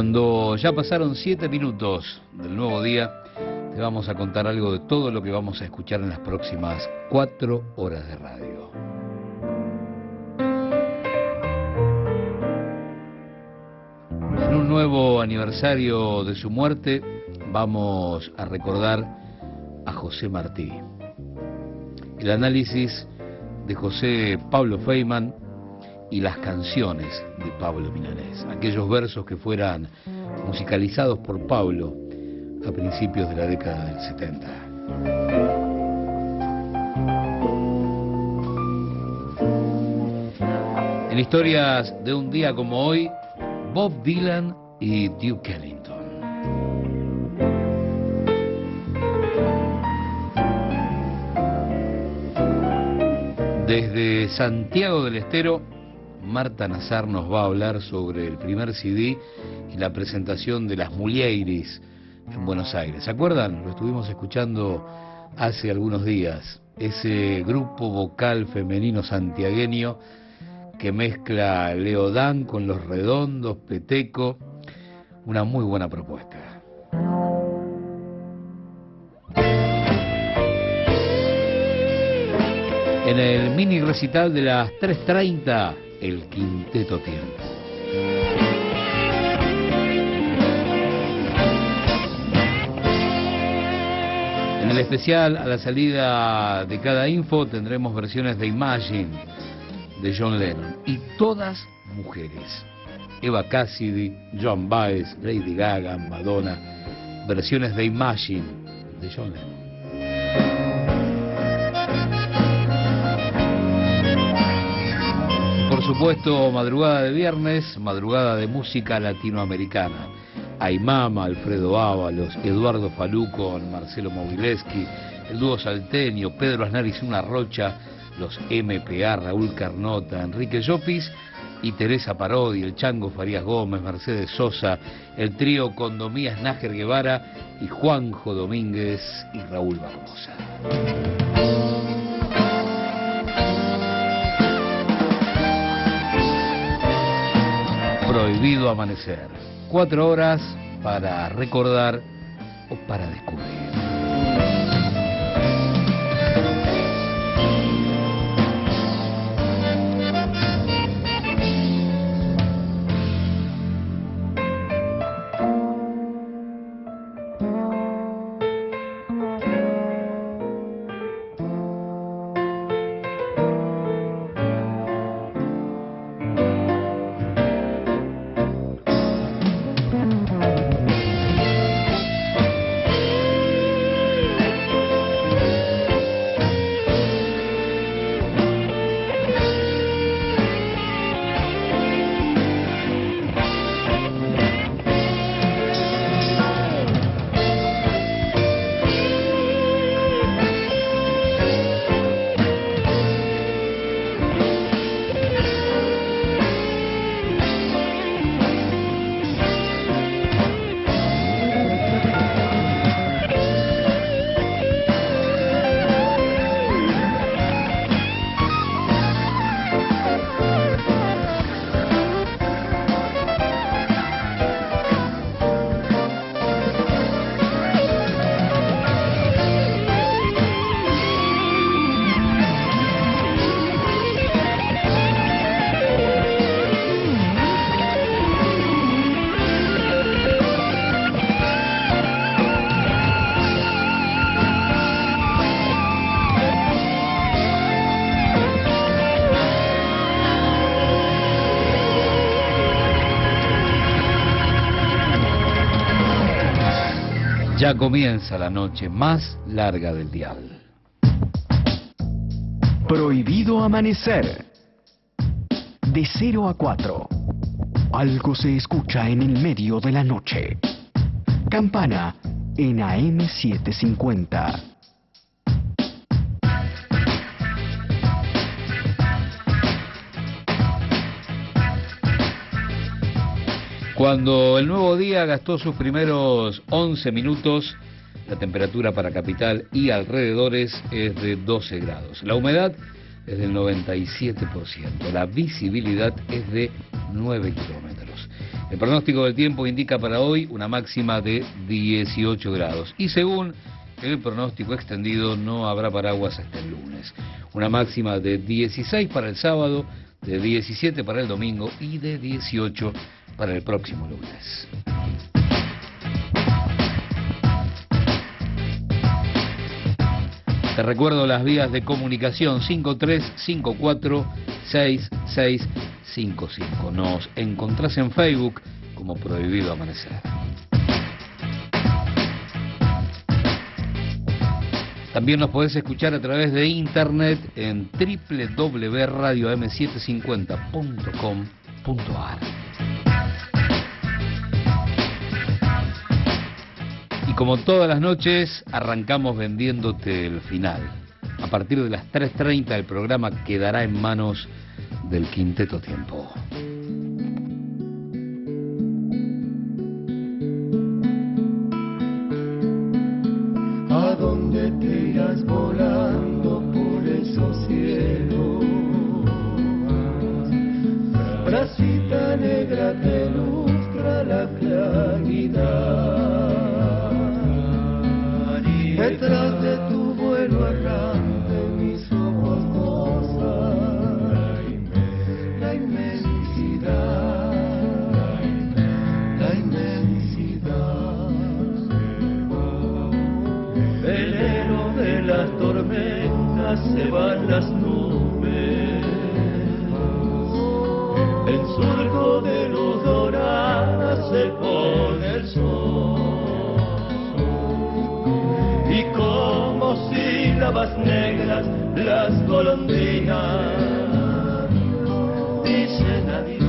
Cuando ya pasaron siete minutos del nuevo día, te vamos a contar algo de todo lo que vamos a escuchar en las próximas cuatro horas de radio. En un nuevo aniversario de su muerte, vamos a recordar a José Martí. El análisis de José Pablo Feynman y las canciones de Pablo Milanés, aquellos versos que fueran musicalizados por Pablo a principios de la década del 70. En historias de un día como hoy, Bob Dylan y Duke Ellington. Desde Santiago del Estero, Marta Nazar nos va a hablar sobre el primer CD y la presentación de las Mulieris en Buenos Aires. ¿Se acuerdan? Lo estuvimos escuchando hace algunos días. Ese grupo vocal femenino santiagueño que mezcla Leodán con los redondos, Peteco. Una muy buena propuesta. En el mini recital de las 3.30, el quinteto tiempo. En el especial, a la salida de cada info, tendremos versiones de Imagine de John Lennon y todas mujeres. Eva Cassidy, John Baez, Lady Gaga, Madonna, versiones de Imagine de John Lennon. Supuesto, madrugada de viernes, madrugada de música latinoamericana. Aymama, Alfredo Ábalos, Eduardo Faluco, Marcelo Mobileski, el dúo salteño, Pedro Aznar y Una Rocha, los MPA, Raúl Carnota, Enrique Llopis y Teresa Parodi, el Chango Farías Gómez, Mercedes Sosa, el trío Condomías Nájer Guevara y Juanjo Domínguez y Raúl Barbosa. Prohibido amanecer. Cuatro horas para recordar o para descubrir. Comienza la noche más larga del dial. Prohibido amanecer. De 0 a 4. Algo se escucha en el medio de la noche. Campana en AM750. Cuando el nuevo día gastó sus primeros 11 minutos, la temperatura para capital y alrededores es de 12 grados. La humedad es del 97%. La visibilidad es de 9 kilómetros. El pronóstico del tiempo indica para hoy una máxima de 18 grados y según el pronóstico extendido no habrá paraguas hasta el lunes. Una máxima de 16 para el sábado, de 17 para el domingo y de 18 para el próximo lunes. Te recuerdo las vías de comunicación 53546655. Nos encontrás en Facebook como Prohibido Amanecer. También nos podés escuchar a través de internet en www.radiom750.com.ar. Y como todas las noches, arrancamos vendiéndote el final. A partir de las 3.30 el programa quedará en manos del Quinteto Tiempo. volando por esos cielos. Bracita negra te lustra la claridad. Detrás de tu vuelo errante mis ojos gozan la inmensidad, la inmensidad. Velero de las tormentas se van las nubes, en surco de luz dorada se pone sílabas negras las golondrinas dicen adiós,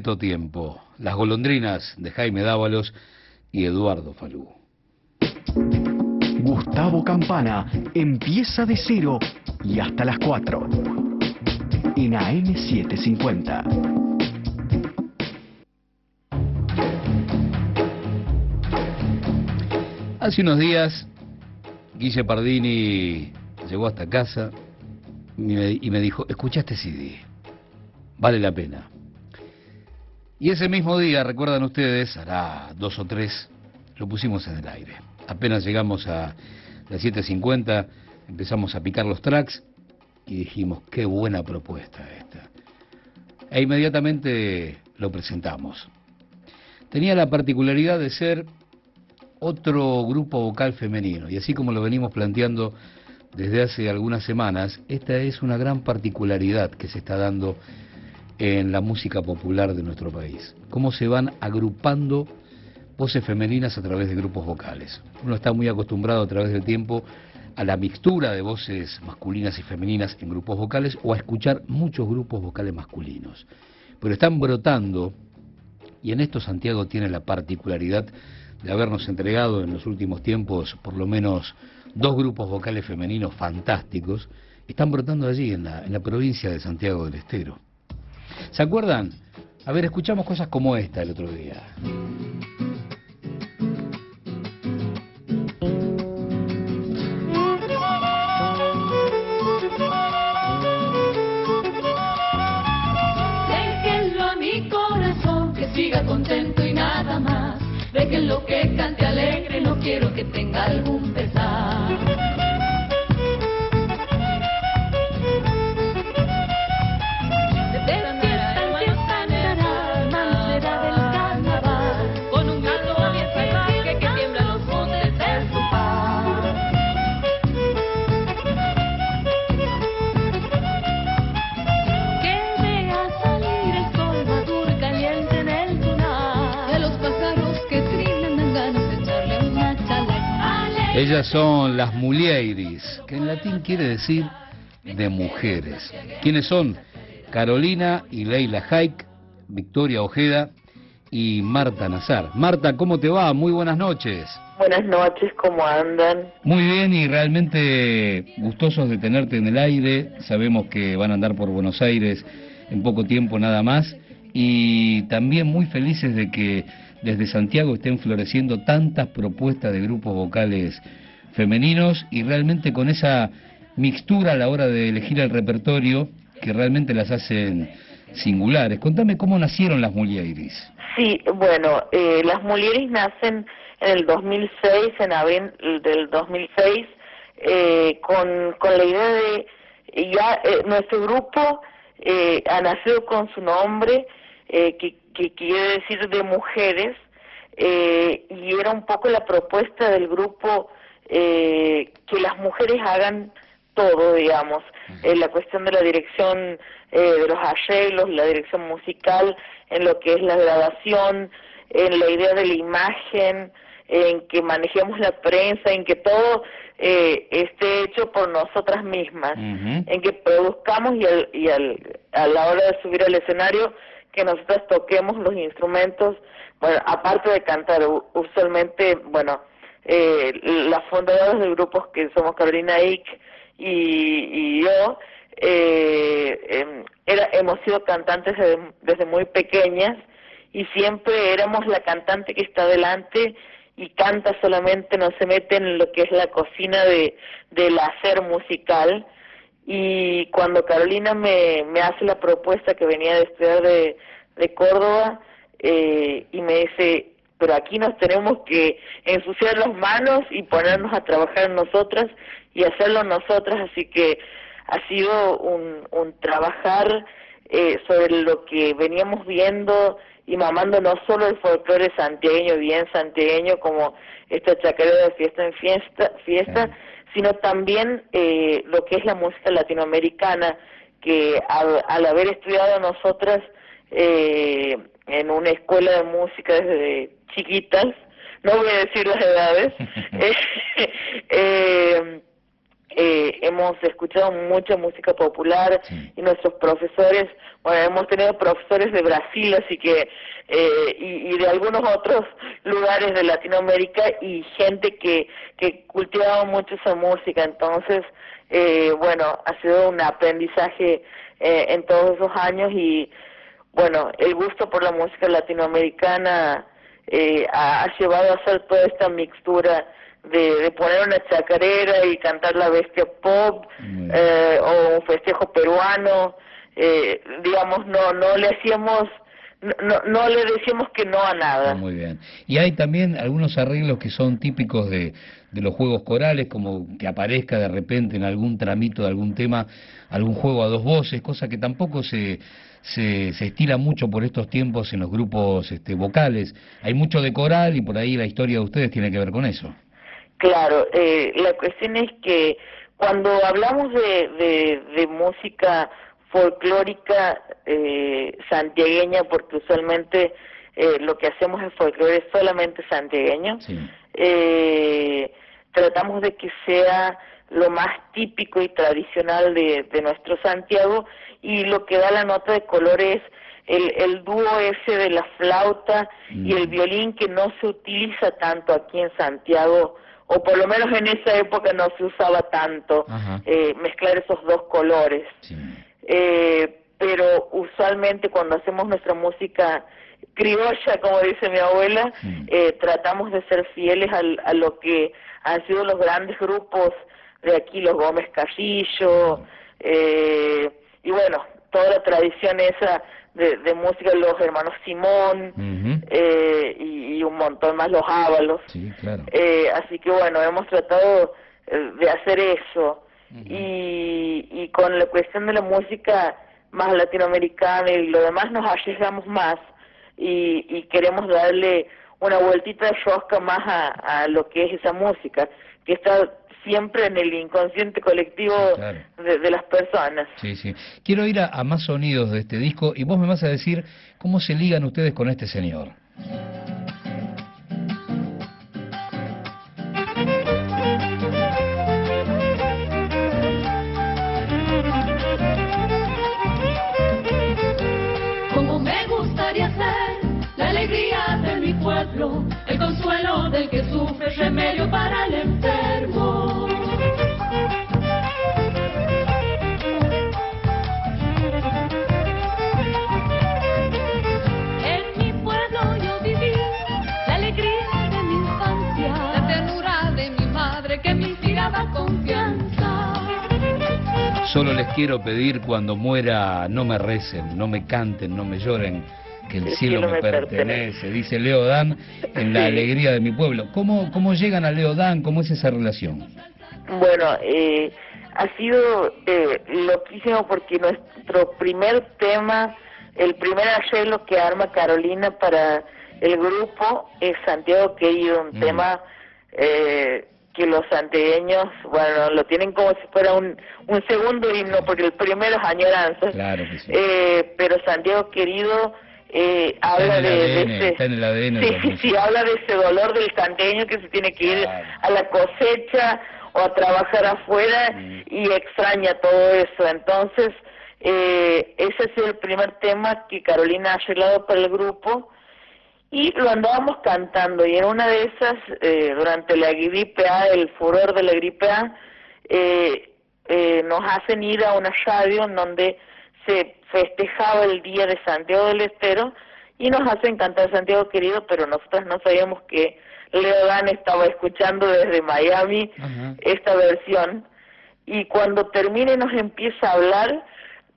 Tiempo, Las golondrinas de Jaime Dávalos y Eduardo Falú. Gustavo Campana empieza de cero y hasta las 4. En AM750. Hace unos días, Guille Pardini llegó hasta casa y me, y me dijo, escucha este CD, vale la pena. Y ese mismo día, recuerdan ustedes, hará dos o tres, lo pusimos en el aire. Apenas llegamos a las 7.50, empezamos a picar los tracks y dijimos, qué buena propuesta esta. E inmediatamente lo presentamos. Tenía la particularidad de ser otro grupo vocal femenino, y así como lo venimos planteando desde hace algunas semanas, esta es una gran particularidad que se está dando en la música popular de nuestro país. Cómo se van agrupando voces femeninas a través de grupos vocales. Uno está muy acostumbrado a través del tiempo a la mixtura de voces masculinas y femeninas en grupos vocales o a escuchar muchos grupos vocales masculinos. Pero están brotando, y en esto Santiago tiene la particularidad de habernos entregado en los últimos tiempos por lo menos dos grupos vocales femeninos fantásticos, están brotando allí en la, en la provincia de Santiago del Estero. ¿Se acuerdan? A ver, escuchamos cosas como esta el otro día. Déjenlo a mi corazón que siga contento y nada más. Déjenlo que cante alegre, no quiero que tenga algún pesar. Ellas son las mulieris, que en latín quiere decir de mujeres. ¿Quiénes son? Carolina y Leila Haik, Victoria Ojeda y Marta Nazar. Marta, ¿cómo te va? Muy buenas noches. Buenas noches, ¿cómo andan? Muy bien y realmente gustosos de tenerte en el aire. Sabemos que van a andar por Buenos Aires en poco tiempo nada más. Y también muy felices de que desde Santiago estén floreciendo tantas propuestas de grupos vocales femeninos y realmente con esa mixtura a la hora de elegir el repertorio que realmente las hacen singulares. Contame cómo nacieron las Mulieris. Sí, bueno, eh, las Mulieres nacen en el 2006, en abril del 2006, eh, con, con la idea de, ya eh, nuestro grupo ha nacido con su nombre, que, que quiere decir de mujeres, eh, y era un poco la propuesta del grupo eh, que las mujeres hagan todo, digamos, en la cuestión de la dirección eh, de los arreglos, la dirección musical, en lo que es la grabación, en la idea de la imagen, en que manejemos la prensa, en que todo eh, esté hecho por nosotras mismas, en que produzcamos y, al, y al, a la hora de subir al escenario que nosotras toquemos los instrumentos, bueno, aparte de cantar, usualmente, bueno, eh, las fundadoras de grupos que somos Carolina Ick y, y yo, eh, em, era, hemos sido cantantes desde, muy pequeñas y siempre éramos la cantante que está delante y canta solamente, no se mete en lo que es la cocina de del hacer musical y cuando Carolina me, hace la propuesta que venía de estudiar de, de Córdoba eh, y me dice, pero aquí nos tenemos que ensuciar las manos y ponernos a trabajar nosotras y hacerlo nosotras, así que ha sido un, un trabajar eh, sobre lo que veníamos viendo y mamando no solo el folclore santiagueño, bien santiagueño, como esta chacarera de fiesta en fiesta, fiesta sino también eh, lo que es la música latinoamericana, que al, al haber estudiado nosotras eh, en una escuela de música desde chiquitas, no voy a decir las edades, eh, eh, hemos escuchado mucha música popular Sí. y nuestros profesores, bueno, hemos tenido profesores de Brasil, así que, eh, y, y de algunos otros lugares de Latinoamérica y gente que, que cultivaba mucho esa música, entonces, eh, bueno, ha sido un aprendizaje eh, en todos esos años y, bueno, el gusto por la música latinoamericana eh, ha, ha llevado a hacer toda esta mixtura de, de poner una chacarera y cantar la bestia pop eh, o un festejo peruano, eh, digamos, no no le hacíamos no, no le decimos que no a nada. Muy bien. Y hay también algunos arreglos que son típicos de, de los juegos corales, como que aparezca de repente en algún tramito de algún tema, algún juego a dos voces, cosa que tampoco se, se, se estila mucho por estos tiempos en los grupos este, vocales. Hay mucho de coral y por ahí la historia de ustedes tiene que ver con eso. Claro, eh, la cuestión es que cuando hablamos de, de, de música folclórica eh, santiagueña, porque usualmente eh, lo que hacemos en folclore es solamente santiagueño, eh, tratamos de que sea lo más típico y tradicional de, de nuestro Santiago y lo que da la nota de color es el, el dúo ese de la flauta y el Mm. violín que no se utiliza tanto aquí en Santiago, o por lo menos en esa época no se usaba tanto eh, mezclar esos dos colores. Sí. Eh, pero usualmente cuando hacemos nuestra música criolla, como dice mi abuela, eh, tratamos de ser fieles al, a lo que han sido los grandes grupos de aquí, los Gómez Carrillo, eh, y bueno, toda la tradición esa de, de música los hermanos Simón, eh, y, y un montón más los Ábalos. Sí, claro. Eh, así que bueno, hemos tratado eh, de hacer eso. Y, y con la cuestión de la música más latinoamericana y lo demás nos arriesgamos más y, y queremos darle una vueltita de rosca más a, a lo que es esa música, que está siempre en el inconsciente colectivo Sí, claro. de, de las personas. Sí, sí. Quiero ir a, a más sonidos de este disco y vos me vas a decir cómo se ligan ustedes con este señor. Como me gustaría ser la alegría de mi pueblo, el consuelo del que sufre, remedio para el confianza. Solo les quiero pedir cuando muera no me recen, no me canten, no me lloren, que el, cielo, me pertenece, dice Leo Dan en La Sí. alegría de mi pueblo. ¿Cómo, ¿Cómo llegan a Leo Dan? ¿Cómo es esa relación? Bueno, eh, ha sido eh, loquísimo porque nuestro primer tema, el primer arreglo que arma Carolina para el grupo es Santiago Querido, un Mm. tema eh, que los santiagueños, bueno, lo tienen como si fuera un, un segundo himno, porque el primero es añoranza. Claro que sí. Eh, pero Santiago Querido eh, habla de, ese... ADN Sí, habla de ese dolor del santiagueño que se tiene que ir Claro. a la cosecha o a trabajar afuera Mm. y extraña todo eso. Entonces, eh, ese sido el primer tema que Carolina ha arreglado para el grupo y lo andábamos cantando y en una de esas, eh, durante la gripe A, el furor de la gripe A, eh, eh, nos hacen ir a una radio en donde se festejaba el día de Santiago del Estero y nos hacen cantar Santiago querido, pero nosotros no sabíamos que Leo Dan estaba escuchando desde Miami esta versión. Y cuando termine nos empieza a hablar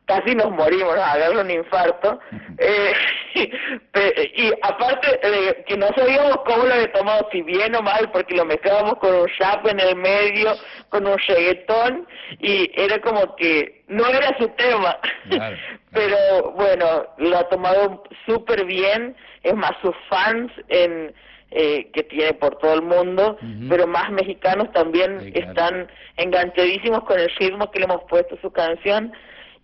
casi nos morimos, nos agarra un infarto. Eh, y aparte que no sabíamos cómo lo había tomado, si bien o mal, porque lo mezclábamos con un rap en el medio, con un reggaetón, y era como que no era su tema. Claro, claro. Pero bueno, lo ha tomado súper bien, es más sus fans en eh, que tiene por todo el mundo, pero más mexicanos también Sí, claro. están enganchadísimos con el ritmo que le hemos puesto a su canción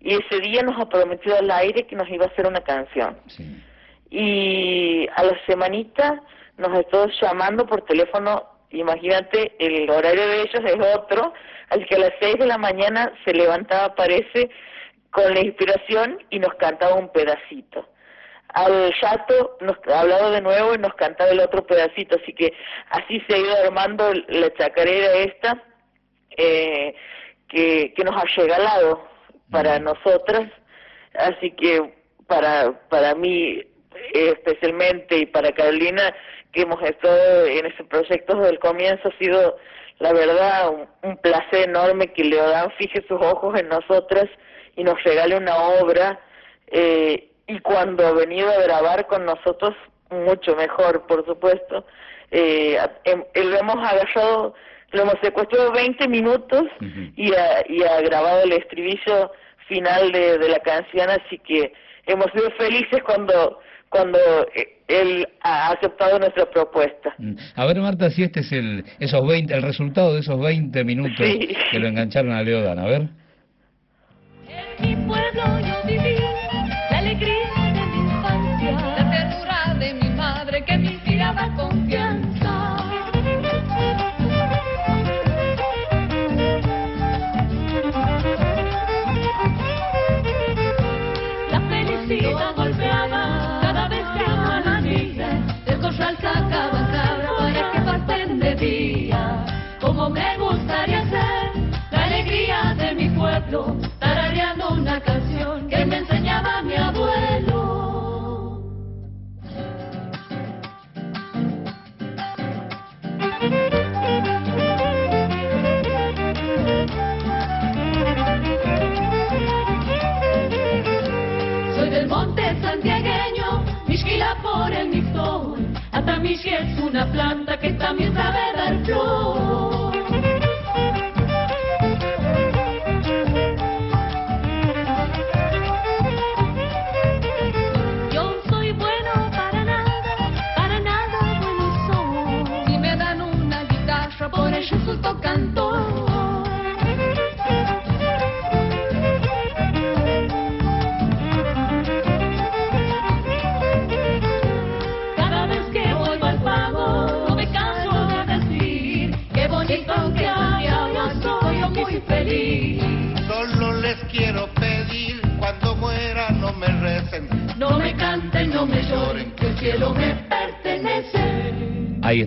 y ese día nos ha prometido al aire que nos iba a hacer una canción Sí. y a la semanita nos estuvo llamando por teléfono, imagínate, el horario de ellos es otro, así que a las seis de la mañana se levantaba, parece, con la inspiración y nos cantaba un pedacito. Al rato nos hablaba de nuevo y nos cantaba el otro pedacito, así que así se ha ido armando la chacarera esta eh, que, que nos ha regalado para nosotras, así que para para mí eh, especialmente y para Carolina que hemos estado en ese proyecto desde el comienzo ha sido la verdad un, un placer enorme que Leodán fije sus ojos en nosotras y nos regale una obra eh, y cuando ha venido a grabar con nosotros, mucho mejor, por supuesto. Eh, em, lo hemos agarrado, lo hemos secuestrado 20 minutos y, ha, y ha grabado el estribillo final de, de la canción, así que hemos sido felices cuando cuando eh, él ha aceptado nuestra propuesta. Mm. A ver, Marta, si este es el esos 20, el resultado de esos 20 minutos que lo engancharon a Leodan, a ver. En mi pueblo yo viví la alegría de mi infancia, la ternura de mi madre que me inspiraba confianza. Felicidad golpeaba cada vez que amanecía, del corral sacaban cabra para que parten de día. Como me gustaría ser la alegría de mi pueblo, tarareando una canción que me enseñaba Atamishi es una planta que también sabe dar flor.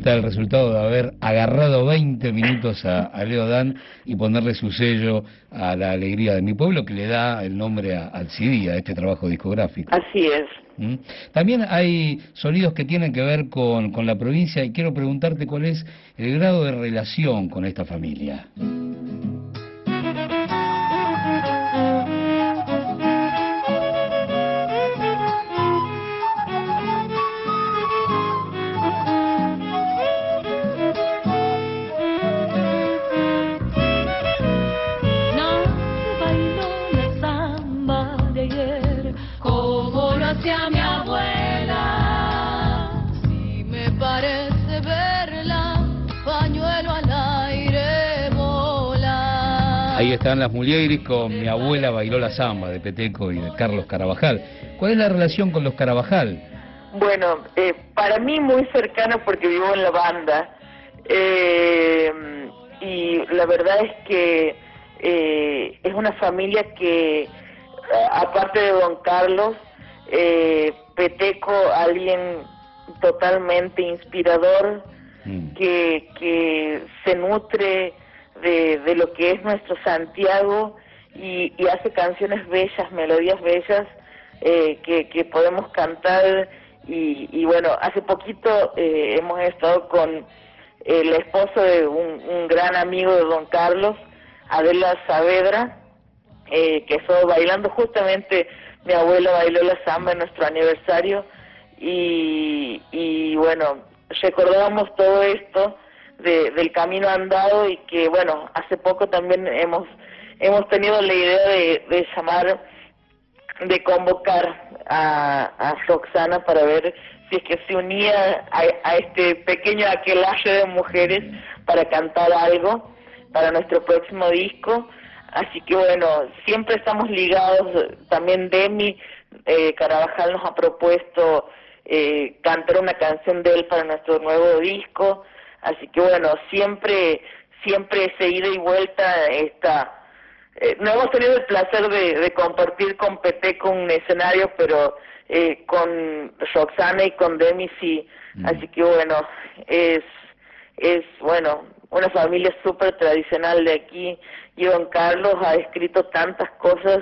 Está el resultado de haber agarrado 20 minutos a, a Leo Dan y ponerle su sello a la alegría de mi pueblo que le da el nombre a- al CD, a este trabajo discográfico. Así es. ¿Mm? También hay sonidos que tienen que ver con, con la provincia y quiero preguntarte cuál es el grado de relación con esta familia. Están las Mulieris con Mi abuela bailó la samba de Peteco y de Carlos Carabajal. ¿Cuál es la relación con los Carabajal? Bueno, eh, para mí muy cercano porque vivo en la banda. Eh, y la verdad es que eh, es una familia que, eh, aparte de don Carlos, eh, Peteco, alguien totalmente inspirador, Mm. que, que se nutre de, de lo que es nuestro Santiago y, hace canciones bellas, melodías bellas eh, que, podemos cantar. Y, y bueno, hace poquito eh, hemos estado con el esposo de un, un gran amigo de don Carlos, Adela Saavedra, eh, que estuvo bailando. Justamente, mi abuela bailó la samba en nuestro aniversario y, y bueno, recordábamos todo esto de, del camino andado y que bueno, hace poco también hemos hemos tenido la idea de, de llamar, de convocar a, a Roxana para ver si es que se unía a, a este pequeño aquelaje de mujeres para cantar algo para nuestro próximo disco. Así que bueno, siempre estamos ligados, también Demi eh, Carabajal nos ha propuesto eh, cantar una canción de él para nuestro nuevo disco, así que bueno, siempre, siempre ese ida y vuelta está, eh, no hemos tenido el placer de, de compartir con PT con un escenario, pero eh, con Roxana y con Demi sí, Mm. así que bueno, es, es bueno, una familia súper tradicional de aquí, y don Carlos ha escrito tantas cosas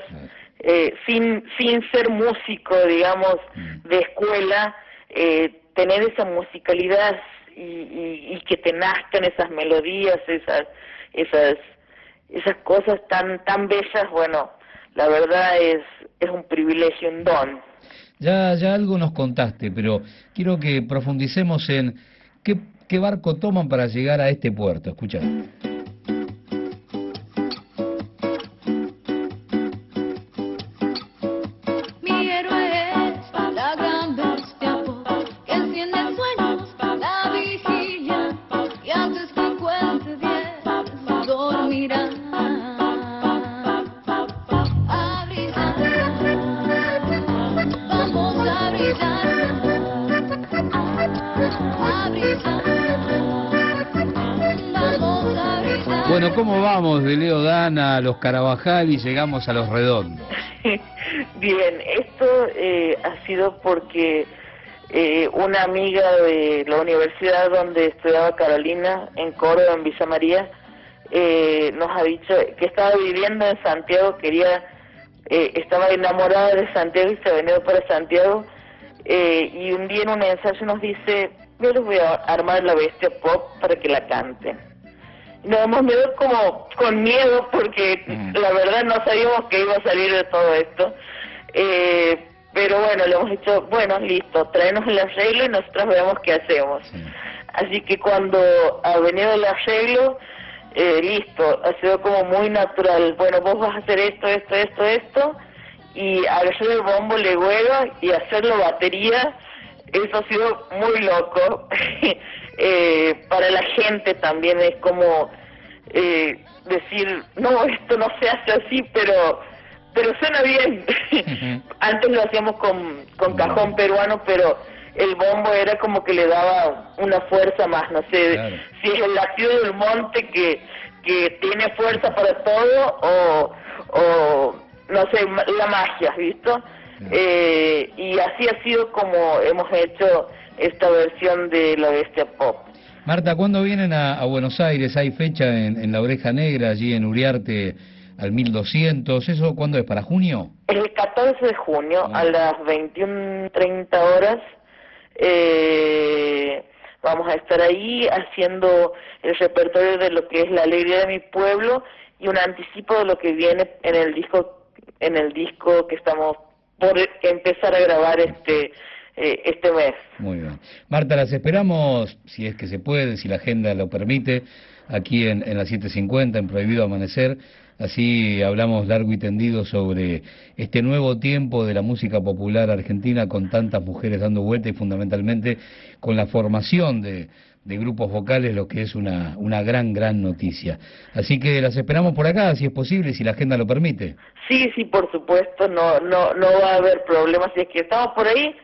eh, sin, sin ser músico, digamos, Mm. de escuela, eh, tener esa musicalidad y, y, y que te nazcan esas melodías, esas, esas, esas cosas tan, tan bellas, bueno, la verdad es, es un privilegio, un don. Ya, ya algo nos contaste, pero quiero que profundicemos en qué, qué barco toman para llegar a este puerto. Escucha. Bueno, ¿cómo vamos de Leo Dan a los Carabajal y llegamos a los Redondos? Bien, esto eh, ha sido porque eh, una amiga de la universidad donde estudiaba Carolina, en Córdoba, en Villa María, eh, nos ha dicho que estaba viviendo en Santiago, quería, eh, estaba enamorada de Santiago y se ha venido para Santiago, eh, y un día en un ensayo nos dice, yo les voy a armar la bestia pop para que la canten. Nos hemos miedo como con miedo porque la verdad no sabíamos que iba a salir de todo esto. Eh, pero bueno, le hemos dicho, bueno, listo, traenos el arreglo y nosotros vemos qué hacemos. Sí. Así que cuando ha venido el arreglo, eh, listo, ha sido como muy natural. Bueno, vos vas a hacer esto, esto, esto, esto, y agarrar el bombo, legüero y hacerlo batería, eso ha sido muy loco. eh, para la gente también es como eh, decir, no, esto no se hace así, pero pero suena bien. Antes lo hacíamos con, con cajón peruano, pero el bombo era como que le daba una fuerza más, no sé, Claro. si es el latido del monte que, que tiene fuerza para todo o, o no sé, la magia, ¿visto? Eh, y así ha sido como hemos hecho esta versión de la bestia pop. Marta, ¿cuándo vienen a, a Buenos Aires? ¿Hay fecha en, en La Oreja Negra, allí en Uriarte, al 1200? ¿Eso cuándo es? ¿Para junio? El 14 de junio Ah. a las 21.30 horas eh, vamos a estar ahí haciendo el repertorio de lo que es la alegría de mi pueblo y un anticipo de lo que viene en el disco en el disco que estamos por empezar a grabar este eh, este mes. Muy bien. Marta, las esperamos, si es que se puede, si la agenda lo permite, aquí en, en la 750, en Prohibido Amanecer. Así hablamos largo y tendido sobre este nuevo tiempo de la música popular argentina con tantas mujeres dando vuelta y fundamentalmente con la formación de, de grupos vocales, lo que es una, una gran, gran noticia. Así que las esperamos por acá, si es posible, si la agenda lo permite. Sí, sí, por supuesto, no no no va a haber problemas si es que estamos por ahí,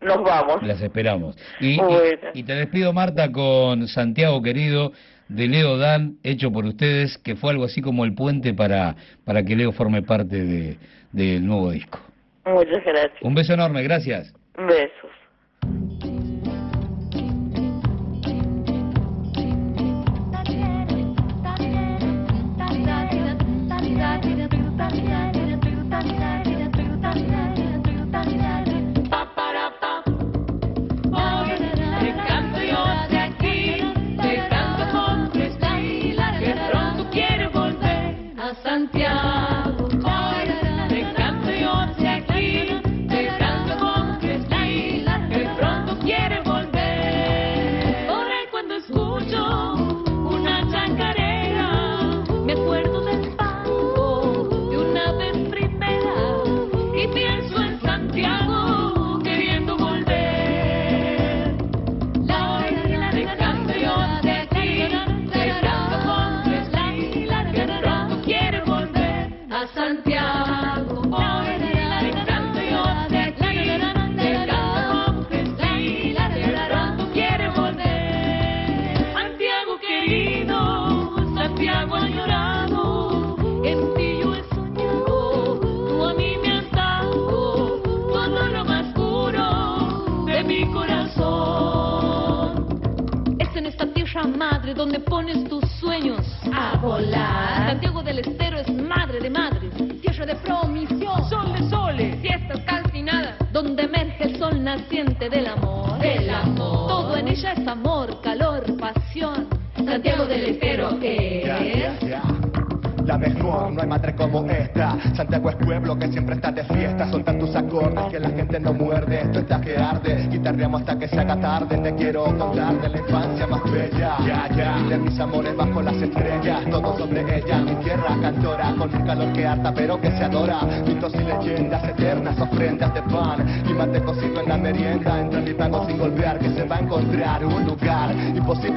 nos vamos. Las esperamos. Y, y- Bueno. y te despido, Marta, con Santiago Querido, de Leo Dan, hecho por ustedes, que fue algo así como el puente para, para que Leo forme parte de- del nuevo disco. Muchas gracias. Un beso enorme, gracias. Besos.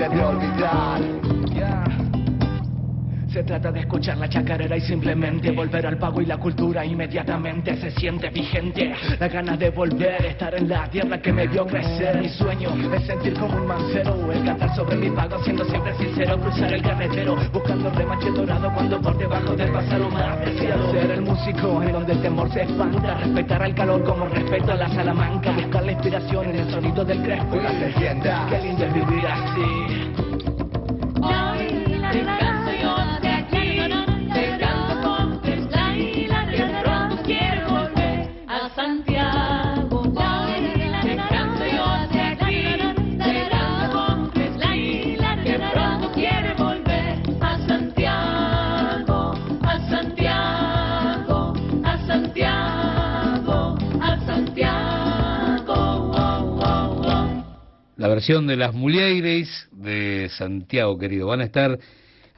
Olvidar. Se trata de escuchar la chacarera y simplemente volver al pago y la cultura inmediatamente se siente vigente. La ganas de volver, estar en la tierra que me vio crecer. Mi sueño es sentir como un mancero, el cantar sobre mi pago, siendo siempre sincero, cruzar el carretero, buscando remache dorado cuando por debajo del pasado más deseado. Ser el músico en donde el temor se espanta, respetar el calor como respeto a la salamanca, buscar la inspiración en el sonido del crespo y Las leyendas. Qué lindo es vivir así. De las Mulieres de Santiago, querido. Van a estar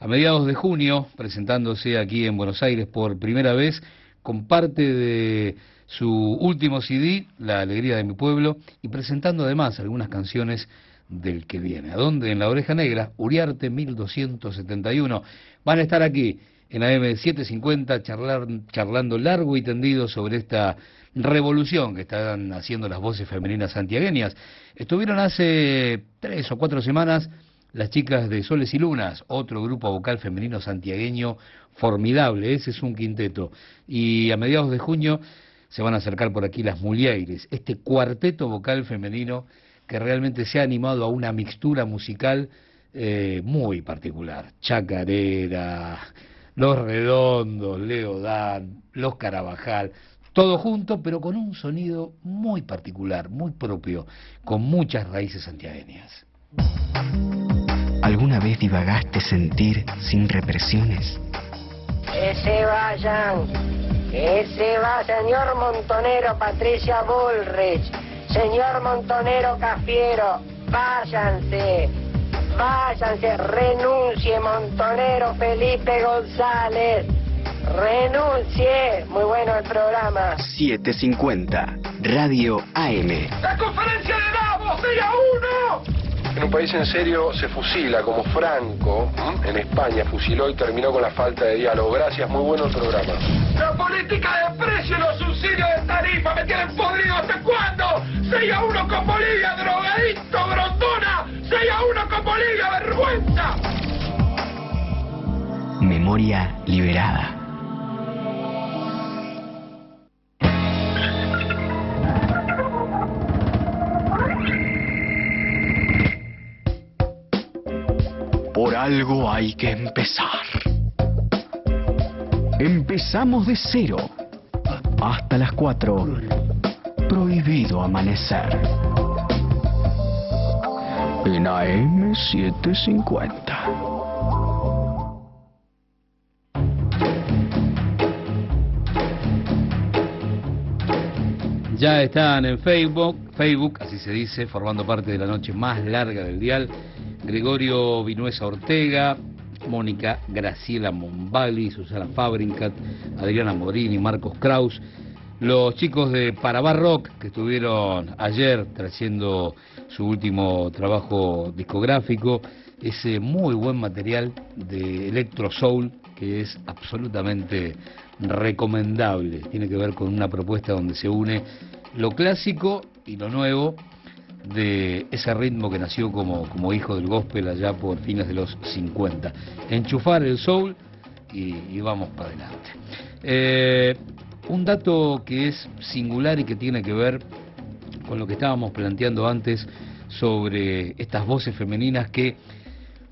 a mediados de junio presentándose aquí en Buenos Aires por primera vez con parte de su último CD, La Alegría de mi Pueblo, y presentando además algunas canciones del que viene. ¿A dónde? En La Oreja Negra, Uriarte 1271. Van a estar aquí en AM750 charlar, charlando largo y tendido sobre esta revolución que están haciendo las voces femeninas santiagueñas. Estuvieron hace tres o cuatro semanas las chicas de Soles y Lunas, otro grupo vocal femenino santiagueño formidable, ese es un quinteto. Y a mediados de junio se van a acercar por aquí las Mulieres, este cuarteto vocal femenino que realmente se ha animado a una mixtura musical eh, muy particular. Chacarera, Los Redondos, Leo Dan, Los Carabajal, todo junto, pero con un sonido muy particular, muy propio, con muchas raíces santiagueñas. ¿Alguna vez divagaste sentir sin represiones? Que se vayan, que se va, señor Montonero Patricia Bullrich, señor Montonero Cafiero, váyanse, váyanse, renuncie Montonero Felipe González, renuncie, muy bueno el programa. 750 Radio AM. ¡La conferencia de Davos, día uno! En un país en serio se fusila, como Franco en España fusiló y terminó con la falta de diálogo. Gracias, muy bueno el programa. La política de precio y los subsidios de tarifa me tienen podrido hasta cuándo? 6 a 1 con Bolivia, drogadicto, grondona. 6 a 1 con Bolivia, vergüenza. Memoria liberada. Por algo hay que empezar. Empezamos de cero. Hasta las 4. Prohibido amanecer. En AM750. Ya están en Facebook, Facebook, así se dice, formando parte de la noche más larga del dial. Gregorio Vinuesa Ortega, Mónica Graciela Mombali, Susana Fabrincat, Adriana Morini, Marcos Kraus, los chicos de Parabar Rock que estuvieron ayer trayendo su último trabajo discográfico, ese muy buen material de Electro Soul que es absolutamente recomendable. Tiene que ver con una propuesta donde se une lo clásico y lo nuevo de ese ritmo que nació como, como hijo del gospel allá por fines de los 50. Enchufar el soul y, vamos para adelante. Eh, un dato que es singular y que tiene que ver con lo que estábamos planteando antes sobre estas voces femeninas que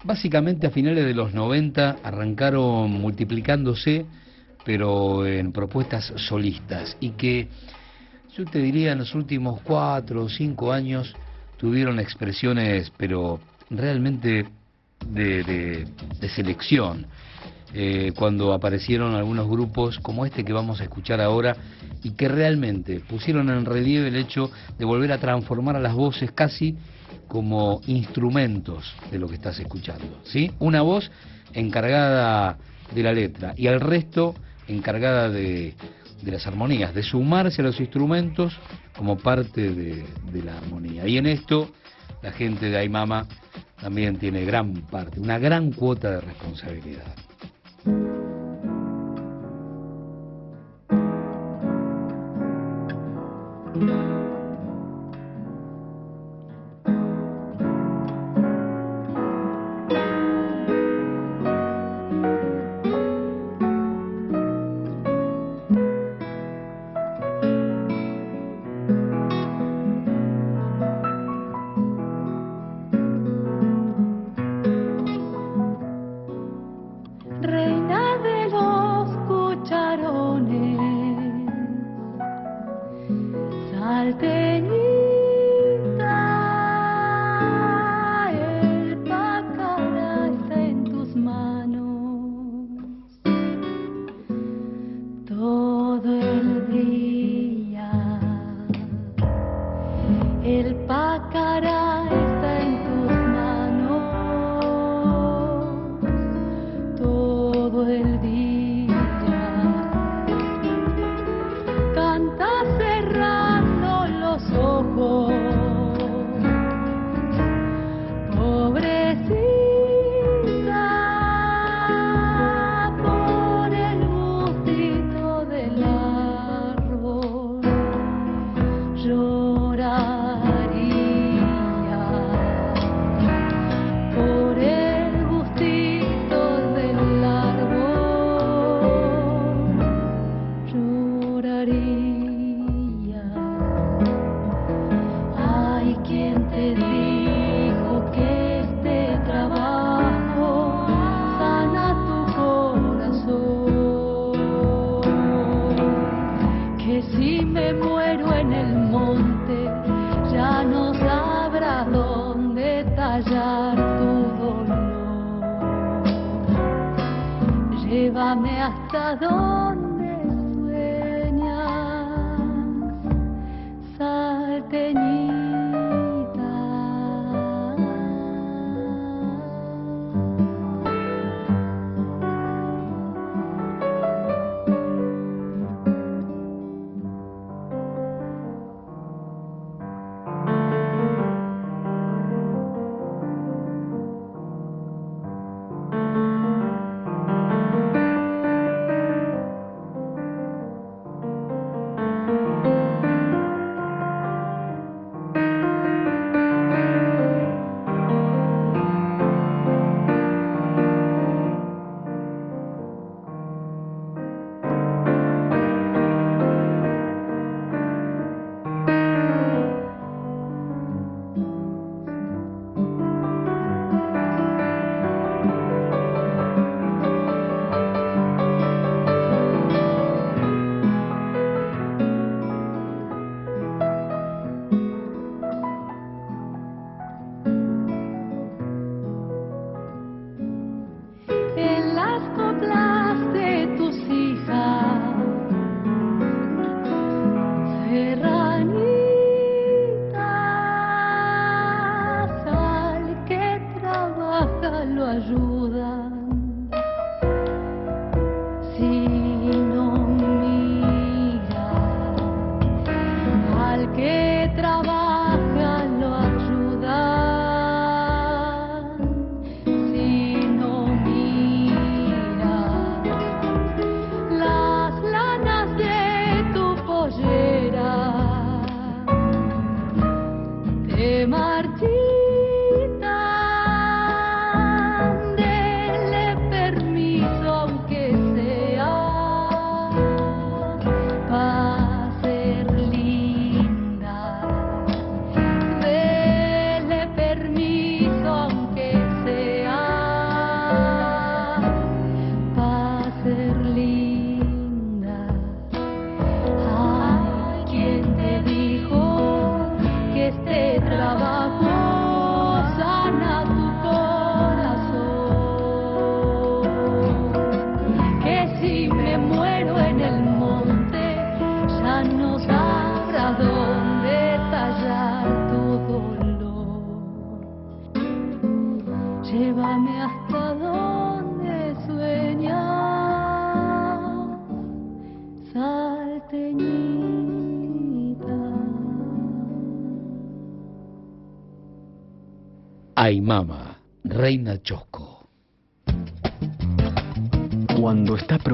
básicamente a finales de los 90 arrancaron multiplicándose, pero en propuestas solistas y que yo te diría en los últimos cuatro o cinco años tuvieron expresiones, pero realmente de, de- selección. eh, cuando aparecieron algunos grupos como este que vamos a escuchar ahora y que realmente pusieron en relieve el hecho de volver a transformar a las voces casi como instrumentos de lo que estás escuchando, ¿sí? Una voz encargada de la letra y al resto encargada de, de las armonías, de sumarse a los instrumentos como parte de, de la armonía. Y en esto la gente de Aymama también tiene gran parte, una gran cuota de responsabilidad.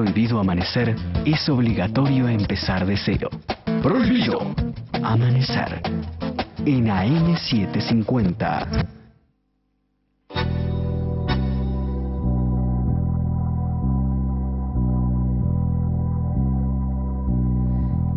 Prohibido amanecer, es obligatorio empezar de cero. Prohibido. Amanecer. En AM750.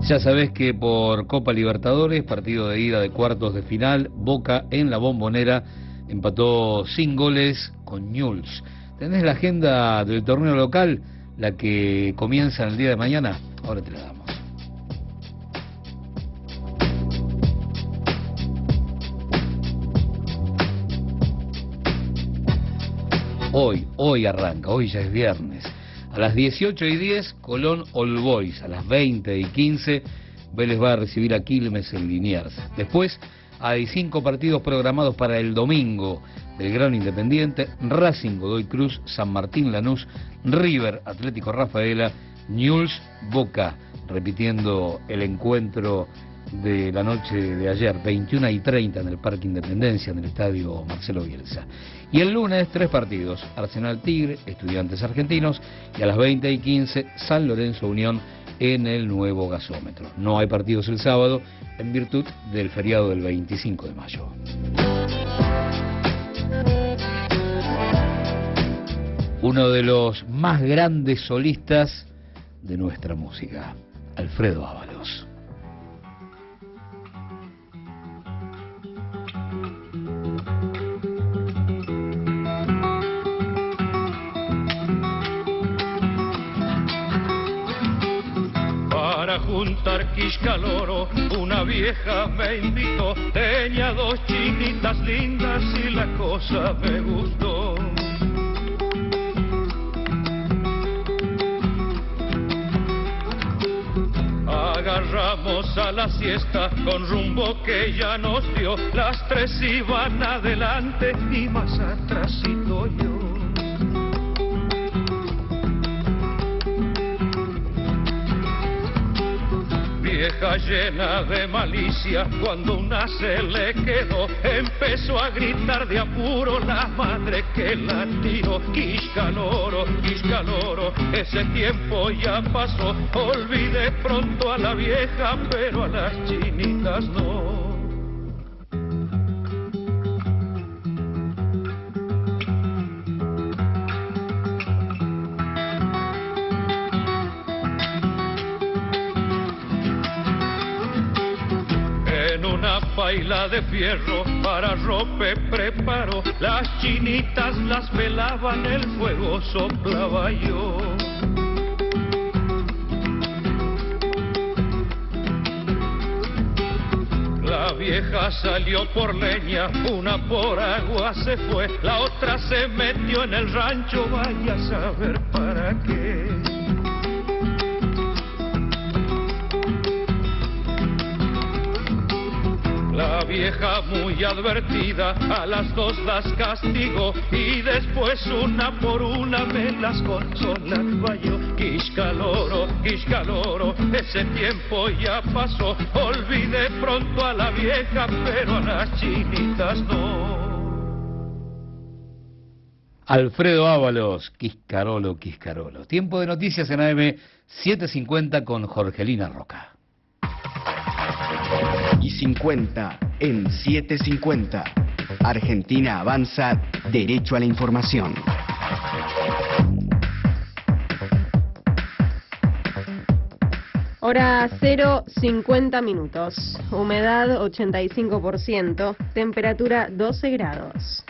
Ya sabés que por Copa Libertadores, partido de ida de cuartos de final, Boca en la bombonera empató sin goles con Newell's. ¿Tenés la agenda del torneo local, la que comienza el día de mañana? Ahora te la damos. Hoy, hoy arranca, hoy ya es viernes. A las 18 y 10, Colón All Boys. A las 20 y 15, Vélez va a recibir a Quilmes en Liniers. Después, hay cinco partidos programados para el domingo. Belgrano Independiente, Racing Godoy Cruz, San Martín Lanús, River Atlético Rafaela, Newell's Boca, repitiendo el encuentro de la noche de ayer, 21 y 30 en el Parque Independencia, en el estadio Marcelo Bielsa. Y el lunes, tres partidos, Arsenal Tigre, Estudiantes Argentinos, y a las 20 y 15, San Lorenzo Unión en el nuevo gasómetro. No hay partidos el sábado en virtud del feriado del 25 de mayo. Uno de los más grandes solistas de nuestra música, Alfredo Ábalos. Juntar quiscaloro, una vieja me invitó. Tenía dos chiquitas lindas y la cosa me gustó. Agarramos a la siesta con rumbo que ya nos dio. Las tres iban adelante y más atrásito yo. Vieja llena de malicia, cuando una se le quedó, empezó a gritar de apuro la madre que la tiró. Quiscaloro, Quiscaloro, ese tiempo ya pasó, olvidé pronto a la vieja, pero a las chinitas no. Paila de fierro para rope preparo, las chinitas las velaban, el fuego soplaba yo. La vieja salió por leña, una por agua se fue, la otra se metió en el rancho, vaya a saber para qué. La vieja muy advertida a las dos las castigó y después una por una me las consolaba yo. Quiscaloro, Quiscaloro, ese tiempo ya pasó. Olvidé pronto a la vieja, pero a las chinitas no. Alfredo Ábalos, Quiscarolo, Quiscarolo. Tiempo de noticias en AM 750 con Jorgelina Roca. Y 50 en 750. Argentina avanza derecho a la información. Hora 0, 50 minutos. Humedad 85%. Temperatura 12 grados.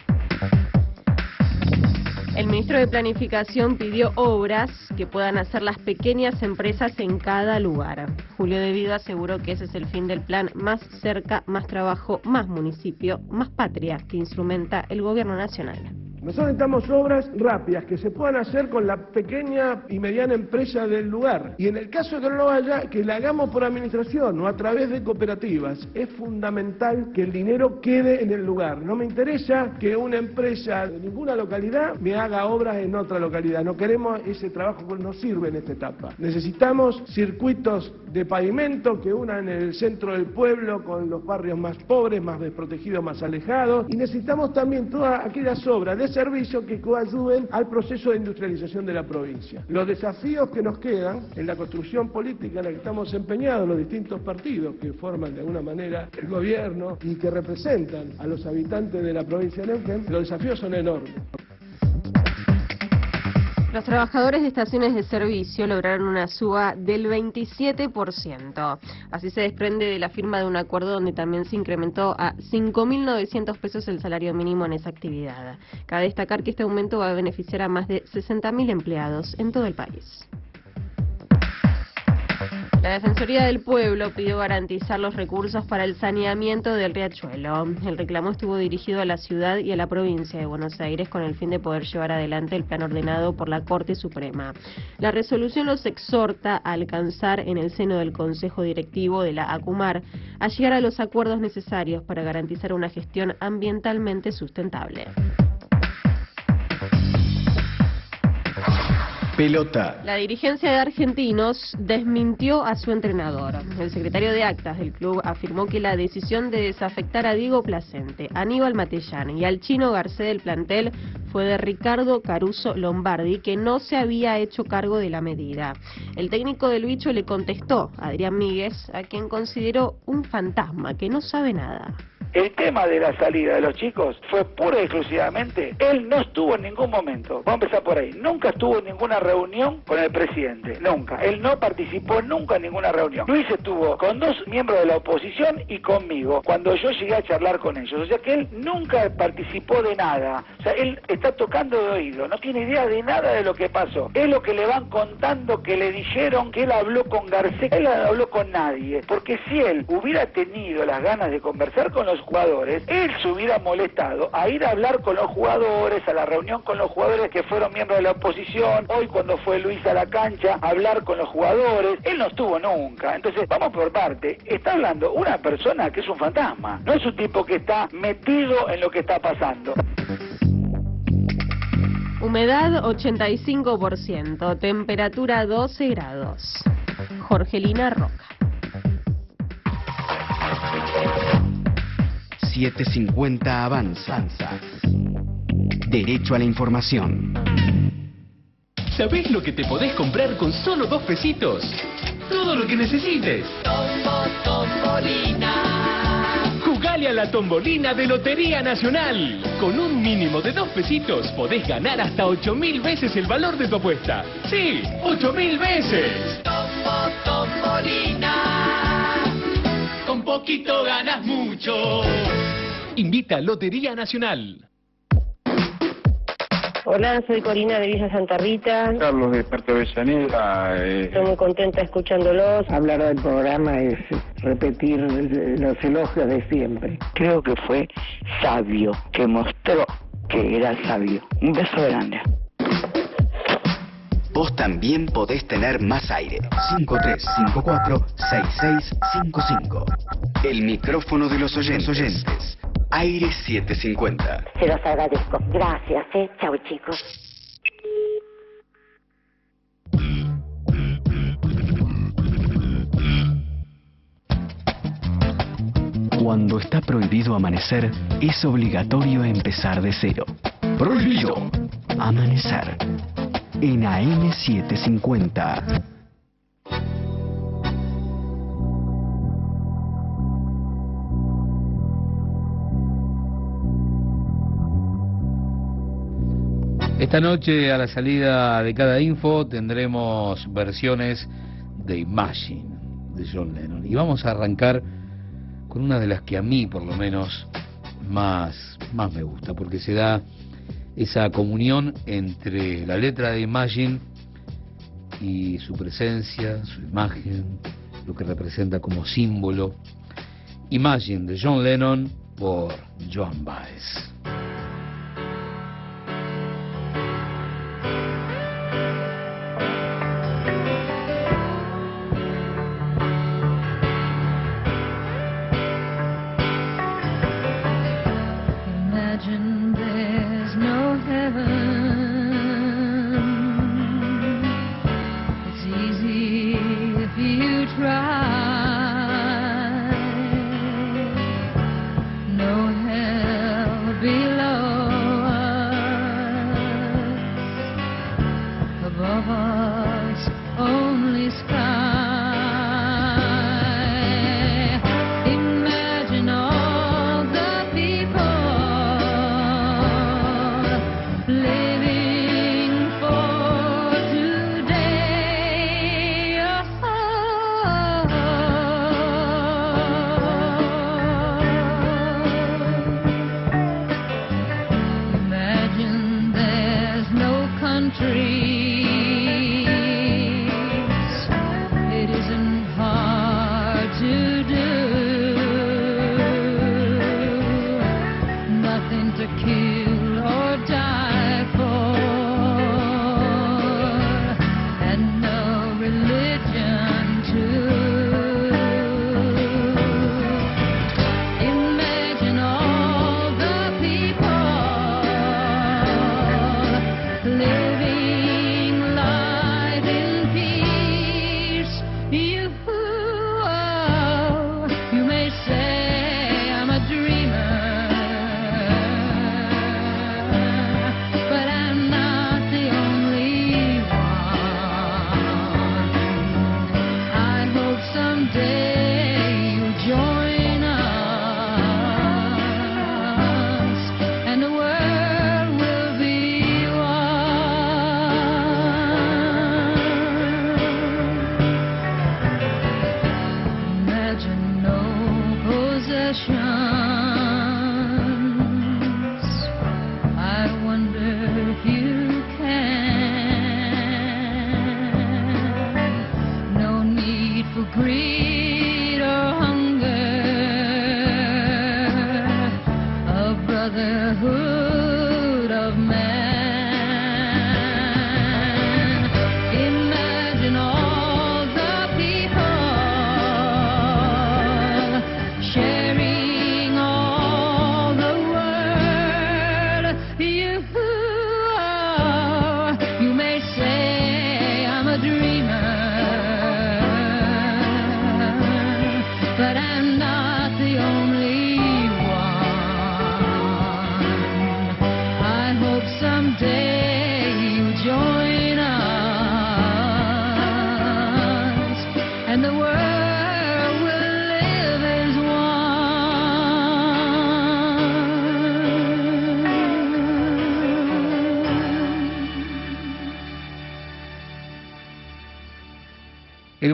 El ministro de Planificación pidió obras que puedan hacer las pequeñas empresas en cada lugar. Julio De Vido aseguró que ese es el fin del plan Más cerca, más trabajo, más municipio, más patria que instrumenta el gobierno nacional. Nosotros necesitamos obras rápidas que se puedan hacer con la pequeña y mediana empresa del lugar. Y en el caso de que no lo haya, que la hagamos por administración o a través de cooperativas. Es fundamental que el dinero quede en el lugar. No me interesa que una empresa de ninguna localidad me haga obras en otra localidad. No queremos ese trabajo que no sirve en esta etapa. Necesitamos circuitos de pavimento que unan el centro del pueblo con los barrios más pobres, más desprotegidos, más alejados. Y necesitamos también todas aquellas obras de servicio que coayuden al proceso de industrialización de la provincia. Los desafíos que nos quedan en la construcción política en la que estamos empeñados los distintos partidos que forman de alguna manera el gobierno y que representan a los habitantes de la provincia de Neuquén, los desafíos son enormes. Los trabajadores de estaciones de servicio lograron una suba del 27%. Así se desprende de la firma de un acuerdo donde también se incrementó a 5.900 pesos el salario mínimo en esa actividad. Cabe destacar que este aumento va a beneficiar a más de 60.000 empleados en todo el país. La Defensoría del Pueblo pidió garantizar los recursos para el saneamiento del riachuelo. El reclamo estuvo dirigido a la ciudad y a la provincia de Buenos Aires con el fin de poder llevar adelante el plan ordenado por la Corte Suprema. La resolución los exhorta a alcanzar en el seno del Consejo Directivo de la ACUMAR a llegar a los acuerdos necesarios para garantizar una gestión ambientalmente sustentable. Pelota. La dirigencia de Argentinos desmintió a su entrenador. El secretario de actas del club afirmó que la decisión de desafectar a Diego Placente, Aníbal Matellán y al chino Garcé del plantel fue de Ricardo Caruso Lombardi, que no se había hecho cargo de la medida. El técnico del bicho le contestó a Adrián Míguez, a quien consideró un fantasma que no sabe nada. El tema de la salida de los chicos fue pura y exclusivamente, él no estuvo en ningún momento, vamos a empezar por ahí, nunca estuvo en ninguna reunión con el presidente, nunca, él no participó nunca en ninguna reunión. Luis estuvo con dos miembros de la oposición y conmigo. Cuando yo llegué a charlar con ellos, o sea que él nunca participó de nada, o sea, él está tocando de oído, no tiene idea de nada de lo que pasó, es lo que le van contando que le dijeron que él habló con García, él no habló con nadie, porque si él hubiera tenido las ganas de conversar con los jugadores, él se hubiera molestado a ir a hablar con los jugadores, a la reunión con los jugadores que fueron miembros de la oposición, hoy cuando fue Luis a la cancha, a hablar con los jugadores, él no estuvo nunca. Entonces, vamos por parte, está hablando una persona que es un fantasma, no es un tipo que está metido en lo que está pasando. Humedad 85%, temperatura 12 grados. Jorgelina Roca. 750 Avanza. Derecho a la información. ¿Sabés lo que te podés comprar con solo dos pesitos? Todo lo que necesites. Tombo, tombolina. Jugale a la tombolina de Lotería Nacional. Con un mínimo de dos pesitos podés ganar hasta 8.000 veces el valor de tu apuesta. Sí, 8.000 veces. Tombo, tombolina. Con poquito ganas mucho. Invita a Lotería Nacional. Hola, soy Corina de Villa Santa Rita. Carlos de Puerto Avellaneda. eh, Estoy muy contenta escuchándolos. Hablar del programa es repetir los elogios de siempre. Creo que fue sabio, que mostró que era sabio. Un beso grande. Vos también podés tener más aire. 5354-6655. El micrófono de los oyentes. oyentes. Aire 750. Se los agradezco. Gracias, ¿eh? Chao, chicos. Cuando está prohibido amanecer, es obligatorio empezar de cero. Prohibido. Amanecer. En AM750. Esta noche a la salida de cada info tendremos versiones de Imagine de John Lennon y vamos a arrancar con una de las que a mí por lo menos más, más me gusta porque se da esa comunión entre la letra de Imagine y su presencia, su imagen, lo que representa como símbolo. Imagine de John Lennon por Joan Baez.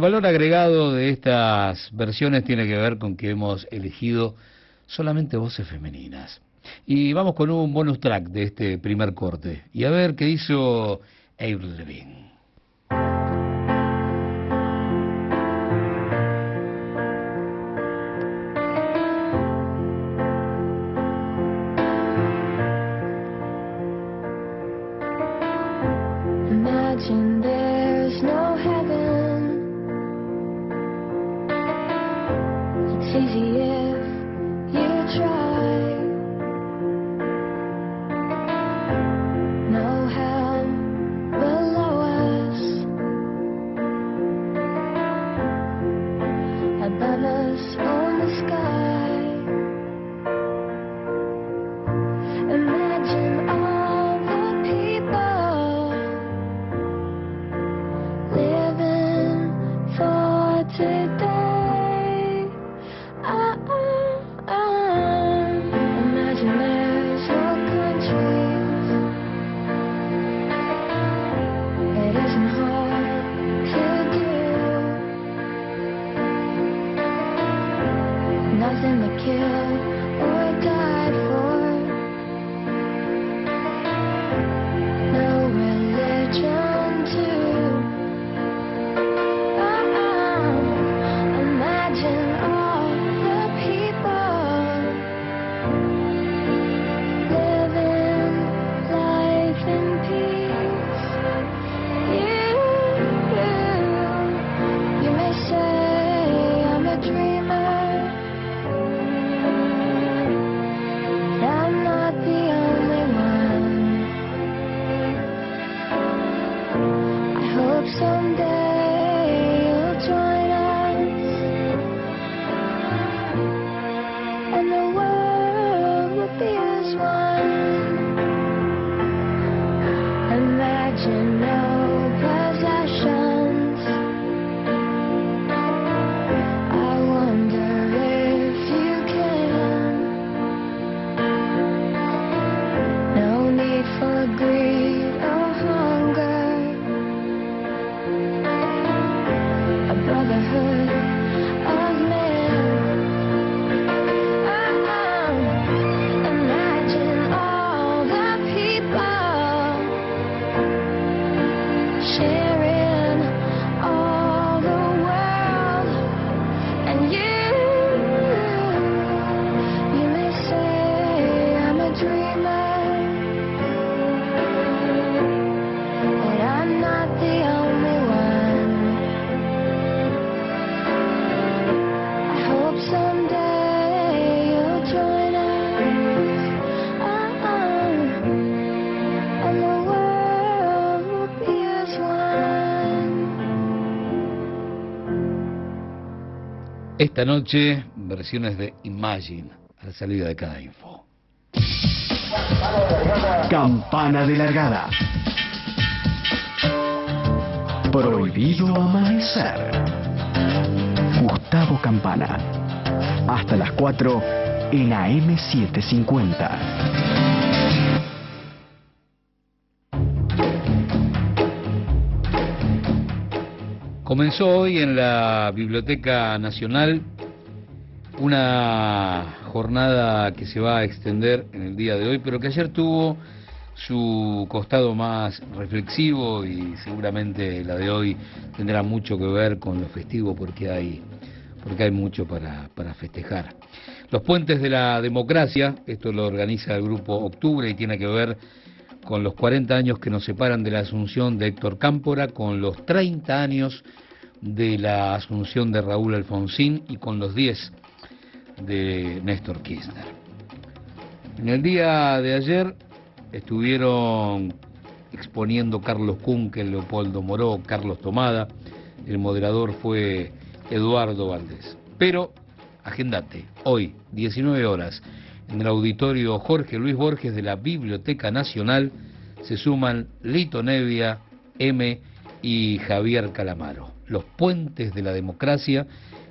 El valor agregado de estas versiones tiene que ver con que hemos elegido solamente voces femeninas. Y vamos con un bonus track de este primer corte. Y a ver qué hizo Avril Esta noche, versiones de Imagine a la salida de cada info. Campana de largada. Prohibido amanecer. Gustavo Campana. Hasta las 4 en AM750. Comenzó hoy en la Biblioteca Nacional una jornada que se va a extender en el día de hoy, pero que ayer tuvo su costado más reflexivo y seguramente la de hoy tendrá mucho que ver con lo festivo porque hay, porque hay mucho para, para festejar. Los puentes de la democracia, esto lo organiza el grupo Octubre y tiene que ver con los 40 años que nos separan de la asunción de Héctor Cámpora, con los 30 años de la asunción de Raúl Alfonsín y con los 10 de Néstor Kirchner. En el día de ayer estuvieron exponiendo Carlos Kunkel, Leopoldo Moró, Carlos Tomada, el moderador fue Eduardo Valdés. Pero, agendate, hoy, 19 horas, en el auditorio Jorge Luis Borges de la Biblioteca Nacional, se suman Lito Nevia, M y Javier Calamaro. Los puentes de la democracia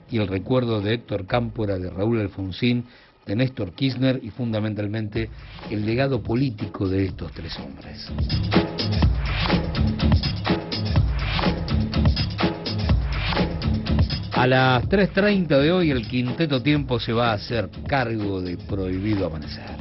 y el recuerdo de Héctor Cámpora, de Raúl Alfonsín, de Néstor Kirchner y fundamentalmente el legado político de estos tres hombres. A las 3.30 de hoy el quinteto tiempo se va a hacer cargo de Prohibido Amanecer.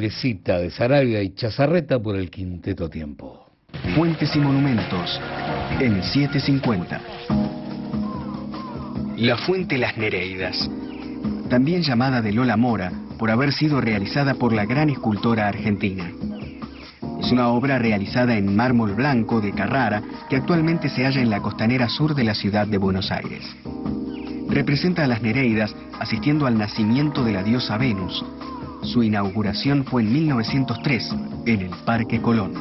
De Sarabia y Chazarreta por el quinteto tiempo. Puentes y monumentos en 750. La Fuente Las Nereidas, también llamada de Lola Mora por haber sido realizada por la gran escultora argentina. Es una obra realizada en mármol blanco de Carrara que actualmente se halla en la costanera sur de la ciudad de Buenos Aires. Representa a las Nereidas asistiendo al nacimiento de la diosa Venus. Su inauguración fue en 1903 en el Parque Colón.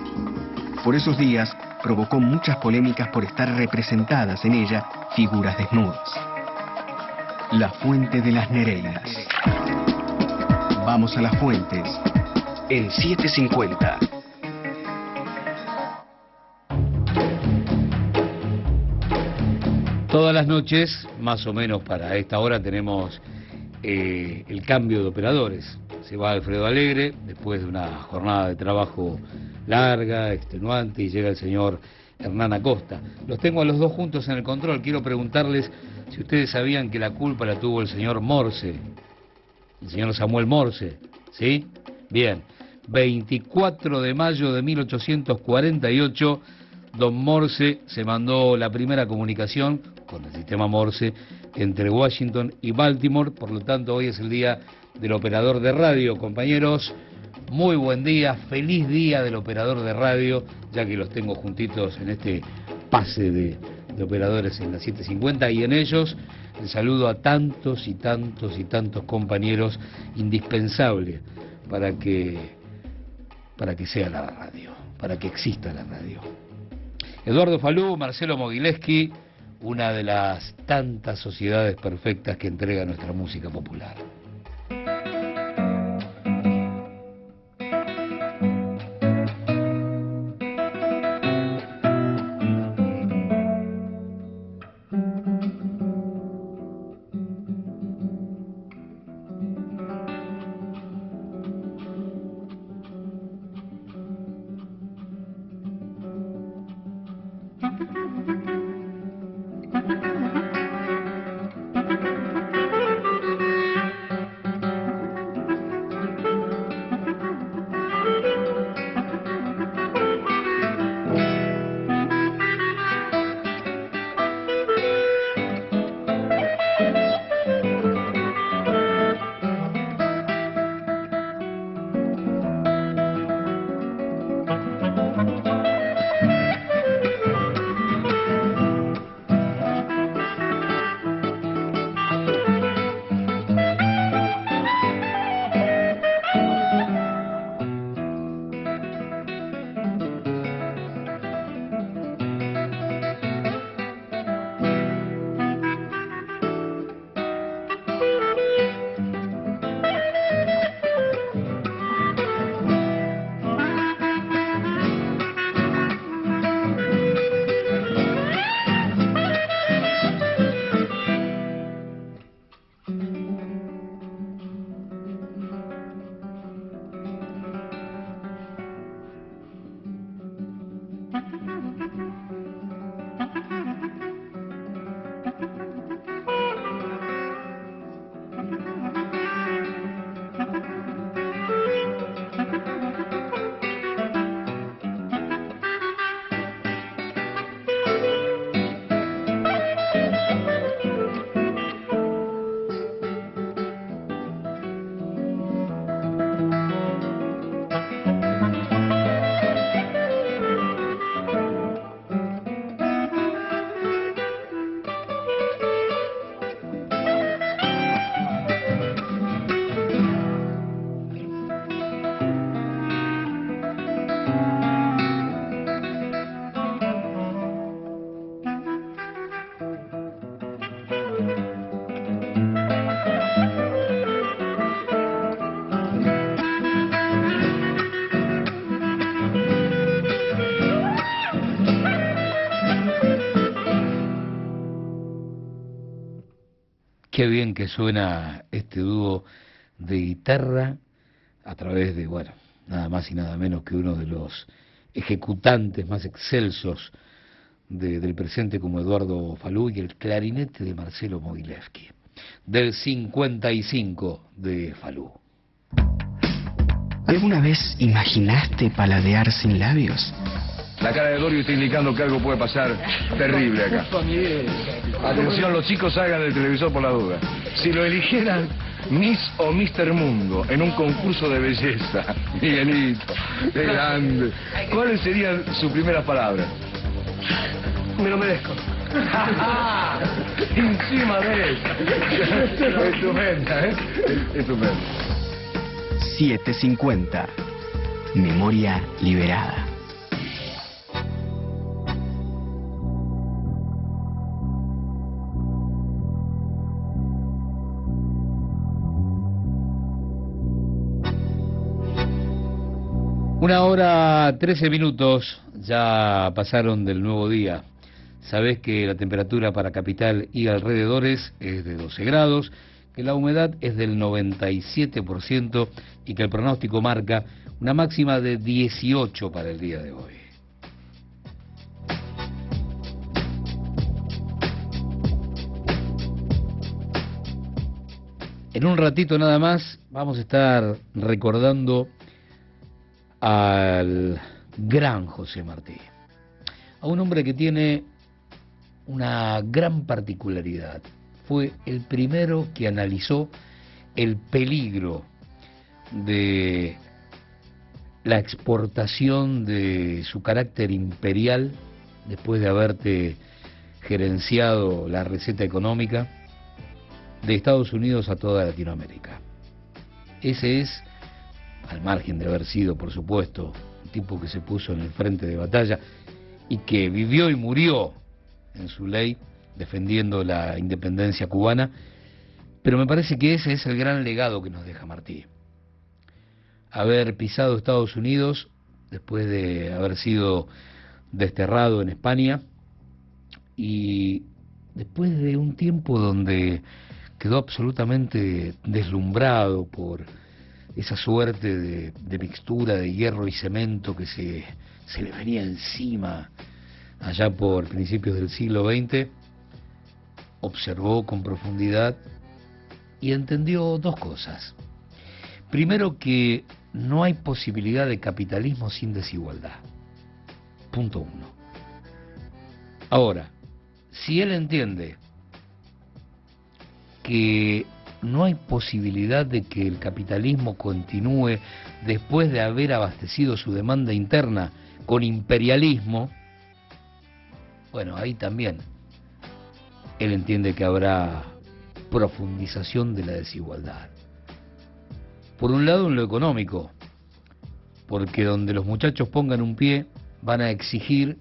Por esos días provocó muchas polémicas por estar representadas en ella figuras desnudas. La fuente de las Nereidas. Vamos a las fuentes en 750. Todas las noches, más o menos para esta hora, tenemos eh, el cambio de operadores. Se va Alfredo Alegre después de una jornada de trabajo larga, extenuante, y llega el señor Hernán Acosta. Los tengo a los dos juntos en el control. Quiero preguntarles si ustedes sabían que la culpa la tuvo el señor Morse, el señor Samuel Morse, ¿sí? Bien, 24 de mayo de 1848, don Morse se mandó la primera comunicación con el sistema Morse entre Washington y Baltimore, por lo tanto hoy es el día del operador de radio, compañeros. Muy buen día, feliz día del operador de radio, ya que los tengo juntitos en este pase de, operadores en la 750 y en ellos el saludo a tantos y tantos y tantos compañeros indispensable para que para que sea la radio, para que exista la radio. Eduardo Falú, Marcelo Mogileski, una de las tantas sociedades perfectas que entrega nuestra música popular. Bien que suena este dúo de guitarra a través de, bueno, nada más y nada menos que uno de los ejecutantes más excelsos de- del presente como Eduardo Falú y el clarinete de Marcelo Mogilevsky, del 55 de Falú. ¿Alguna vez imaginaste paladear sin labios? La cara de Dorio está indicando que algo puede pasar terrible acá. Atención, los chicos salgan del televisor por la duda. Si lo eligieran Miss o Mister Mundo en un concurso de belleza, Miguelito, qué grande. ¿Cuáles serían sus primeras palabras? Me lo merezco. Encima de él. Estupenda, ¿eh? Estupenda. 750. Memoria liberada. Una hora 13 minutos ya pasaron del nuevo día. Sabés que la temperatura para capital y alrededores es de 12 grados, que la humedad es del 97% y que el pronóstico marca una máxima de 18 para el día de hoy. En un ratito nada más vamos a estar recordando al gran José Martí, a un hombre que tiene una gran particularidad. Fue el primero que analizó el peligro de la exportación de su carácter imperial después de haberte gerenciado la receta económica de Estados Unidos a toda Latinoamérica. Ese es, al margen de haber sido, por supuesto, un tipo que se puso en el frente de batalla y que vivió y murió en su ley defendiendo la independencia cubana, pero me parece que ese es el gran legado que nos deja Martí. Haber pisado Estados Unidos después de haber sido desterrado en España y después de un tiempo donde quedó absolutamente deslumbrado por esa suerte de, mixtura de hierro y cemento que se, se le venía encima allá por principios del siglo XX, observó con profundidad y entendió dos cosas. Primero que no hay posibilidad de capitalismo sin desigualdad. Punto uno. Ahora, si él entiende que no hay posibilidad de que el capitalismo continúe después de haber abastecido su demanda interna con imperialismo, bueno, ahí también él entiende que habrá profundización de la desigualdad. Por un lado en lo económico, porque donde los muchachos pongan un pie van a exigir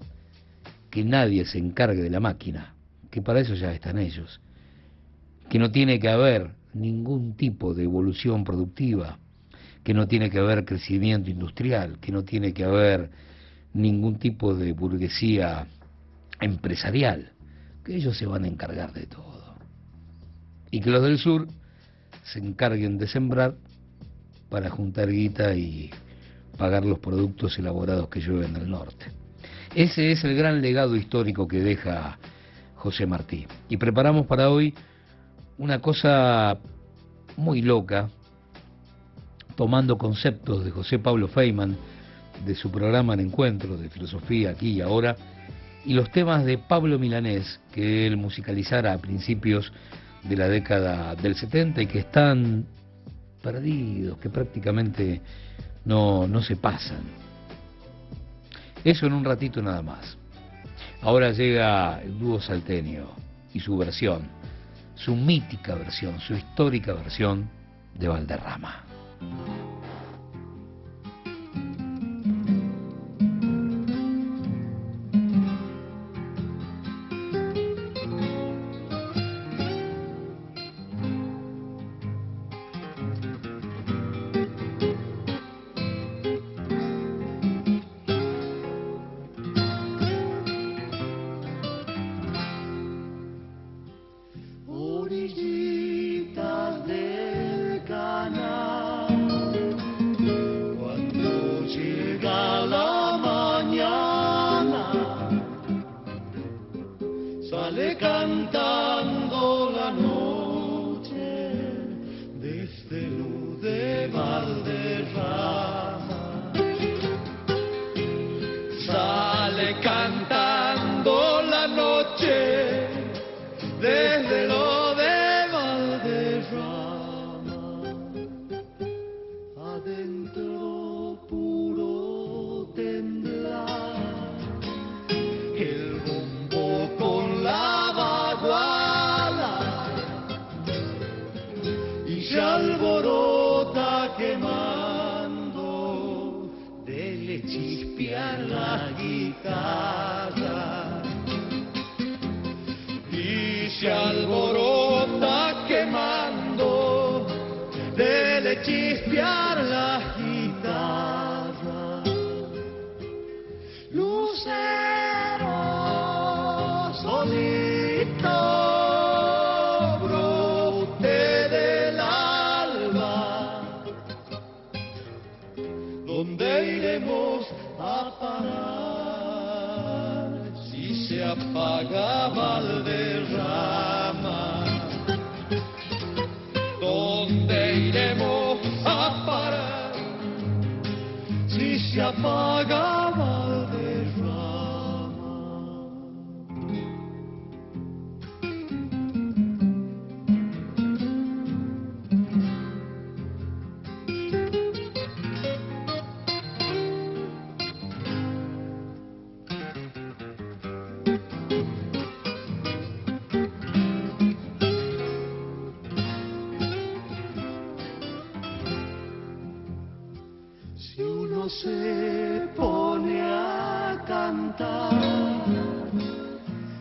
que nadie se encargue de la máquina, que para eso ya están ellos que no tiene que haber ningún tipo de evolución productiva, que no tiene que haber crecimiento industrial, que no tiene que haber ningún tipo de burguesía empresarial, que ellos se van a encargar de todo. Y que los del sur se encarguen de sembrar para juntar guita y pagar los productos elaborados que llueven del norte. Ese es el gran legado histórico que deja José Martí. Y preparamos para hoy una cosa muy loca, tomando conceptos de José Pablo Feynman, de su programa en Encuentro de Filosofía aquí y ahora, y los temas de Pablo Milanés, que él musicalizara a principios de la década del 70 y que están perdidos, que prácticamente no, no se pasan. Eso en un ratito nada más. Ahora llega el dúo salteño y su versión su mítica versión, su histórica versión de Valderrama.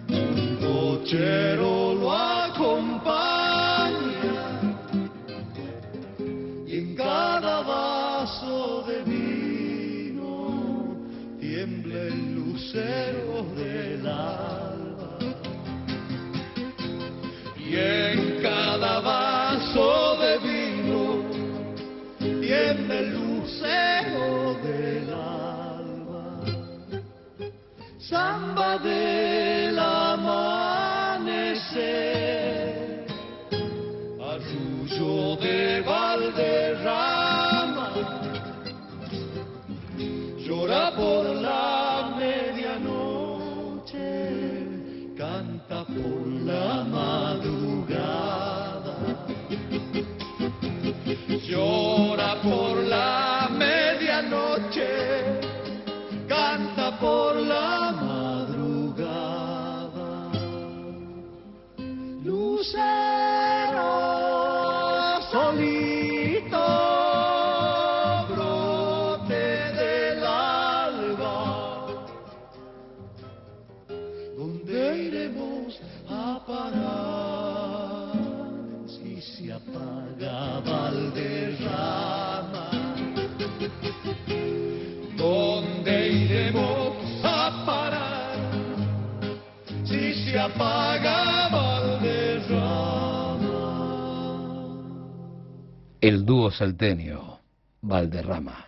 Un cochero lo acompaña y en cada vaso de vino tiembla el lucero del amanecer, arrullo de Valderrama, El dúo salteño, Valderrama.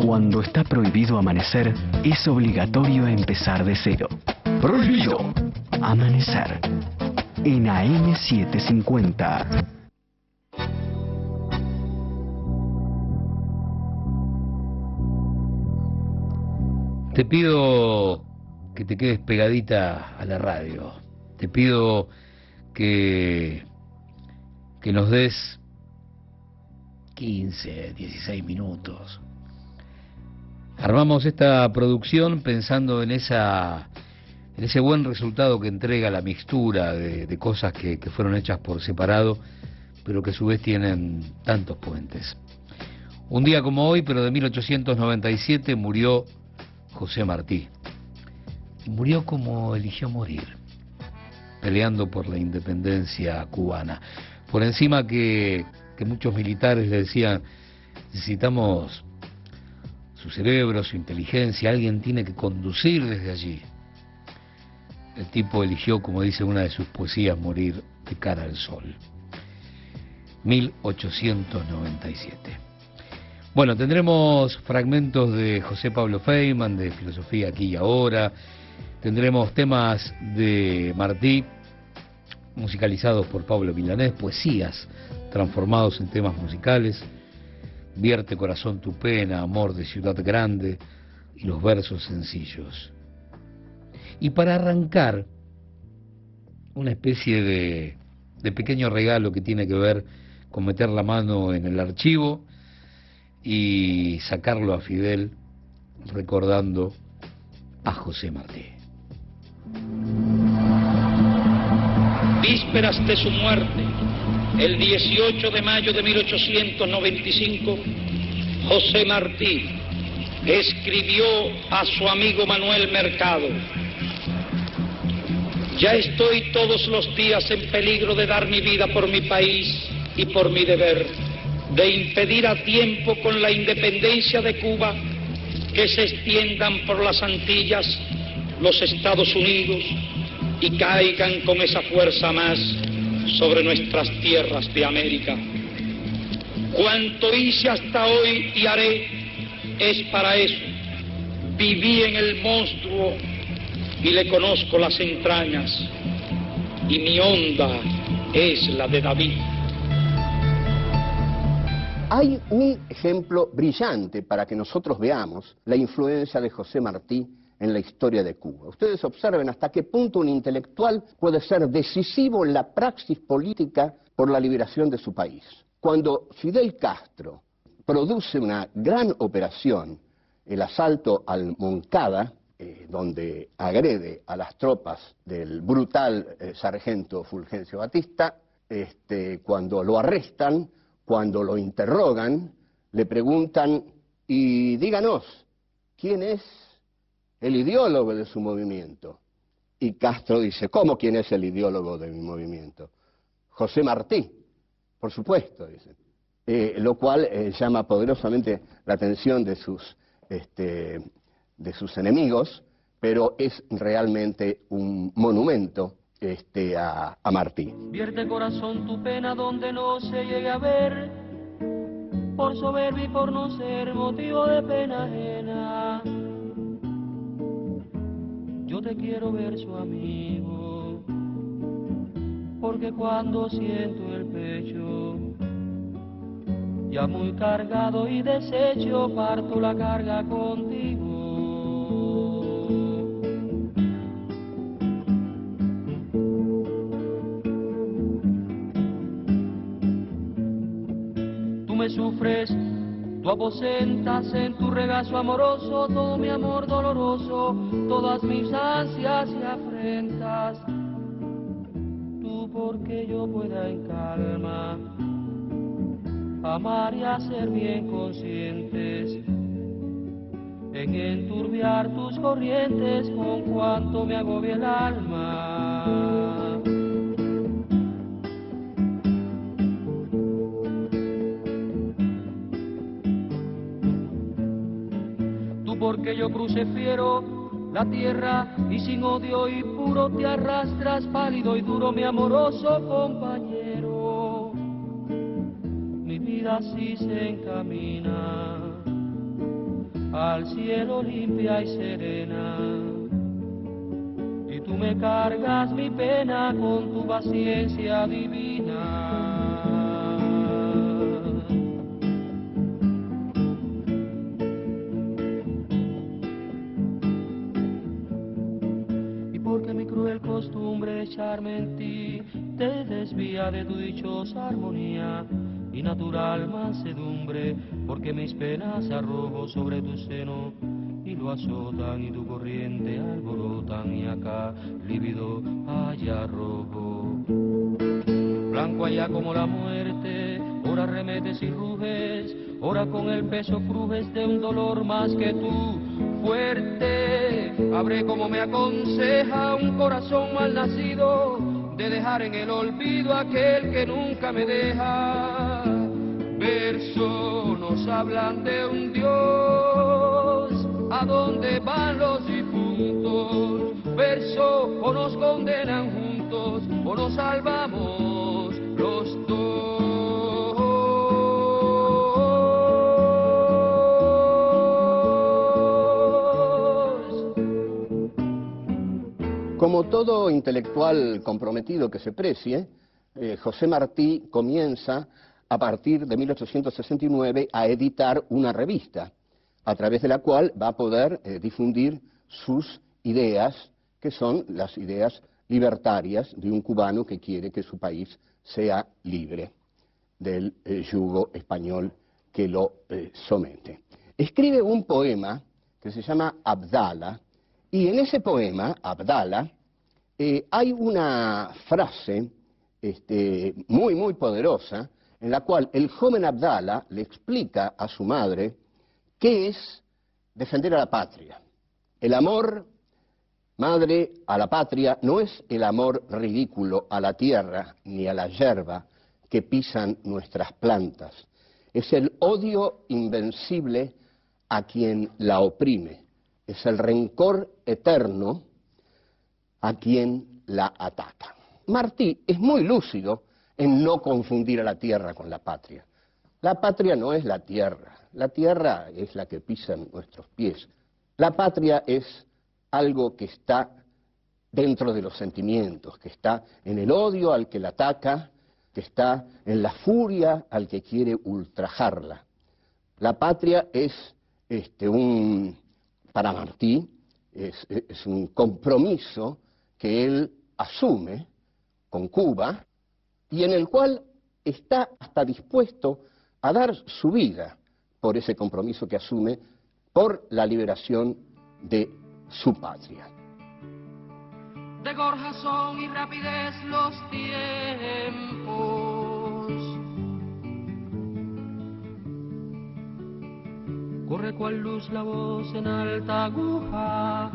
Cuando está prohibido amanecer, es obligatorio empezar de cero. Prohibido. Amanecer. En AM750. Te pido que te quedes pegadita a la radio. Te pido que, que nos des 15, 16 minutos. Armamos esta producción pensando en esa en ese buen resultado que entrega la mixtura de, cosas que, que fueron hechas por separado, pero que a su vez tienen tantos puentes. Un día como hoy, pero de 1897, murió José Martí. Murió como eligió morir, peleando por la independencia cubana. Por encima que, que muchos militares le decían, necesitamos su cerebro, su inteligencia, alguien tiene que conducir desde allí. El tipo eligió, como dice una de sus poesías, morir de cara al sol. 1897. Bueno, tendremos fragmentos de José Pablo Feynman, de Filosofía aquí y ahora. Tendremos temas de Martí, musicalizados por Pablo Milanés, poesías transformados en temas musicales. Vierte corazón tu pena, amor de ciudad grande y los versos sencillos. Y para arrancar, una especie de, de pequeño regalo que tiene que ver con meter la mano en el archivo y sacarlo a Fidel recordando a José Martí. Vísperas de su muerte, el 18 de mayo de 1895, José Martí escribió a su amigo Manuel Mercado, ya estoy todos los días en peligro de dar mi vida por mi país y por mi deber, de impedir a tiempo con la independencia de Cuba que se extiendan por las Antillas los Estados Unidos y caigan con esa fuerza más sobre nuestras tierras de América. Cuanto hice hasta hoy y haré es para eso. Viví en el monstruo y le conozco las entrañas y mi onda es la de David. Hay un ejemplo brillante para que nosotros veamos la influencia de José Martí en la historia de Cuba. Ustedes observen hasta qué punto un intelectual puede ser decisivo en la praxis política por la liberación de su país. Cuando Fidel Castro produce una gran operación, el asalto al Moncada, eh, donde agrede a las tropas del brutal eh, sargento Fulgencio Batista, este, cuando lo arrestan, cuando lo interrogan, le preguntan, y díganos, ¿quién es el ideólogo de su movimiento? Y Castro dice, ¿cómo quién es el ideólogo de mi movimiento? José Martí, por supuesto, dice. Eh, lo cual eh, llama poderosamente la atención de sus, este, de sus enemigos, pero es realmente un monumento este, a, a Martí. Vierte corazón tu pena donde no se llegue a ver, por soberbia y por no ser motivo de pena ajena. Yo te quiero ver su amigo, porque cuando siento el pecho, ya muy cargado y deshecho, parto la carga contigo. Tú me sufres, tú aposentas en tu regazo amoroso todo mi amor doloroso, todas mis ansias y afrentas. Tú porque yo pueda en calma amar y hacer bien conscientes en enturbiar tus corrientes con cuanto me agobia el alma. Porque yo cruce fiero la tierra y sin odio y puro te arrastras pálido y duro mi amoroso compañero. Mi vida así se encamina al cielo limpia y serena. Y tú me cargas mi pena con tu paciencia divina. Echarme en ti te desvía de tu dichosa armonía y natural mansedumbre, porque mis penas arrojo sobre tu seno y lo azotan y tu corriente alborotan y acá lívido allá rojo. Blanco allá como la muerte, ora remetes y ruges, ora con el peso crujes de un dolor más que tú, fuerte. Abre como me aconseja un corazón mal nacido, de dejar en el olvido aquel que nunca me deja. Verso nos hablan de un Dios, a dónde van los difuntos. Verso o nos condenan juntos o nos salvamos los dos. Como todo intelectual comprometido que se precie, eh, José Martí comienza a partir de 1869 a editar una revista, a través de la cual va a poder eh, difundir sus ideas, que son las ideas libertarias de un cubano que quiere que su país sea libre del eh, yugo español que lo somete. Escribe un poema que se llama Abdala, y en ese poema, Abdala, eh, hay una frase este, muy, muy poderosa, en la cual el joven Abdala le explica a su madre qué es defender a la patria. El amor, madre, a la patria no es el amor ridículo a la tierra ni a la yerba que pisan nuestras plantas. Es el odio invencible a quien la oprime, es el rencor eterno a quien la ataca. Martí es muy lúcido en no confundir a la tierra con la patria. La patria no es la tierra, la tierra es la que pisan nuestros pies. La patria es algo que está dentro de los sentimientos, que está en el odio al que la ataca, que está en la furia al que quiere ultrajarla. La patria es este, un, para Martí, es, un compromiso que él asume con Cuba y en el cual está hasta dispuesto a dar su vida por ese compromiso que asume por la liberación de su patria. De gorjazón y rapidez los tiempos. Corre cual luz la voz en alta aguja,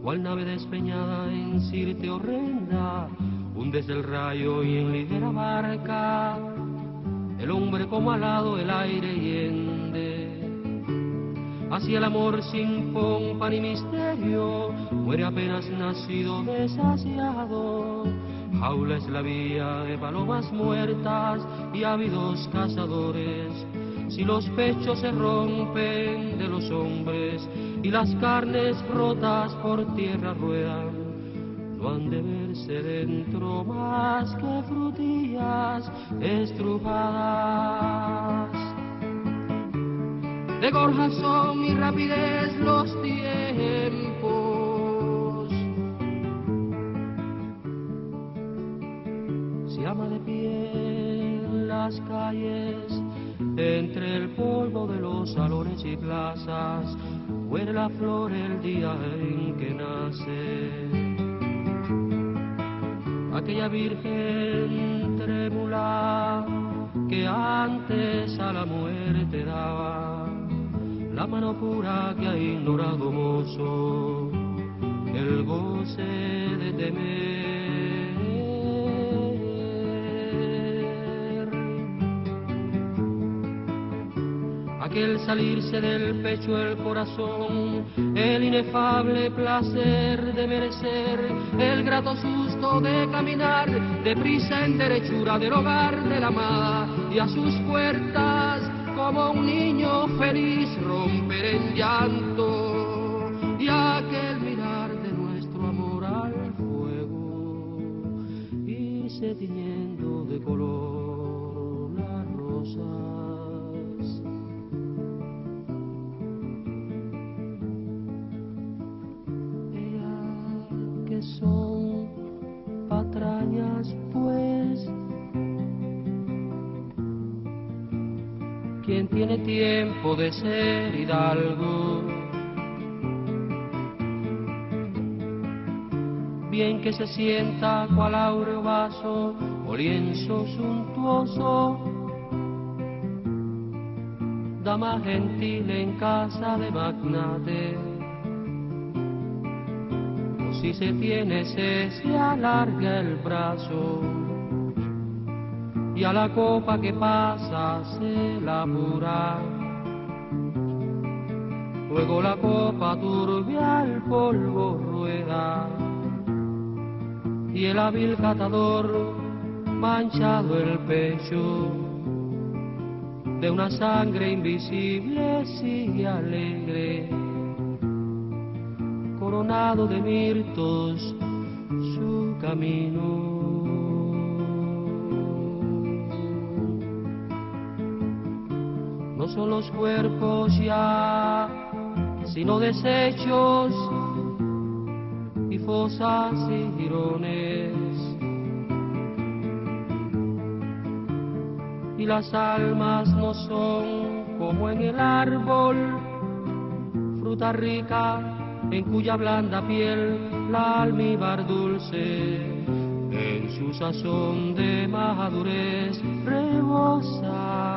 cual nave despeñada en sirte horrenda, hundes el rayo y en ligera barca, el hombre como alado el aire hiende. Hacia el amor sin pompa ni misterio, muere apenas nacido desasiado. Jaula es la vía de palomas muertas y ávidos cazadores. Si los pechos se rompen de los hombres y las carnes rotas por tierra ruedan, no han de verse dentro más que frutillas estrujadas. De gorjas son mi rapidez los tiempos. Se ama de pie en las calles, entre el polvo de los salones y plazas, huele la flor el día en que nace. Aquella virgen trémula que antes a la muerte daba la mano pura que ha ignorado mozo el goce de temer. Aquel salirse del pecho el corazón, el inefable placer de merecer, el grato susto de caminar deprisa en derechura del hogar de la amada y a sus puertas como un niño feliz romper en llanto. Y aquel mirar de nuestro amor al fuego irse tiñendo de color tiempo de ser hidalgo. Bien que se sienta cual áureo vaso o lienzo suntuoso, dama gentil en casa de magnate. O si se tiene se, se alarga el brazo y a la copa que pasa se la apura. Luego la copa turbia al polvo rueda y el hábil catador manchado el pecho de una sangre invisible sigue alegre, coronado de mirtos su camino. No son los cuerpos ya, sino desechos y fosas y jirones. Y las almas no son como en el árbol, fruta rica en cuya blanda piel la almíbar dulce en su sazón de madurez rebosa.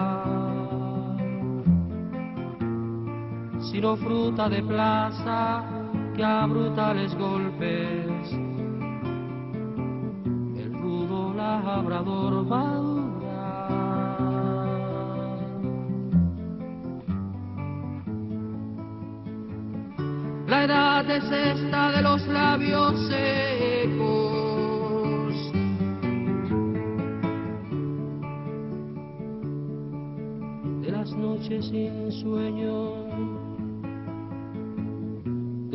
Sino fruta de plaza que a brutales golpes el rudo labrador madura. La edad es esta de los labios secos? Noches sin sueño,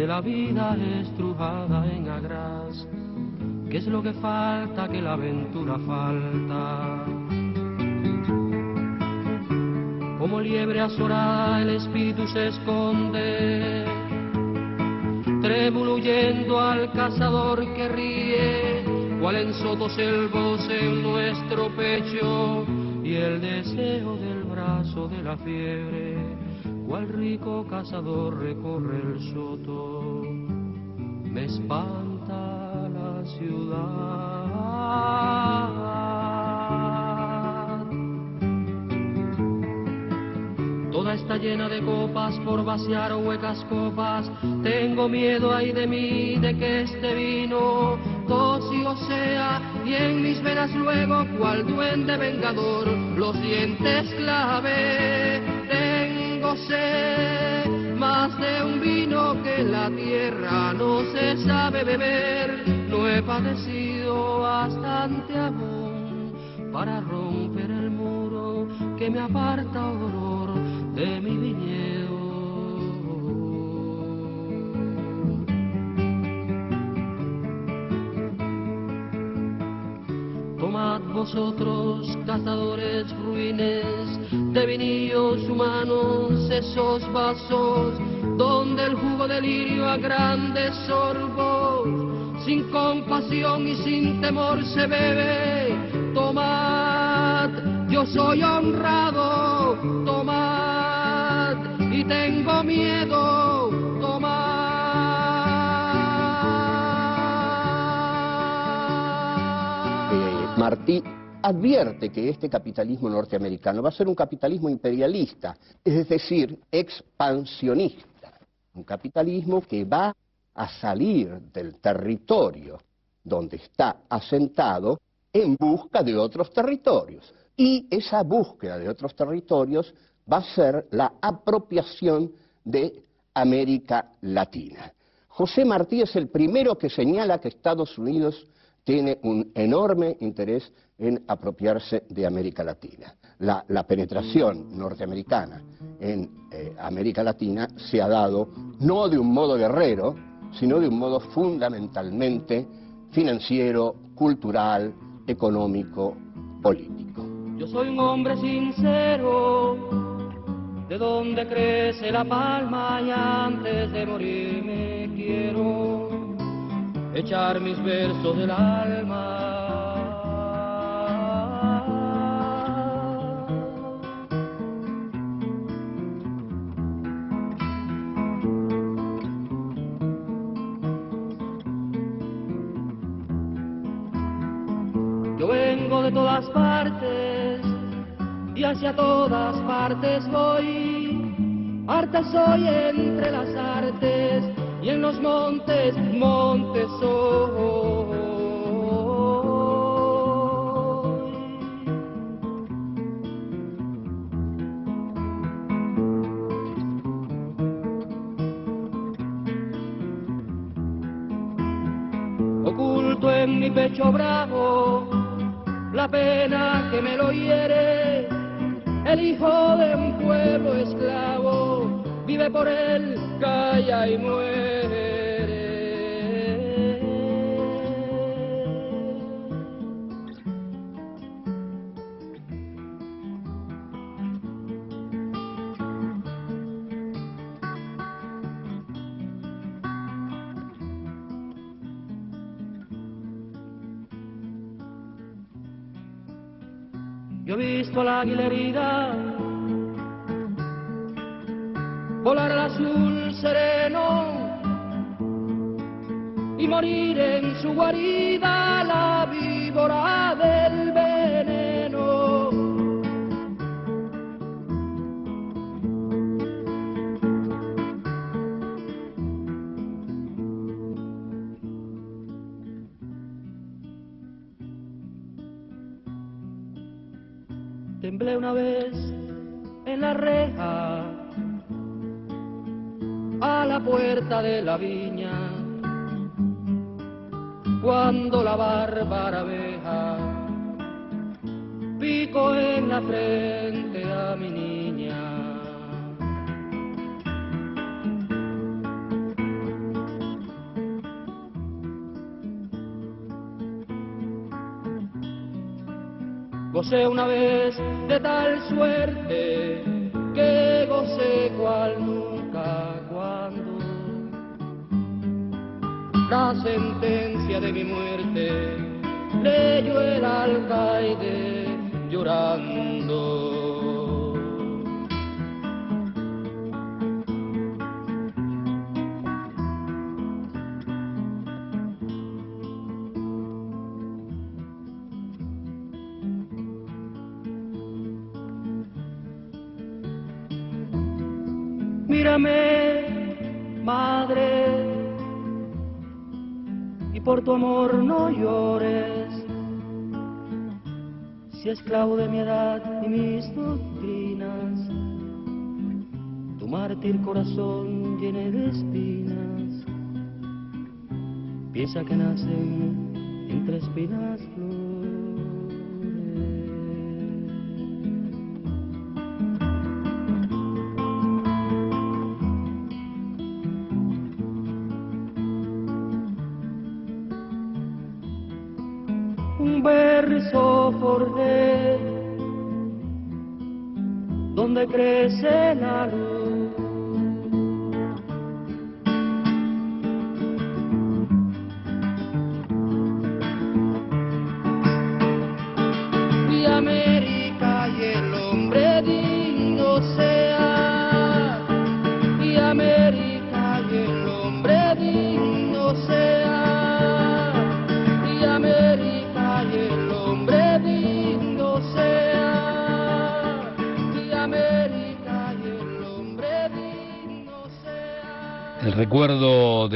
de la vida estrujada en agras, ¿qué es lo que falta que la aventura falta? Como liebre azorada el espíritu se esconde, trémulo huyendo al cazador que ríe, cual en sotos selvos en nuestro pecho, y el deseo del brazo de la fiebre, cual rico cazador recorre el soto, me espanta la ciudad. Toda está llena de copas por vaciar huecas copas. Tengo miedo ay de mí, de que este vino tóxico sea y en mis venas luego cual duende vengador los dientes clave. Tengo sed más de un vino que la tierra no se sabe beber. No he padecido bastante aún para romper el muro que me aparta horror de mi viñedo. Tomad vosotros, cazadores ruines, de vinillos humanos esos vasos, donde el jugo de lirio a grandes sorbos, sin compasión y sin temor se bebe. Tomad, yo soy honrado, tomad, y tengo miedo, Eh, Martí advierte que este capitalismo norteamericano va a ser un capitalismo imperialista, es decir, expansionista, un capitalismo que va a salir del territorio donde está asentado en busca de otros territorios. Y esa búsqueda de otros territorios va a ser la apropiación de América Latina. José Martí es el primero que señala que Estados Unidos tiene un enorme interés en apropiarse de América Latina. La, penetración norteamericana en eh, América Latina se ha dado no de un modo guerrero, sino de un modo fundamentalmente financiero, cultural, económico, político. Yo soy un hombre sincero, de donde crece la palma y antes de morirme quiero echar mis versos del alma. Yo vengo de todas partes y hacia todas partes voy. Arte soy entre las artes y en los montes, montes soy. Oculto en mi pecho bravo la pena que me lo hiere, el hijo de un pueblo esclavo vive por él, calla y muere. Visto la águila volar al azul sereno y morir en su guarida la víbora del de la viña, cuando la bárbara abeja pico en la frente a mi niña. Gocé una vez de tal suerte sentencia de mi muerte leyó el alcaide llorando. Tu amor no llores. Si esclavo de mi edad y mis doctrinas, tu mártir corazón llene de espinas, pieza que nacen entre espinas un donde crece la luz.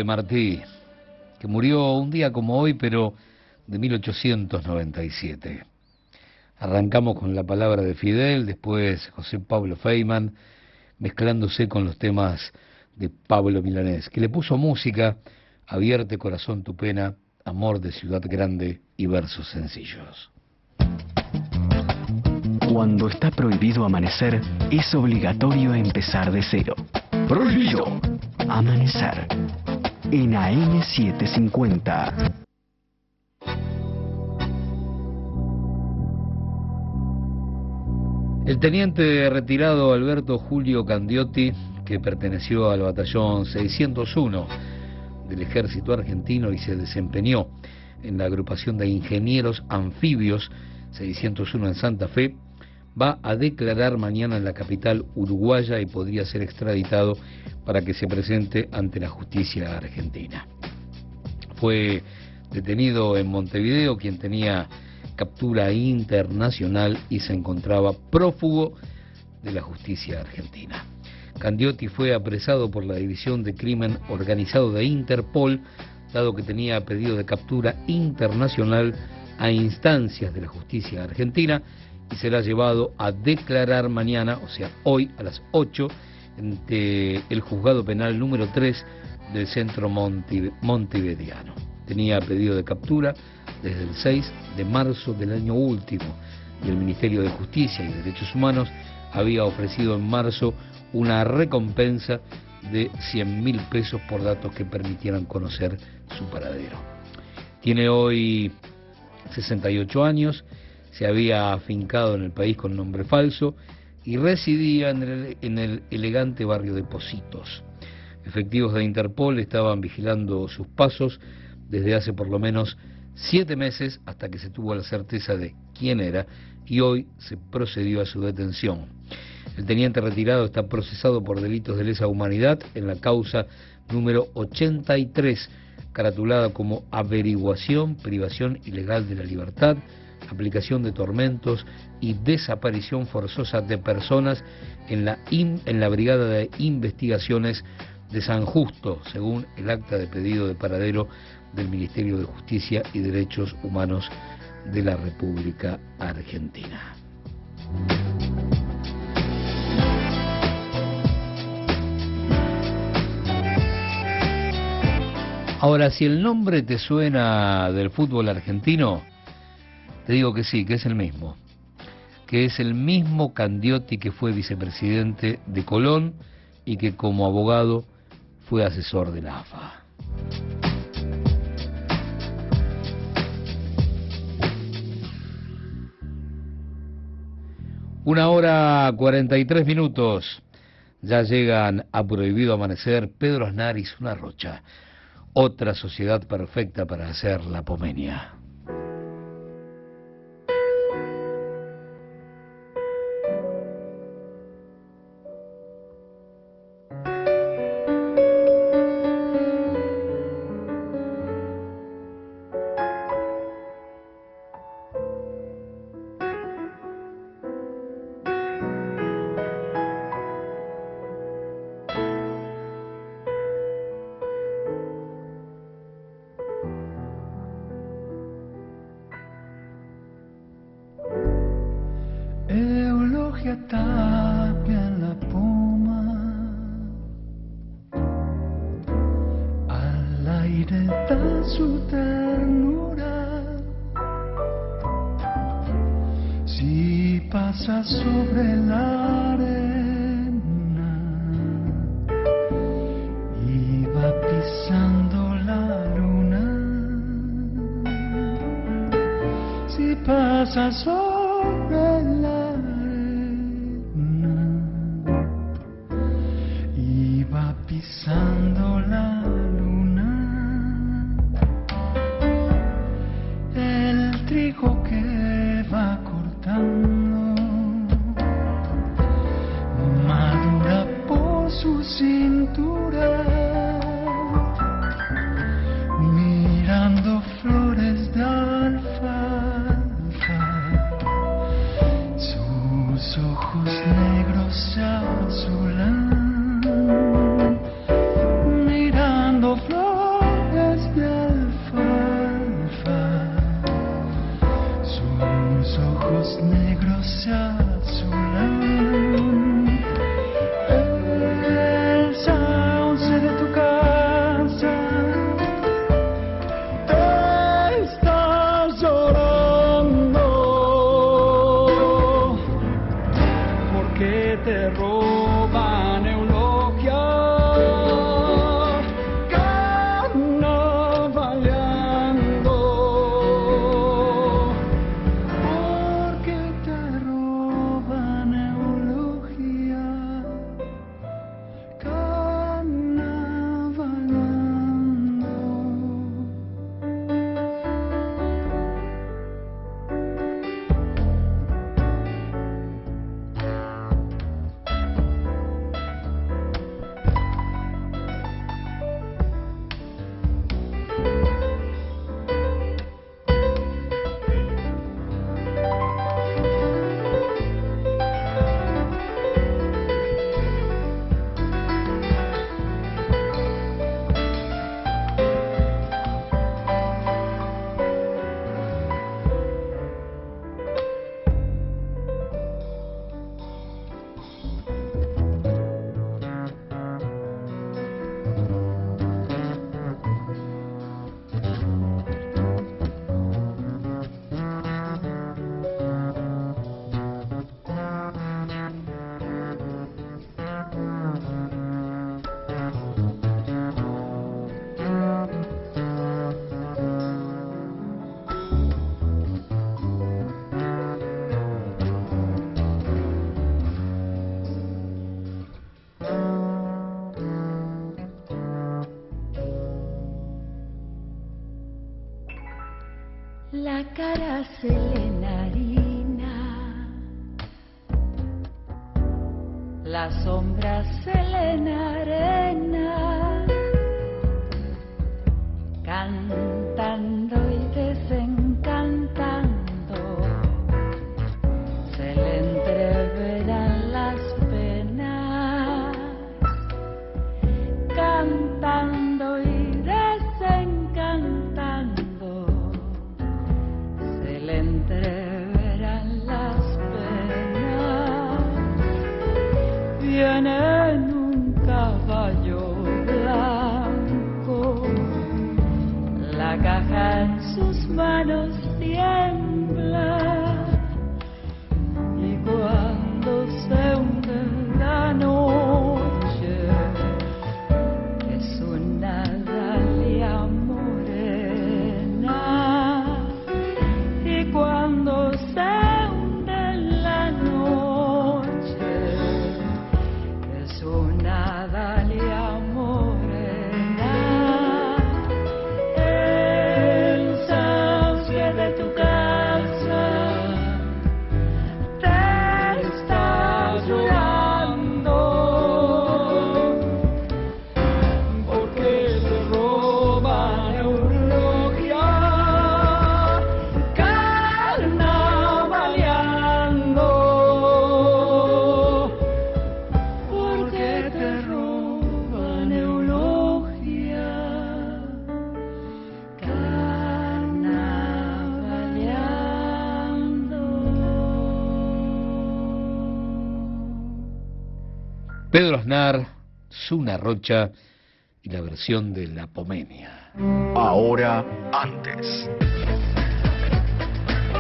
Martí, que murió un día como hoy, pero de 1897. Arrancamos con la palabra de Fidel, después José Pablo Feynman, mezclándose con los temas de Pablo Milanés, que le puso música, Abierte corazón tu pena, Amor de ciudad grande y versos sencillos. Cuando está prohibido amanecer, es obligatorio empezar de cero. Prohibido. Amanecer. En AM750. El teniente retirado Alberto Julio Candiotti, que perteneció al batallón 601 del ejército argentino y se desempeñó en la agrupación de ingenieros anfibios 601 en Santa Fe, va a declarar mañana en la capital uruguaya y podría ser extraditado para que se presente ante la justicia argentina. Fue detenido en Montevideo quien tenía captura internacional y se encontraba prófugo de la justicia argentina. Candiotti fue apresado por la División de Crimen Organizado de Interpol, dado que tenía pedido de captura internacional a instancias de la justicia argentina y será llevado a declarar mañana, o sea, hoy a las 8, ante el juzgado penal número 3 del centro montive montevideano. Tenía pedido de captura desde el 6 de marzo del año último y el Ministerio de Justicia y Derechos Humanos había ofrecido en marzo una recompensa de 100 mil pesos por datos que permitieran conocer su paradero. Tiene hoy 68 años, se había afincado en el país con nombre falso y residía en el, en el elegante barrio de Positos. Efectivos de Interpol estaban vigilando sus pasos desde hace por lo menos siete meses hasta que se tuvo la certeza de quién era y hoy se procedió a su detención. El teniente retirado está procesado por delitos de lesa humanidad en la causa número 83, caratulada como averiguación, privación ilegal de la libertad, aplicación de tormentos y desaparición forzosa de personas en la, en la Brigada de Investigaciones de San Justo, según el acta de pedido de paradero del Ministerio de Justicia y Derechos Humanos de la República Argentina. Ahora, si el nombre te suena del fútbol argentino, te digo que sí, que es el mismo. Que es el mismo Candiotti que fue vicepresidente de Colón y que como abogado fue asesor de la AFA. Una hora 43 minutos. Ya llegan a Prohibido Amanecer Pedro Aznar y Rocha. Otra sociedad perfecta para hacer la pomenia. Pedro Aznar, Zuna Rocha y la versión de La Pomenia. Ahora antes.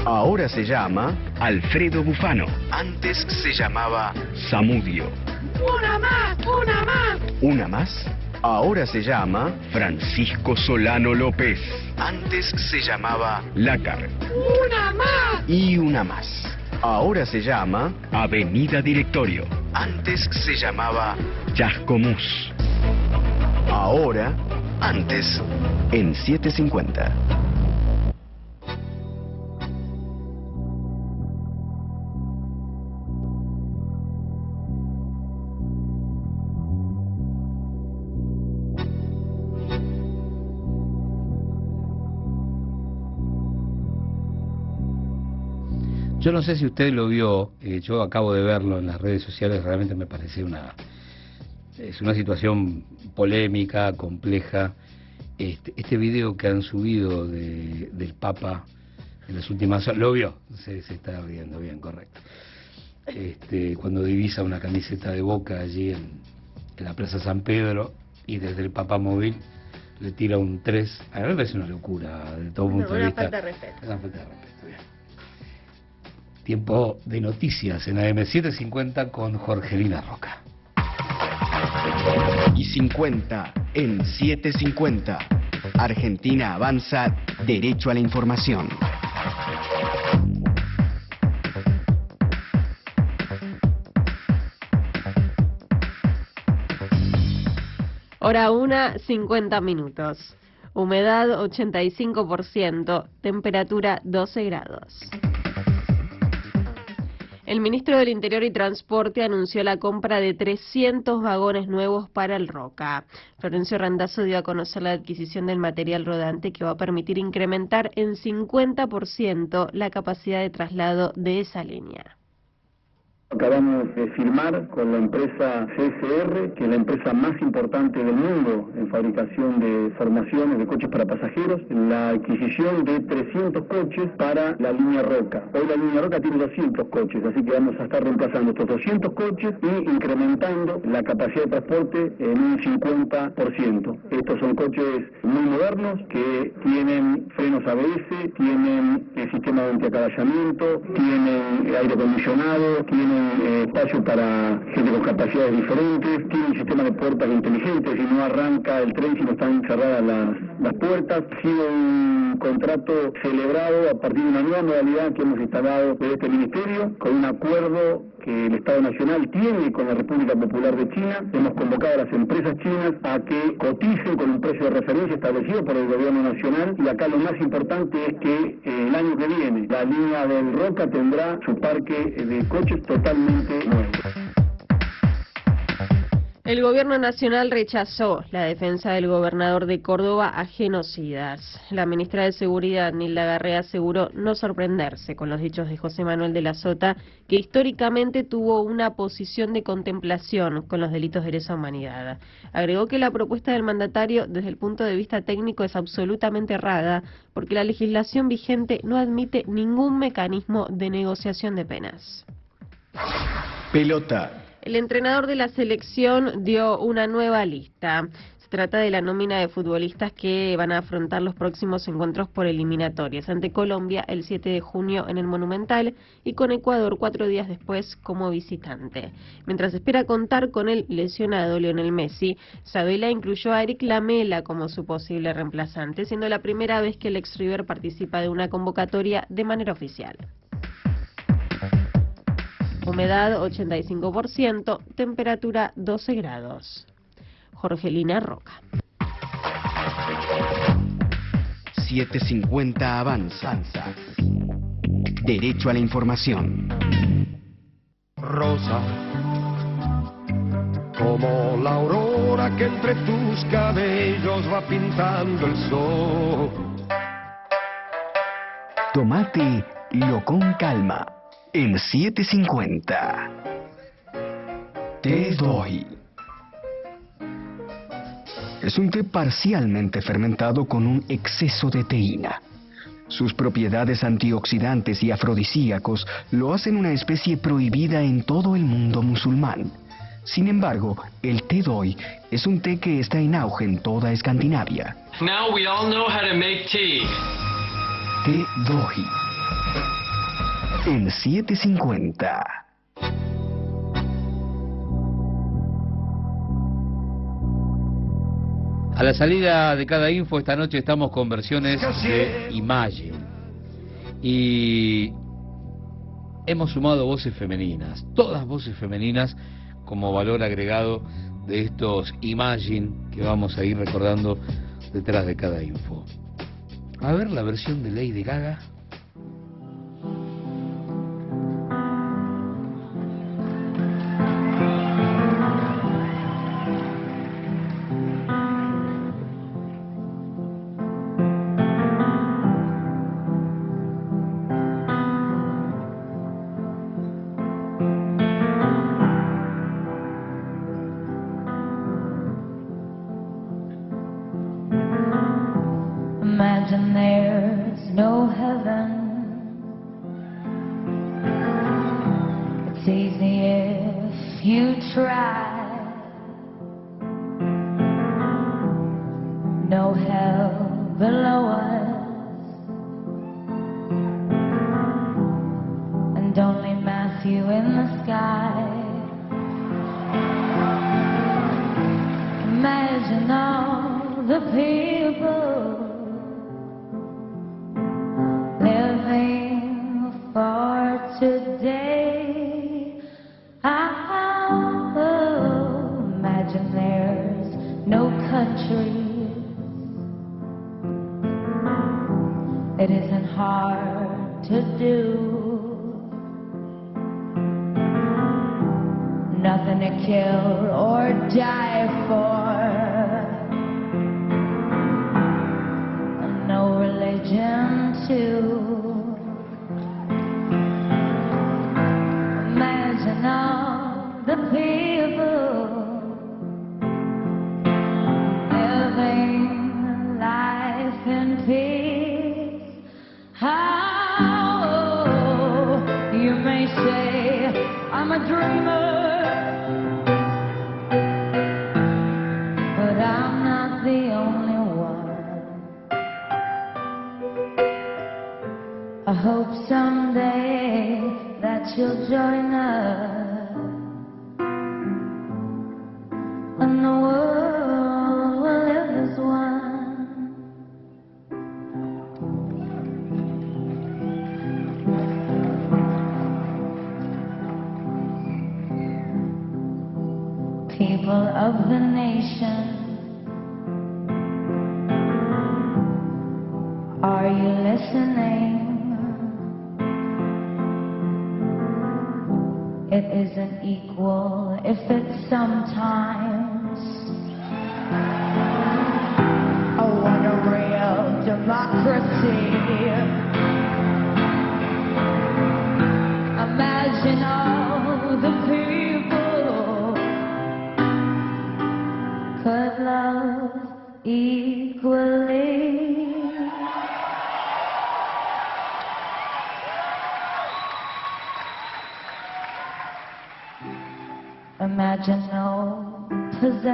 Ahora se llama Alfredo Bufano. Antes se llamaba Samudio. Una más, una más. Una más. Ahora se llama Francisco Solano López. Antes se llamaba Lácar. Una más. Y una más. Ahora se llama Avenida Directorio. Antes se llamaba Chascomús. Ahora, antes, en 750. Yo no sé si usted lo vio, eh, yo acabo de verlo en las redes sociales, realmente me parece una es una situación polémica, compleja. Este, este video que han subido de- del Papa en las últimas horas, lo vio, se, se está viendo bien, correcto. Este, cuando divisa una camiseta de boca allí en, en la Plaza San Pedro y desde el Papa móvil le tira un 3. A mí me parece una locura de todo punto de vista. falta de respeto. Una falta de respeto. Tiempo de noticias en AM750 con Jorgelina Roca. Y 50 en 750. Argentina avanza derecho a la información. Hora 1, 50 minutos. Humedad 85%, temperatura 12 grados. El ministro del Interior y Transporte anunció la compra de 300 vagones nuevos para el Roca. Florencio Randazzo dio a conocer la adquisición del material rodante que va a permitir incrementar en 50% la capacidad de traslado de esa línea. Acabamos de firmar con la empresa CSR, que es la empresa más importante del mundo en fabricación de formaciones de coches para pasajeros, la adquisición de 300 coches para la línea Roca. Hoy la línea Roca tiene 200 coches, así que vamos a estar reemplazando estos 200 coches y incrementando la capacidad de transporte en un 50%. Estos son coches muy modernos que tienen frenos ABS, tienen eh, sistema de antiacaballamiento, tienen aire acondicionado, tienen eh, espacio para gente con capacidades diferentes, tienen sistema de puertas inteligentes y no arranca el tren si no están cerradas las, puertas. Ha sido un contrato celebrado a partir de una nueva modalidad que hemos instalado desde este ministerio con un acuerdo que el Estado Nacional tiene con la República Popular de China. Hemos convocado a las empresas chinas a que coticen con un precio de referencia establecido por el gobierno nacional y acá lo más importante es que eh, el año que viene la línea del Roca tendrá su parque de coches totalmente El gobierno nacional rechazó la defensa del gobernador de Córdoba a genocidas. La ministra de Seguridad, Nilda Garrea, aseguró no sorprenderse con los dichos de José Manuel de la Sota, que históricamente tuvo una posición de contemplación con los delitos de lesa humanidad. Agregó que la propuesta del mandatario, desde el punto de vista técnico, es absolutamente errada, porque la legislación vigente no admite ningún mecanismo de negociación de penas. Pelota. El entrenador de la selección dio una nueva lista. Se trata de la nómina de futbolistas que van a afrontar los próximos encuentros por eliminatorias ante Colombia el 7 de junio en el Monumental y con Ecuador cuatro días después como visitante. Mientras espera contar con el lesionado Lionel Messi, Sabela incluyó a Eric Lamela como su posible reemplazante, siendo la primera vez que el ex River participa de una convocatoria de manera oficial. Humedad 85%, temperatura 12 grados. Jorgelina Roca. 750 Avanza. Derecho a la información. Rosa, como la aurora que entre tus cabellos va pintando el sol. Tomate lo con calma. En 750. Te doy. Es un té parcialmente fermentado con un exceso de teína. Sus propiedades antioxidantes y afrodisíacos lo hacen una especie prohibida en todo el mundo musulmán. Sin embargo, el té doi es un té que está en auge en toda Escandinavia. Now we all know how to make tea. Té doi. En 750. A la salida de cada info esta noche estamos con versiones de Imagine. Y hemos sumado voces femeninas, todas voces femeninas como valor agregado de estos Imagine que vamos a ir recordando detrás de cada info. A ver la versión de Lady Gaga.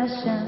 passion.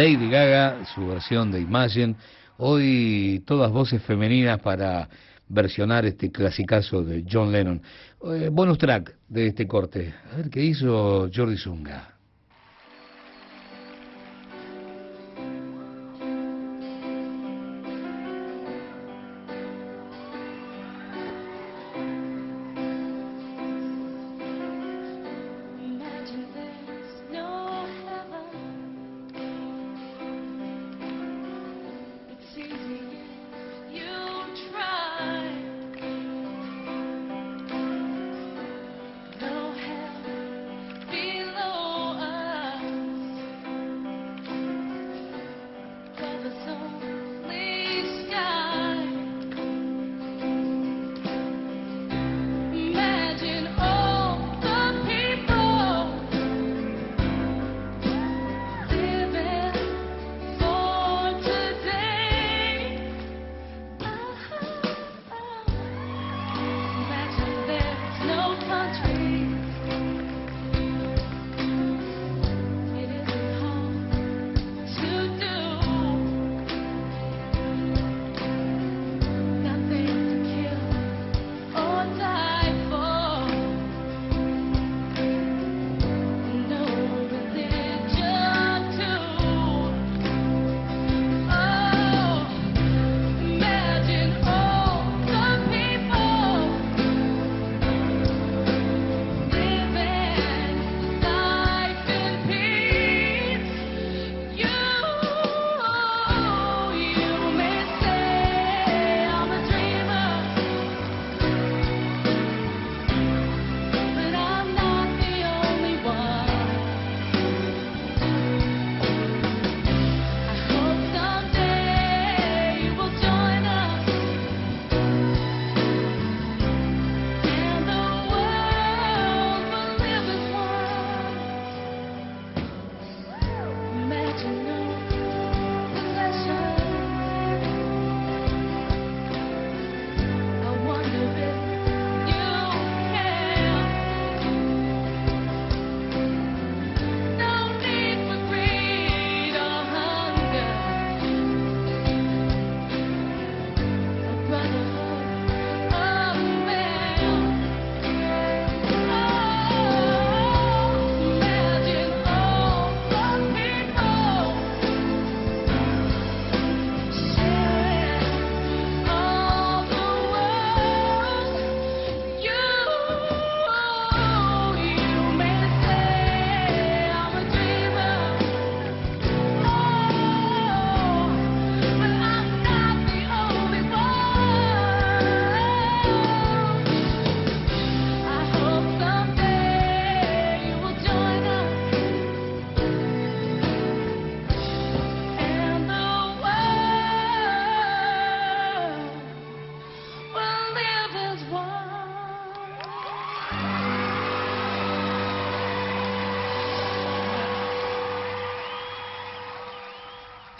Lady Gaga, su versión de Imagine. Hoy todas voces femeninas para versionar este clasicazo de John Lennon. Eh, bonus track de este corte. A ver qué hizo Jordi Zunga.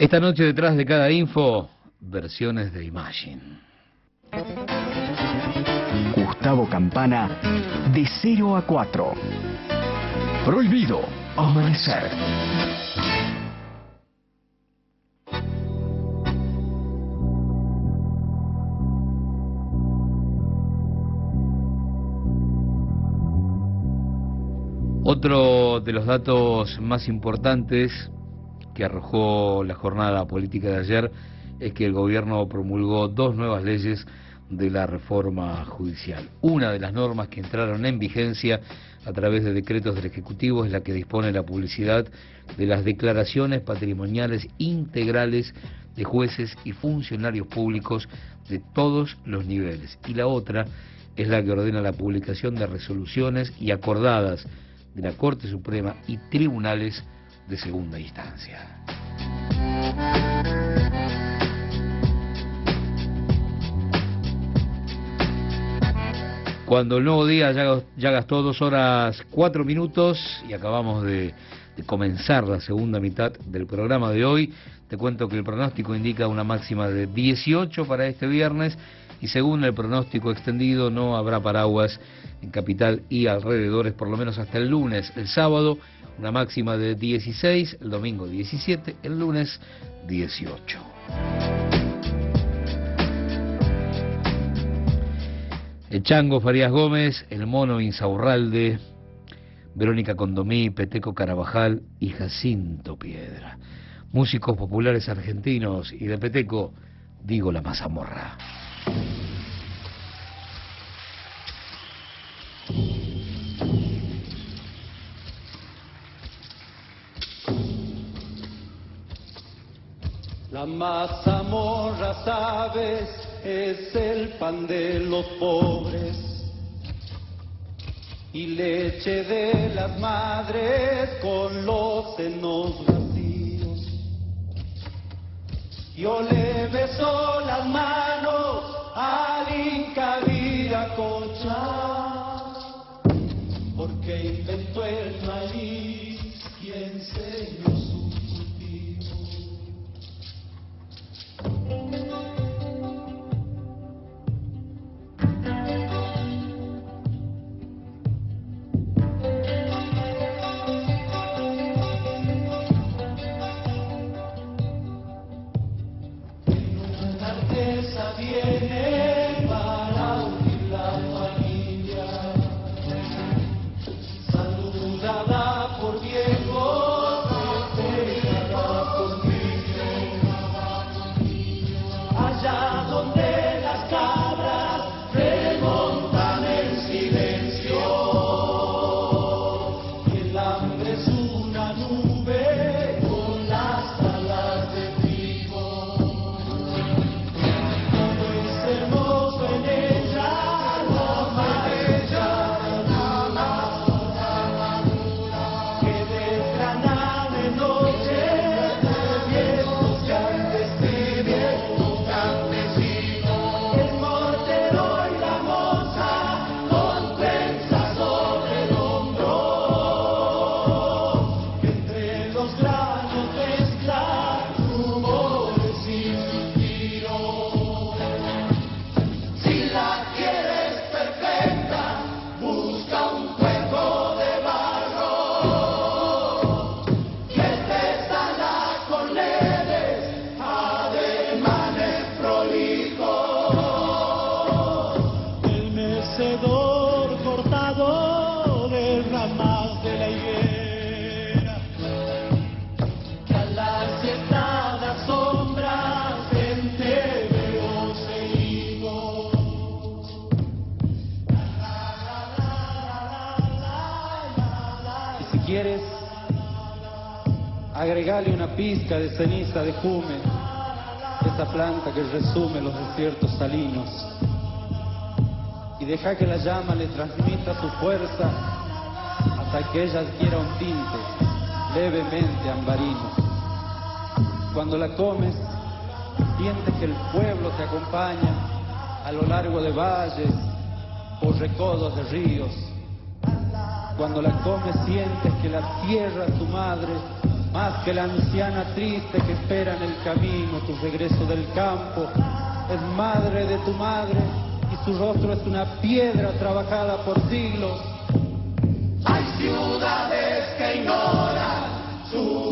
Esta noche detrás de cada info, versiones de Imagine. Gustavo Campana, de 0 a 4. Prohibido amanecer. Otro de los datos más importantes que arrojó la jornada política de ayer es que el gobierno promulgó dos nuevas leyes de la reforma judicial. Una de las normas que entraron en vigencia a través de decretos del Ejecutivo es la que dispone la publicidad de las declaraciones patrimoniales integrales de jueces y funcionarios públicos de todos los niveles. Y la otra es la que ordena la publicación de resoluciones y acordadas de la Corte Suprema y tribunales de segunda instancia. Cuando el nuevo día ya, gastó dos horas cuatro minutos y acabamos de, de, comenzar la segunda mitad del programa de hoy, te cuento que el pronóstico indica una máxima de 18 para este viernes y según el pronóstico extendido no habrá paraguas en capital y alrededores por lo menos hasta el lunes. El sábado una máxima de 16, el domingo 17, el lunes 18. El Chango Farías Gómez, el Mono Insaurralde, Verónica Condomí, Peteco Carabajal y Jacinto Piedra. Músicos populares argentinos y de Peteco, digo la mazamorra. La mazamorra, sabes, es el pan de los pobres y leche de las madres con los senos. Yo le beso las manos al Inca Viracocha porque inventó el maíz agregale una pizca de ceniza de jume, esa planta que resume los desiertos salinos. Y deja que la llama le transmita su fuerza hasta que ella adquiera un tinte levemente ambarino. Cuando la comes, sientes que el pueblo te acompaña a lo largo de valles o recodos de ríos. Cuando la comes sientes que la tierra tu madre, más que la anciana triste que espera en el camino tu regreso del campo, es madre de tu madre y su rostro es una piedra trabajada por siglos. Hay ciudades que ignoran su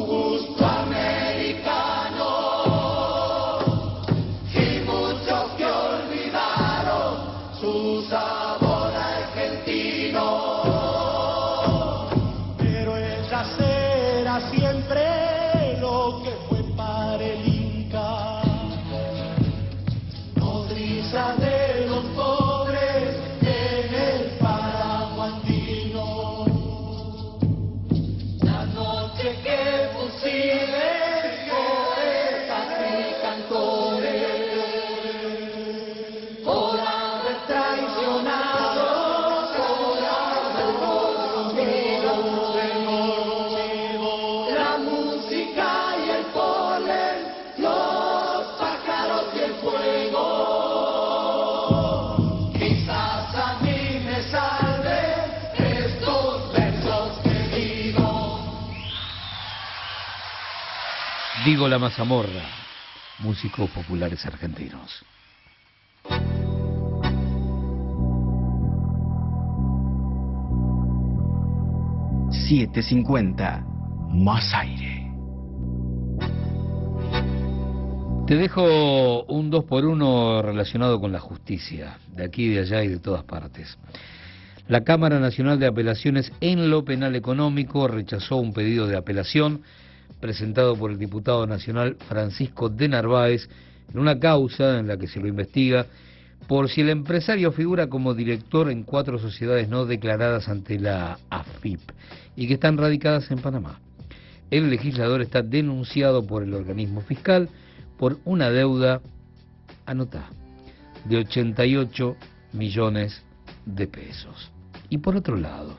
Digo la mazamorra, músicos populares argentinos. ...750... Más aire. Te dejo un dos por uno relacionado con la justicia, de aquí, de allá y de todas partes. La Cámara Nacional de Apelaciones en lo penal económico rechazó un pedido de apelación presentado por el diputado nacional Francisco de Narváez en una causa en la que se lo investiga por si el empresario figura como director en cuatro sociedades no declaradas ante la AFIP y que están radicadas en Panamá. El legislador está denunciado por el organismo fiscal por una deuda, anotá, de 88 millones de pesos. Y por otro lado,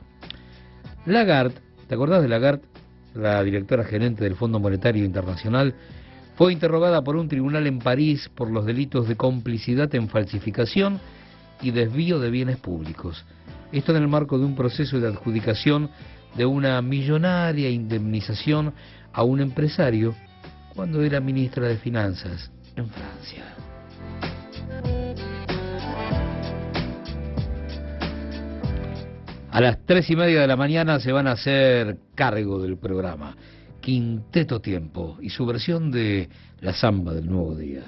Lagarde, ¿te acordás de Lagarde? La directora gerente del Fondo Monetario Internacional fue interrogada por un tribunal en París por los delitos de complicidad en falsificación y desvío de bienes públicos. Esto en el marco de un proceso de adjudicación de una millonaria indemnización a un empresario cuando era ministra de Finanzas en Francia. A las tres y media de la mañana se van a hacer cargo del programa Quinteto Tiempo y su versión de La Zamba del Nuevo Día.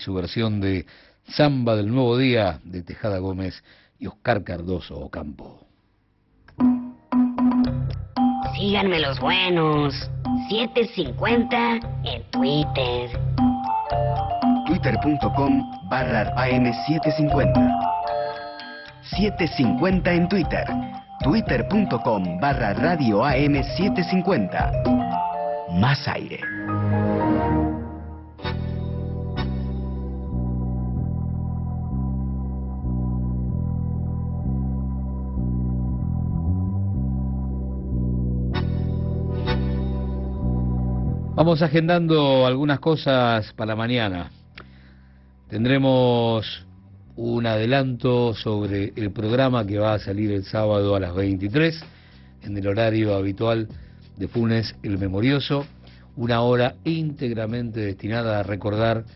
Su versión de Samba del Nuevo Día de Tejada Gómez y Oscar Cardoso Ocampo. Síganme los buenos. 750 en Twitter. Twitter.com barra AM750. 750 en Twitter. Twitter.com barra Radio AM750. Más aire. Vamos agendando algunas cosas para mañana. Tendremos un adelanto sobre el programa que va a salir el sábado a las 23 en el horario habitual de Funes el Memorioso, una hora íntegramente destinada a recordar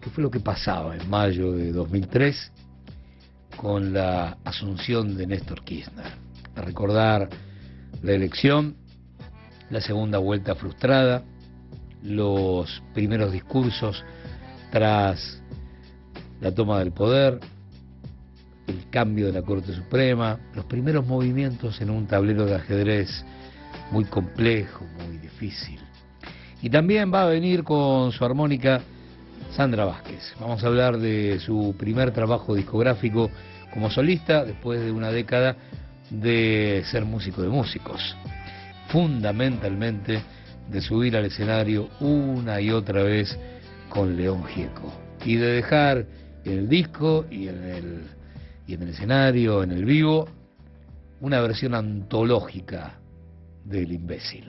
qué fue lo que pasaba en mayo de 2003 con la asunción de Néstor Kirchner, a recordar la elección, la segunda vuelta frustrada, los primeros discursos tras la toma del poder, el cambio de la Corte Suprema, los primeros movimientos en un tablero de ajedrez muy complejo, muy difícil. Y también va a venir con su armónica Sandra Vázquez. Vamos a hablar de su primer trabajo discográfico como solista después de una década de ser músico de músicos. Fundamentalmente de subir al escenario una y otra vez con León Gieco y de dejar en el disco y en el, y en el escenario, en el vivo, una versión antológica del imbécil.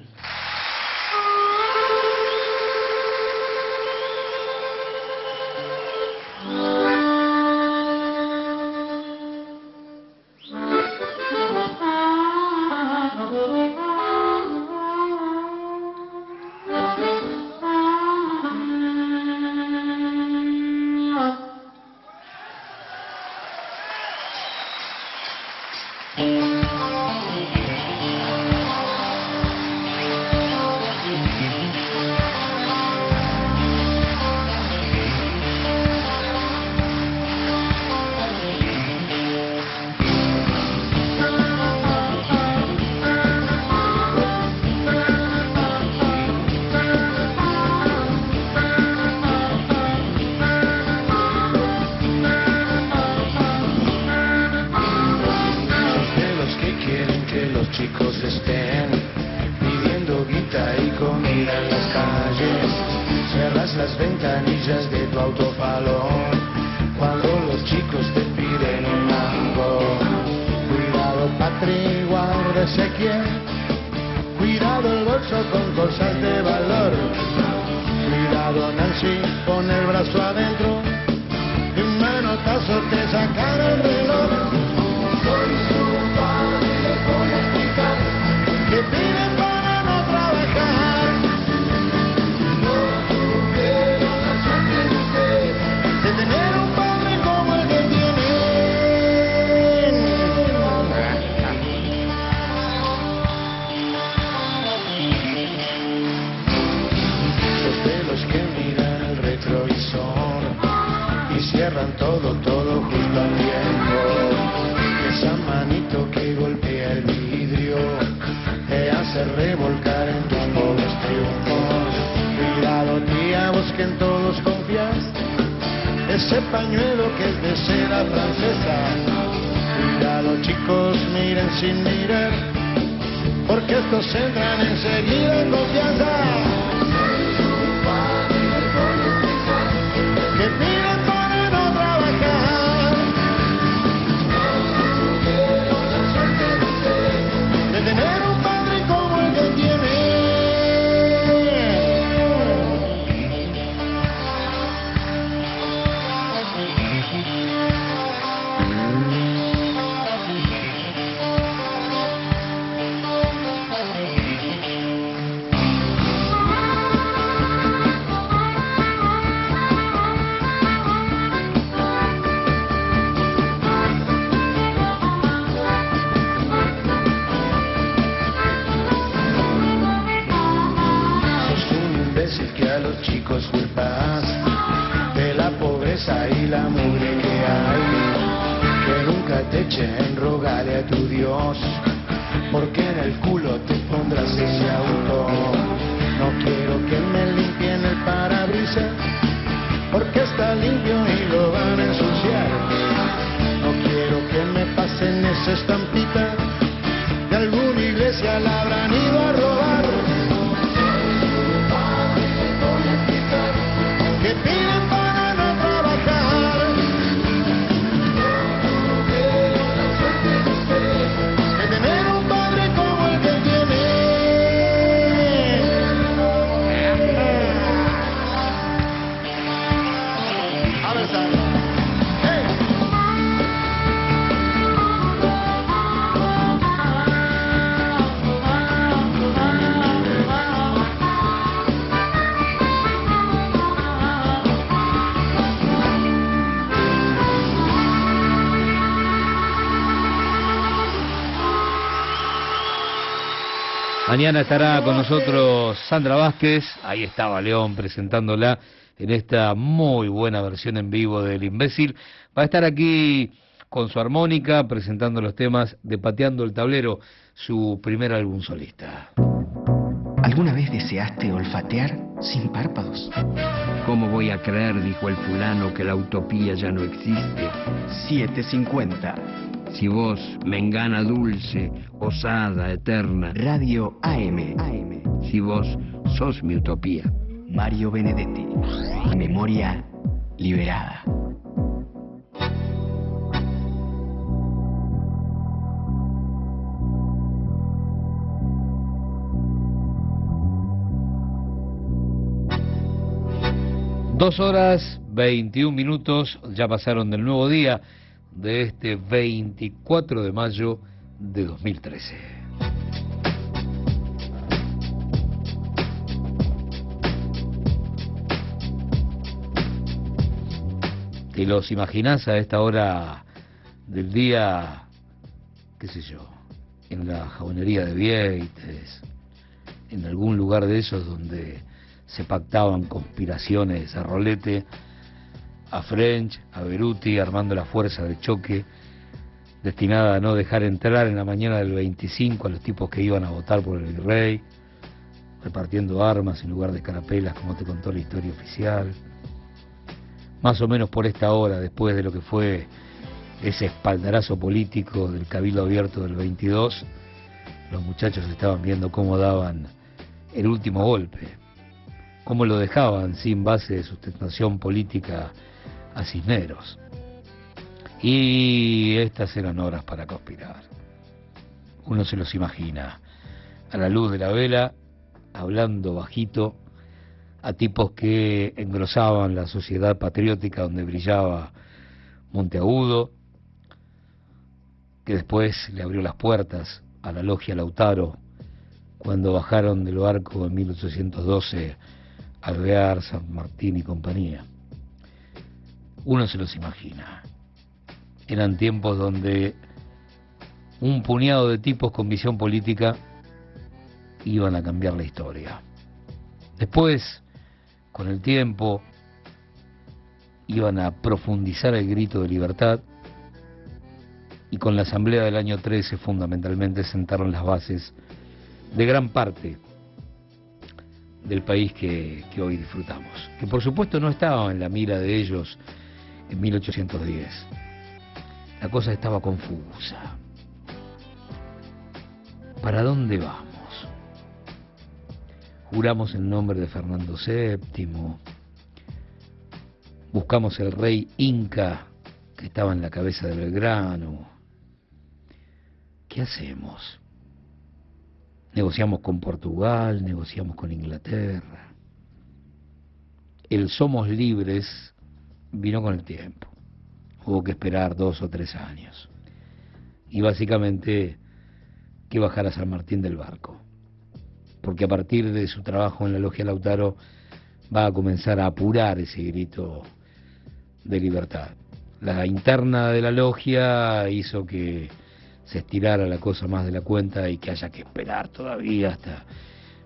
Chicos estén pidiendo Mañana estará con nosotros Sandra Vázquez, ahí estaba León presentándola en esta muy buena versión en vivo del Imbécil. Va a estar aquí con su armónica presentando los temas de Pateando el Tablero, su primer álbum solista. ¿Alguna vez deseaste olfatear sin párpados? ¿Cómo voy a creer, dijo el fulano, que la utopía ya no existe? 750. Si vos, mengana dulce, osada, eterna. Radio AM. Si vos sos mi utopía. Mario Benedetti. Memoria liberada. Dos horas 21 minutos ya pasaron del nuevo día de este 24 de mayo de 2013. ¿Te los imaginás a esta hora del día, qué sé yo, en la jabonería de Vieites, en algún lugar de esos donde se pactaban conspiraciones a rolete, a French, a Beruti, armando la fuerza de choque destinada a no dejar entrar en la mañana del 25 a los tipos que iban a votar por el rey, repartiendo armas en lugar de carapelas, como te contó la historia oficial. Más o menos por esta hora, después de lo que fue ese espaldarazo político del Cabildo Abierto del 22, los muchachos estaban viendo cómo daban el último golpe, cómo lo dejaban sin base de sustentación política a Cisneros. Y estas eran horas para conspirar. Uno se los imagina a la luz de la vela, hablando bajito, a tipos que engrosaban la sociedad patriótica donde brillaba Monteagudo, que después le abrió las puertas a la logia Lautaro cuando bajaron del barco en 1812 Alvear, San Martín y compañía. Uno se los imagina. Eran tiempos donde un puñado de tipos con visión política iban a cambiar la historia. Después, con el tiempo, iban a profundizar el grito de libertad y con la asamblea del año 13 fundamentalmente sentaron las bases de gran parte del país que, que, hoy disfrutamos, que por supuesto no estaba en la mira de ellos en 1810. La cosa estaba confusa. ¿Para dónde vamos? Juramos en nombre de Fernando VII, buscamos el rey Inca que estaba en la cabeza de Belgrano. ¿Qué hacemos? Negociamos con Portugal, negociamos con Inglaterra. El somos libres vino con el tiempo. Hubo que esperar dos o tres años. Y básicamente que bajar a San Martín del barco. Porque a partir de su trabajo en la Logia Lautaro va a comenzar a apurar ese grito de libertad. La interna de la logia hizo que se estirara la cosa más de la cuenta y que haya que esperar todavía hasta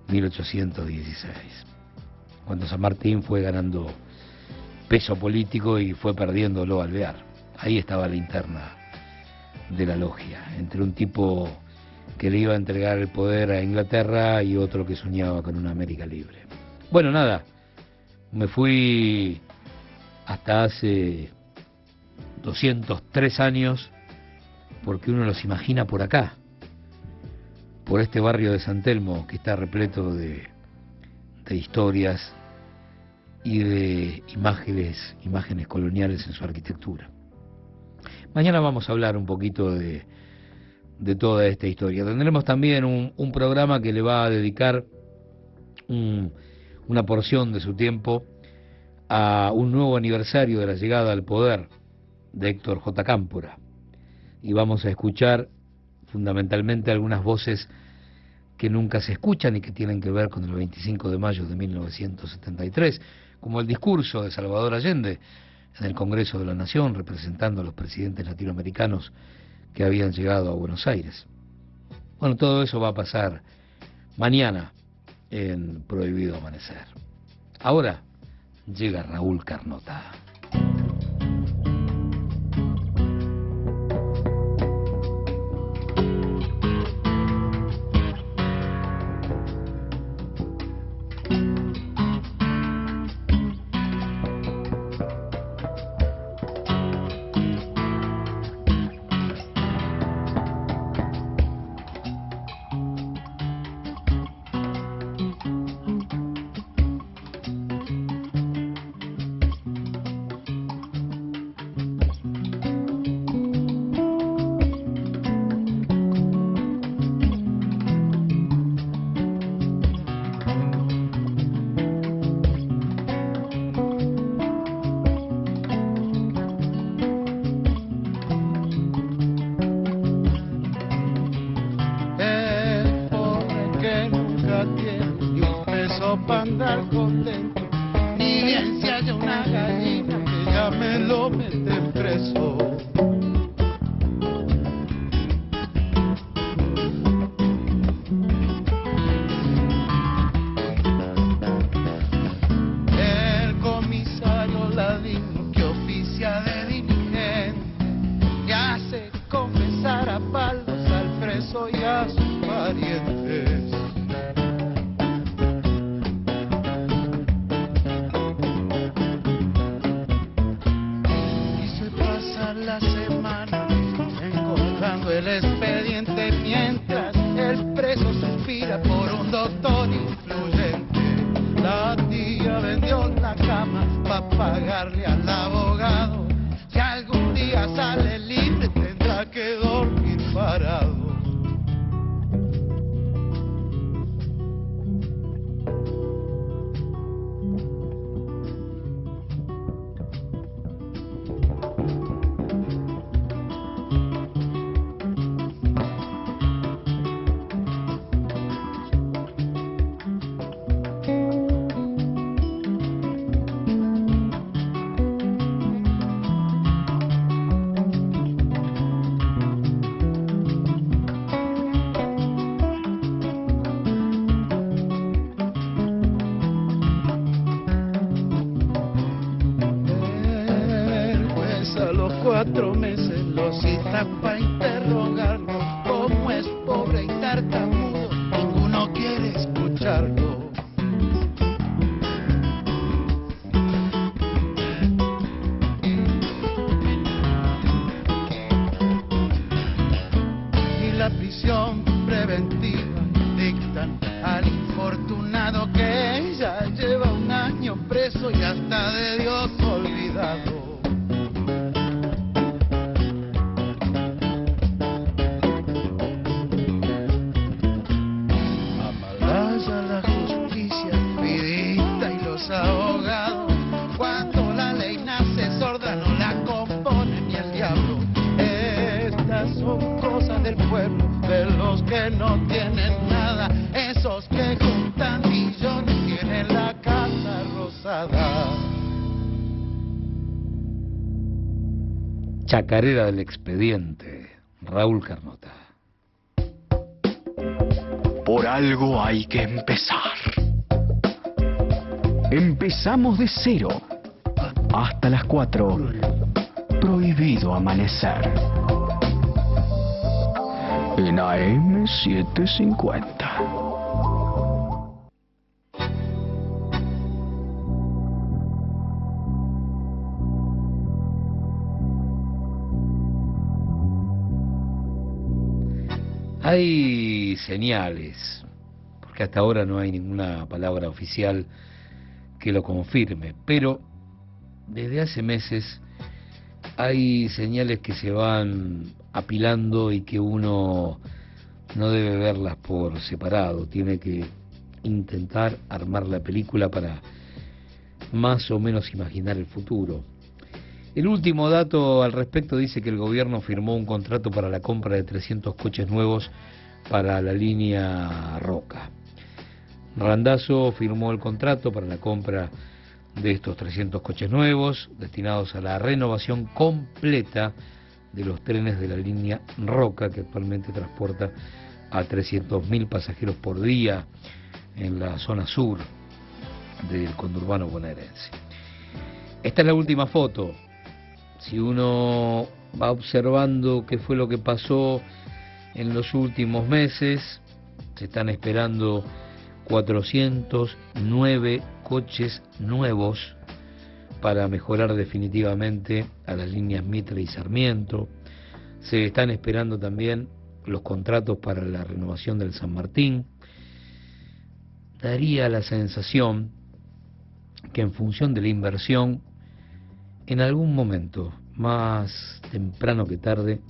1816, cuando San Martín fue ganando peso político y fue perdiendo lo alvear. Ahí estaba la interna de la logia, entre un tipo que le iba a entregar el poder a Inglaterra y otro que soñaba con una América libre. Bueno, nada, me fui hasta hace 203 años porque uno los imagina por acá, por este barrio de San Telmo que está repleto de historias y de imágenes, imágenes coloniales en su arquitectura. Mañana vamos a hablar un poquito de, de toda esta historia. Tendremos también un, un programa que le va a dedicar un, una porción de su tiempo a un nuevo aniversario de la llegada al poder de Héctor J. Cámpora y vamos a escuchar fundamentalmente algunas voces que nunca se escuchan y que tienen que ver con el 25 de mayo de 1973, como el discurso de Salvador Allende en el Congreso de la Nación representando a los presidentes latinoamericanos que habían llegado a Buenos Aires. Bueno, todo eso va a pasar mañana en Prohibido Amanecer. Ahora llega Raúl Carnota. Chacarera del expediente, Raúl Carnota. Por algo hay que empezar. Empezamos de cero. Hasta las 4. Prohibido amanecer. En AM750. Hay señales, porque hasta ahora no hay ninguna palabra oficial que lo confirme, pero desde hace meses hay señales que se van apilando y que uno no debe verlas por separado, tiene que intentar armar la película para más o menos imaginar el futuro. El último dato al respecto dice que el gobierno firmó un contrato para la compra de 300 coches nuevos para la línea Roca. Randazo firmó el contrato para la compra de estos 300 coches nuevos destinados a la renovación completa de los trenes de la línea Roca que actualmente transporta a 300.000 pasajeros por día en la zona sur del conurbano bonaerense. Esta es la última foto. Si uno va observando qué fue lo que pasó en los últimos meses, se están esperando 409 coches nuevos para mejorar definitivamente a las líneas Mitre y Sarmiento. Se están esperando también los contratos para la renovación del San Martín. Daría la sensación que en función de la inversión, en algún momento, más temprano que tarde,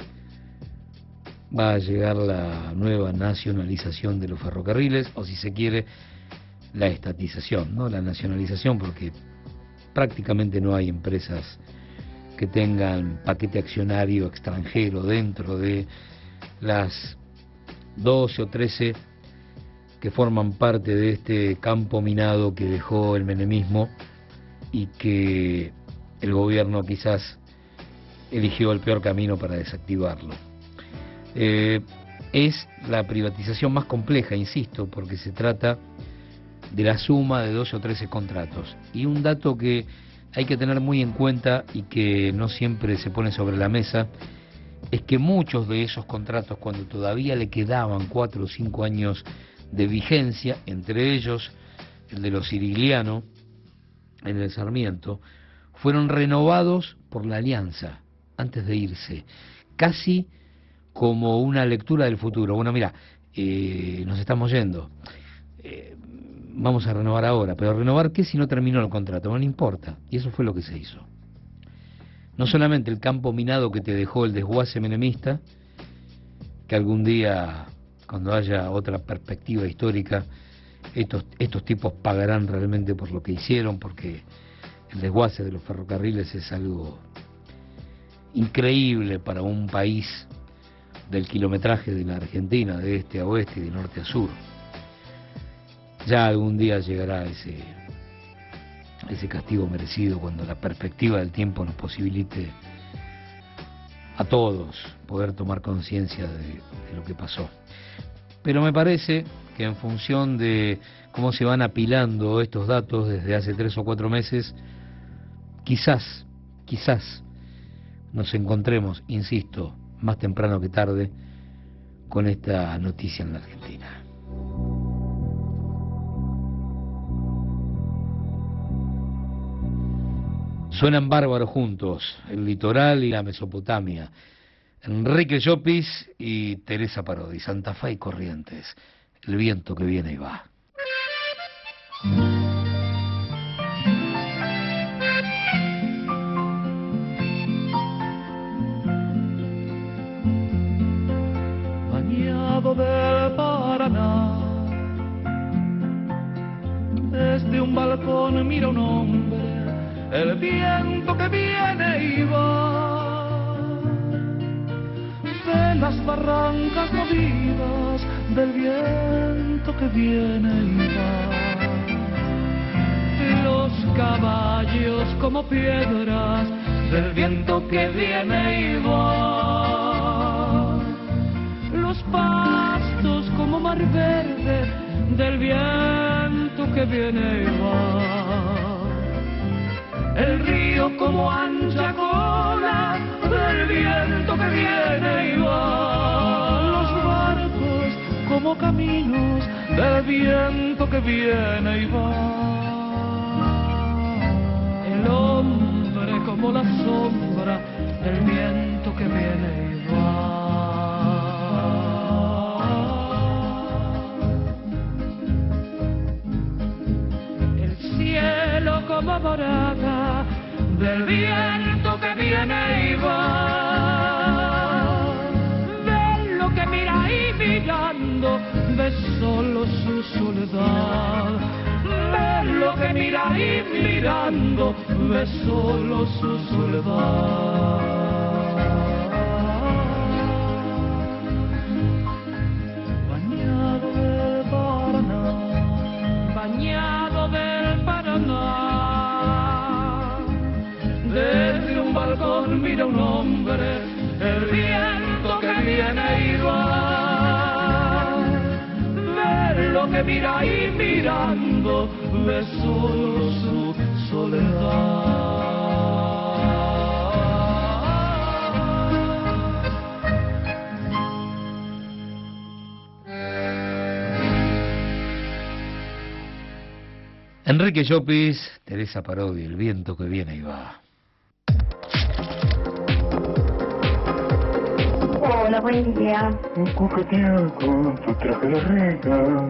va a llegar la nueva nacionalización de los ferrocarriles, o si se quiere, la estatización, no la nacionalización, porque prácticamente no hay empresas que tengan paquete accionario extranjero dentro de las 12 o 13 que forman parte de este campo minado que dejó el menemismo y que el gobierno quizás eligió el peor camino para desactivarlo. Eh, es la privatización más compleja, insisto, porque se trata de la suma de 12 o 13 contratos. Y un dato que hay que tener muy en cuenta y que no siempre se pone sobre la mesa es que muchos de esos contratos, cuando todavía le quedaban 4 o 5 años de vigencia, entre ellos el de los Sirigliano, en el Sarmiento, fueron renovados por la Alianza antes de irse, casi como una lectura del futuro. Bueno, mira, eh, nos estamos yendo, eh, vamos a renovar ahora, pero renovar qué si no terminó el contrato, no le importa, y eso fue lo que se hizo. No solamente el campo minado que te dejó el desguace menemista, que algún día, cuando haya otra perspectiva histórica, estos, estos tipos pagarán realmente por lo que hicieron, porque el desguace de los ferrocarriles es algo increíble para un país del kilometraje de la Argentina, de este a oeste y de norte a sur. Ya algún día llegará ese, ese castigo merecido cuando la perspectiva del tiempo nos posibilite a todos poder tomar conciencia de, de lo que pasó. Pero me parece que en función de cómo se van apilando estos datos desde hace tres o cuatro meses, quizás, quizás nos encontremos, insisto, más temprano que tarde, con esta noticia en la Argentina. Suenan bárbaros juntos, el litoral y la Mesopotamia. Enrique Llopis y Teresa Parodi, Santa Fe y Corrientes. El viento que viene y va. Balcón mira un hombre el viento que viene y va. De las barrancas movidas del viento que viene y va. Los caballos como piedras del viento que viene y va. Los pastos como mar verde del viento que viene y va el río como ancha cola del viento que viene y va, los barcos como caminos del viento que viene y va, el hombre como la sombra del viento que viene y va. Como del viento que viene y va. De lo que mira y mirando, ve solo su soledad. De lo que mira y mirando, ve solo su soledad. Bañado del Paraná, bañado balcón mira un hombre, el viento que viene y va. Ver lo que mira y mirando, ve solo su soledad. Enrique Llopis, Teresa Parodi, el viento que viene y va. Hola, buen día. Coqueteo con tu traje de reina.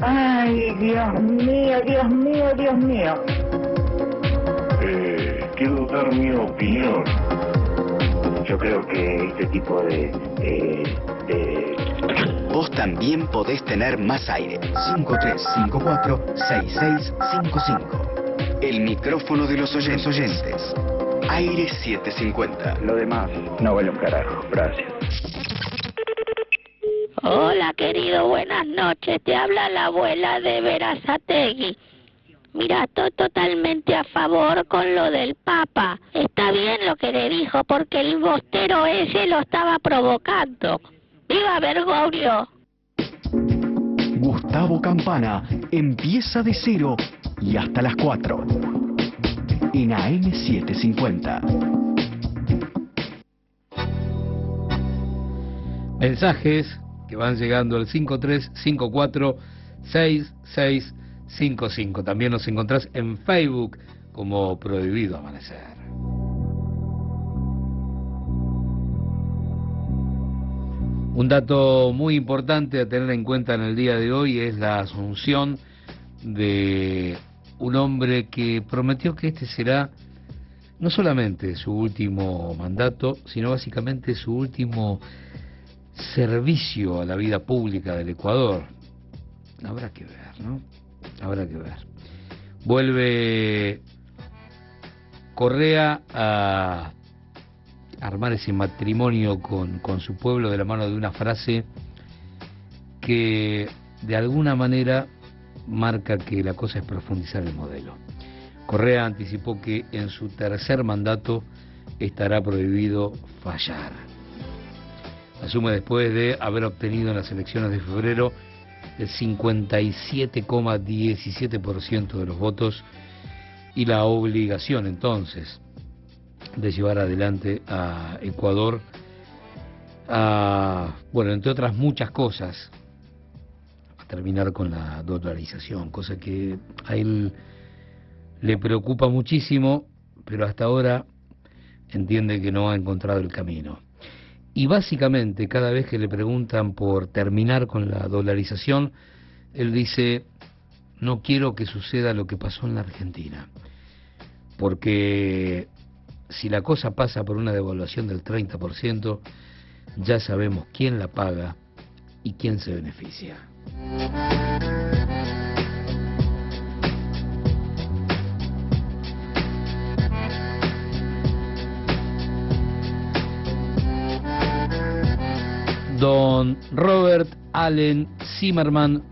Ay, Dios mío, Dios mío, Dios mío. Eh, quiero dar mi opinión. Yo creo que este tipo de, de Vos también podés tener más aire. 5354-6655. El micrófono de los oyentes. oyentes. Aire 750. Lo demás no vale un carajo. Gracias. Hola, querido, buenas noches. Te habla la abuela de Verazategui. Mira, estoy totalmente a favor con lo del Papa. Está bien lo que le dijo, porque el bostero ese lo estaba provocando. ¡Viva Bergoglio! Gustavo Campana empieza de cero y hasta las 4. En AM750. Mensajes que van llegando al 5354-6655. También nos encontrás en Facebook como Prohibido Amanecer. Un dato muy importante a tener en cuenta en el día de hoy es la asunción de un hombre que prometió que este será no solamente su último mandato, sino básicamente su último servicio a la vida pública del Ecuador. Habrá que ver, ¿no? Habrá que ver. Vuelve Correa a armar ese matrimonio con, con su pueblo de la mano de una frase que de alguna manera marca que la cosa es profundizar el modelo. Correa anticipó que en su tercer mandato estará prohibido fallar. Asume después de haber obtenido en las elecciones de febrero el 57,17% de los votos y la obligación entonces de llevar adelante a Ecuador, a, bueno, entre otras muchas cosas, a terminar con la dolarización, cosa que a él le preocupa muchísimo, pero hasta ahora entiende que no ha encontrado el camino. Y básicamente cada vez que le preguntan por terminar con la dolarización, él dice, no quiero que suceda lo que pasó en la Argentina, porque si la cosa pasa por una devaluación del 30%, ya sabemos quién la paga y quién se beneficia. Don Robert Allen Zimmerman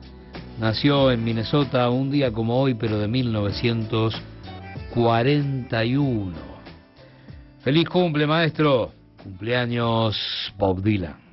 nació en Minnesota un día como hoy, pero de 1941. Feliz cumple, maestro. Cumpleaños Bob Dylan.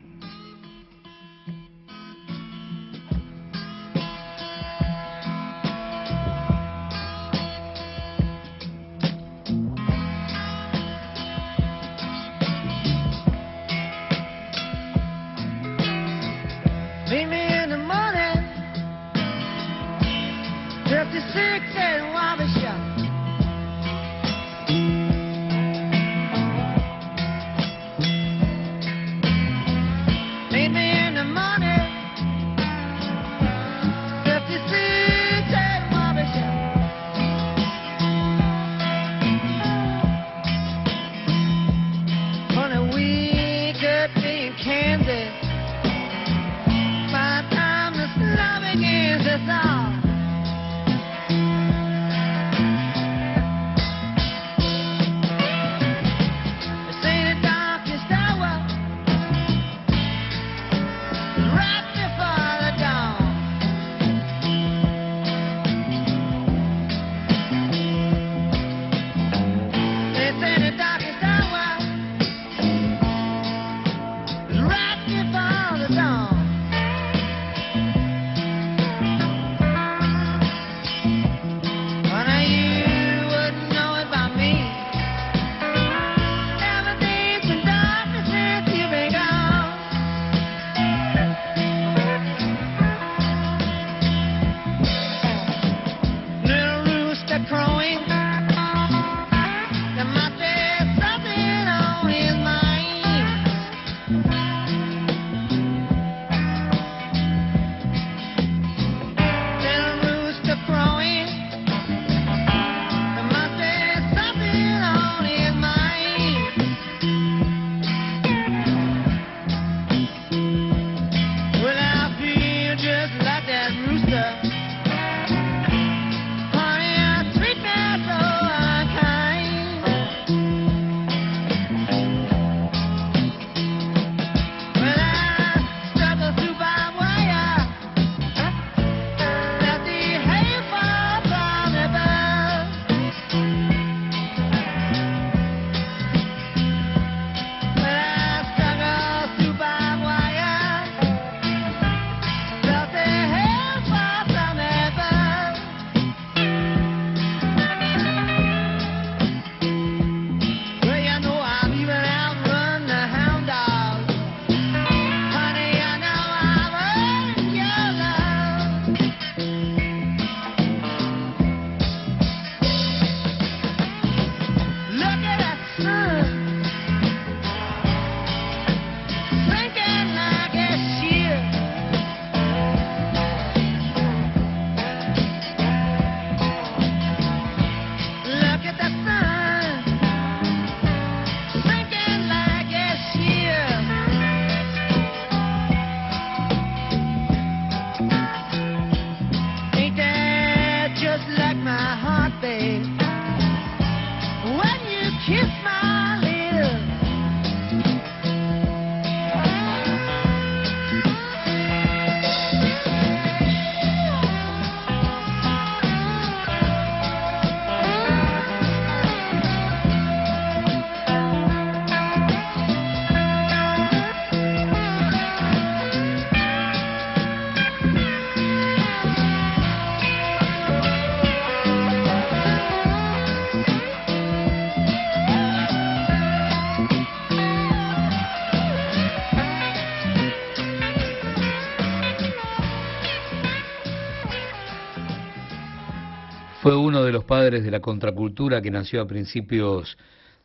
De la contracultura que nació a principios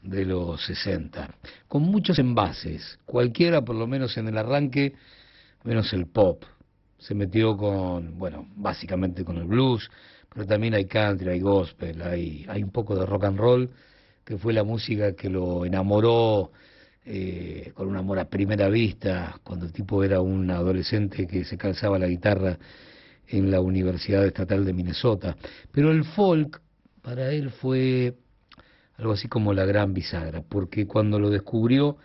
de los 60, con muchos envases, cualquiera por lo menos en el arranque, menos el pop. Se metió con, bueno, básicamente con el blues, pero también hay country, hay gospel, hay, hay un poco de rock and roll, que fue la música que lo enamoró eh, con un amor a primera vista, cuando el tipo era un adolescente que se calzaba la guitarra en la Universidad Estatal de Minnesota. Pero el folk para él fue algo así como la gran bisagra, porque cuando lo descubrió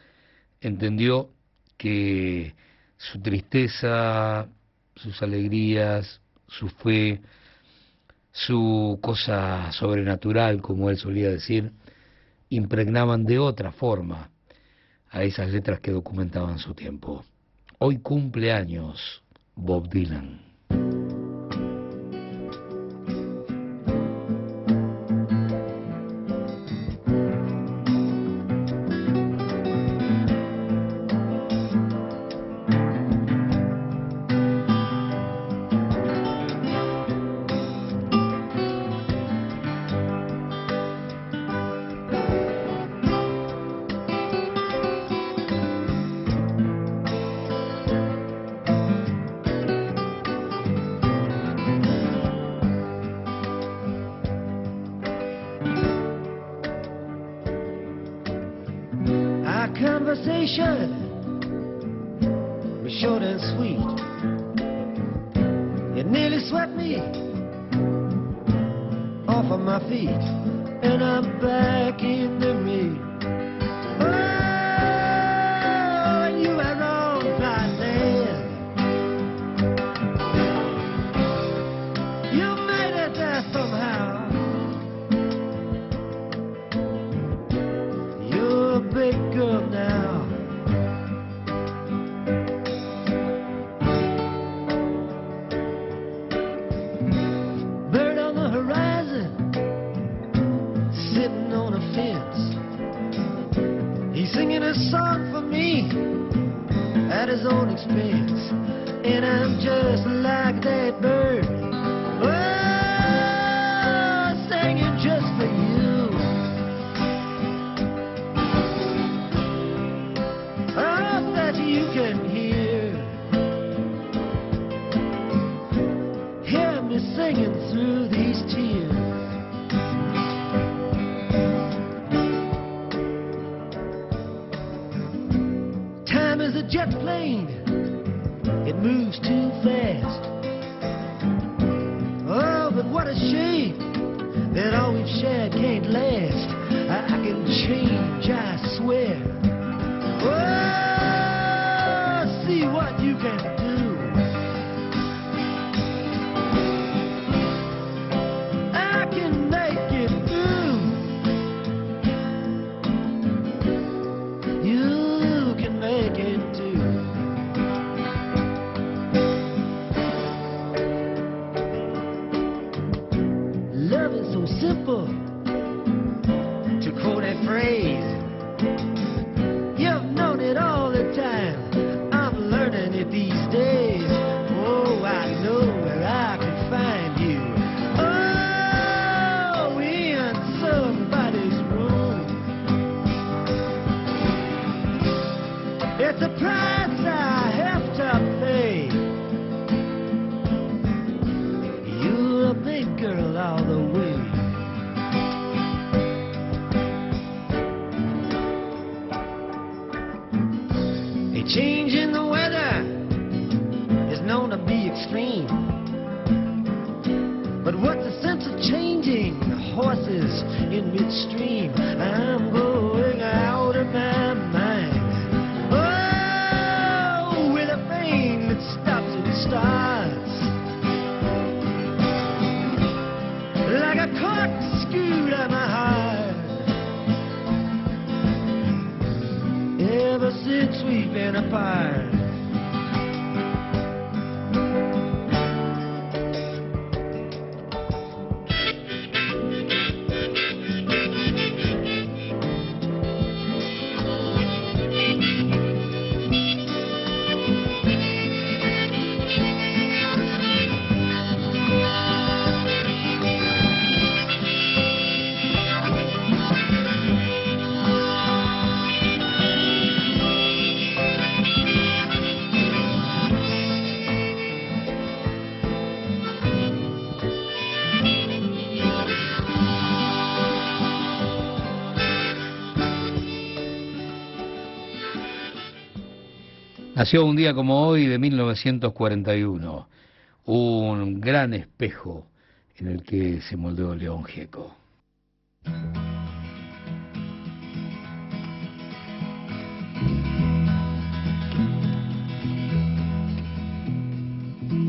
entendió que su tristeza, sus alegrías, su fe, su cosa sobrenatural, como él solía decir, impregnaban de otra forma a esas letras que documentaban su tiempo. Hoy cumple años Bob Dylan. again. Nació un día como hoy de 1941, un gran espejo en el que se moldeó León Gieco.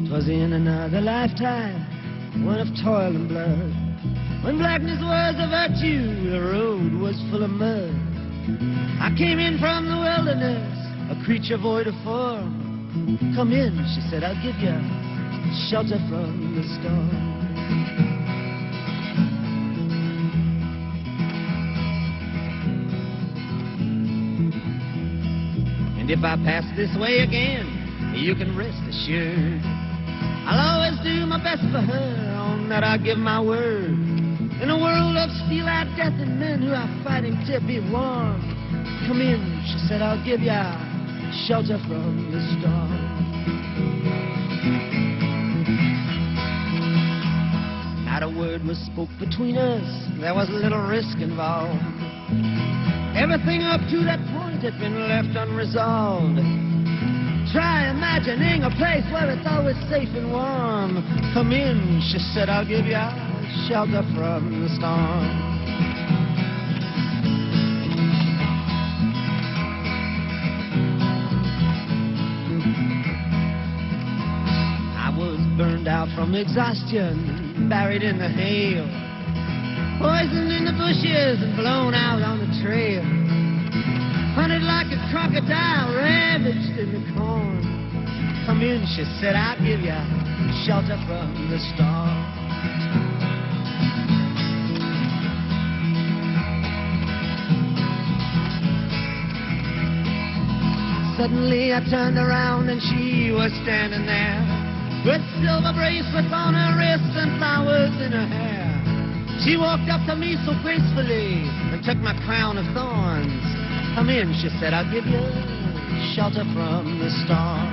Twas in another lifetime, one of toil and blood. When blackness was a virtue, the road was full of mud. I came in from the wilderness, creature void of form. Come in, she said, I'll give you shelter from the storm. And if I pass this way again, you can rest assured. I'll always do my best for her, on that I give my word. In a world of steel-eyed death and men who are fighting to be warm. Come in, she said, I'll give ya shelter from the storm. Not a word was spoke between us, there was little risk involved. Everything up to that point had been left unresolved. Try imagining a place where it's always safe and warm. Come in, she said, I'll give you shelter from the storm. From exhaustion, buried in the hail, poisoned in the bushes and blown out on the trail. Hunted like a crocodile, ravaged in the corn. Come in, she said, I'll give you shelter from the storm. Suddenly I turned around and she was standing there with silver bracelets on her wrists and flowers in her hair. She walked up to me so gracefully and took my crown of thorns. Come in, she said, I'll give you shelter from the storm.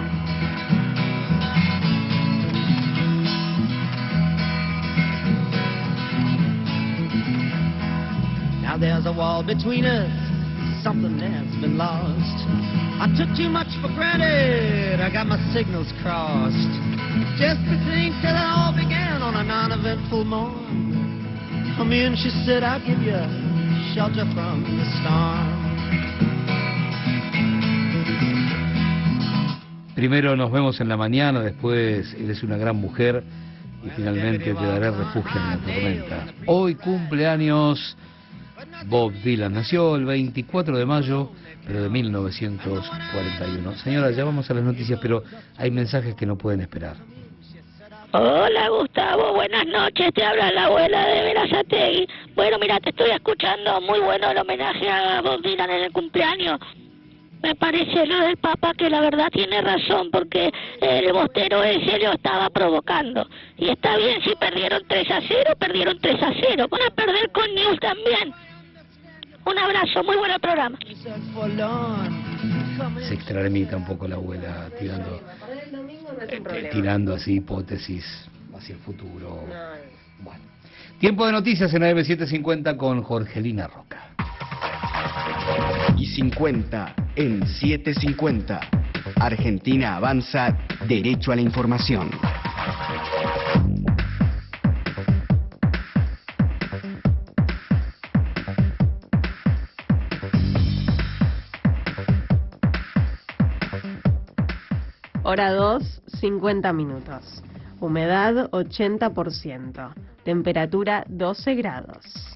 Now there's a wall between us, something that has been lost. I took too much for granted, I got my signals crossed. Just to think that it all began on a non-eventful morn. Come in, she said, I'll give you shelter from the storm. Primero nos vemos en la mañana, después eres una gran mujer y finalmente te daré refugio en la tormenta. Hoy cumpleaños Bob Dylan. Nació el 24 de mayo, pero de 1941. Señora, ya vamos a las noticias, pero hay mensajes que no pueden esperar. Hola Gustavo, buenas noches, te habla la abuela de Verazategui. Bueno, mira, te estoy escuchando, muy bueno el homenaje a Bob en el cumpleaños. Me parece lo del Papa que la verdad tiene razón, porque el bostero ese lo estaba provocando. Y está bien, si perdieron 3 a 0, perdieron 3 a 0. Van a perder con News también. Un abrazo, muy buen programa. Se extralimita un poco la abuela tirando, eh, tirando así hipótesis hacia el futuro. Bueno. Tiempo de noticias en AM750 con Jorgelina Roca. Y 50 en 750. Argentina avanza derecho a la información. Hora 2, 50 minutos. Humedad 80%. Temperatura 12 grados.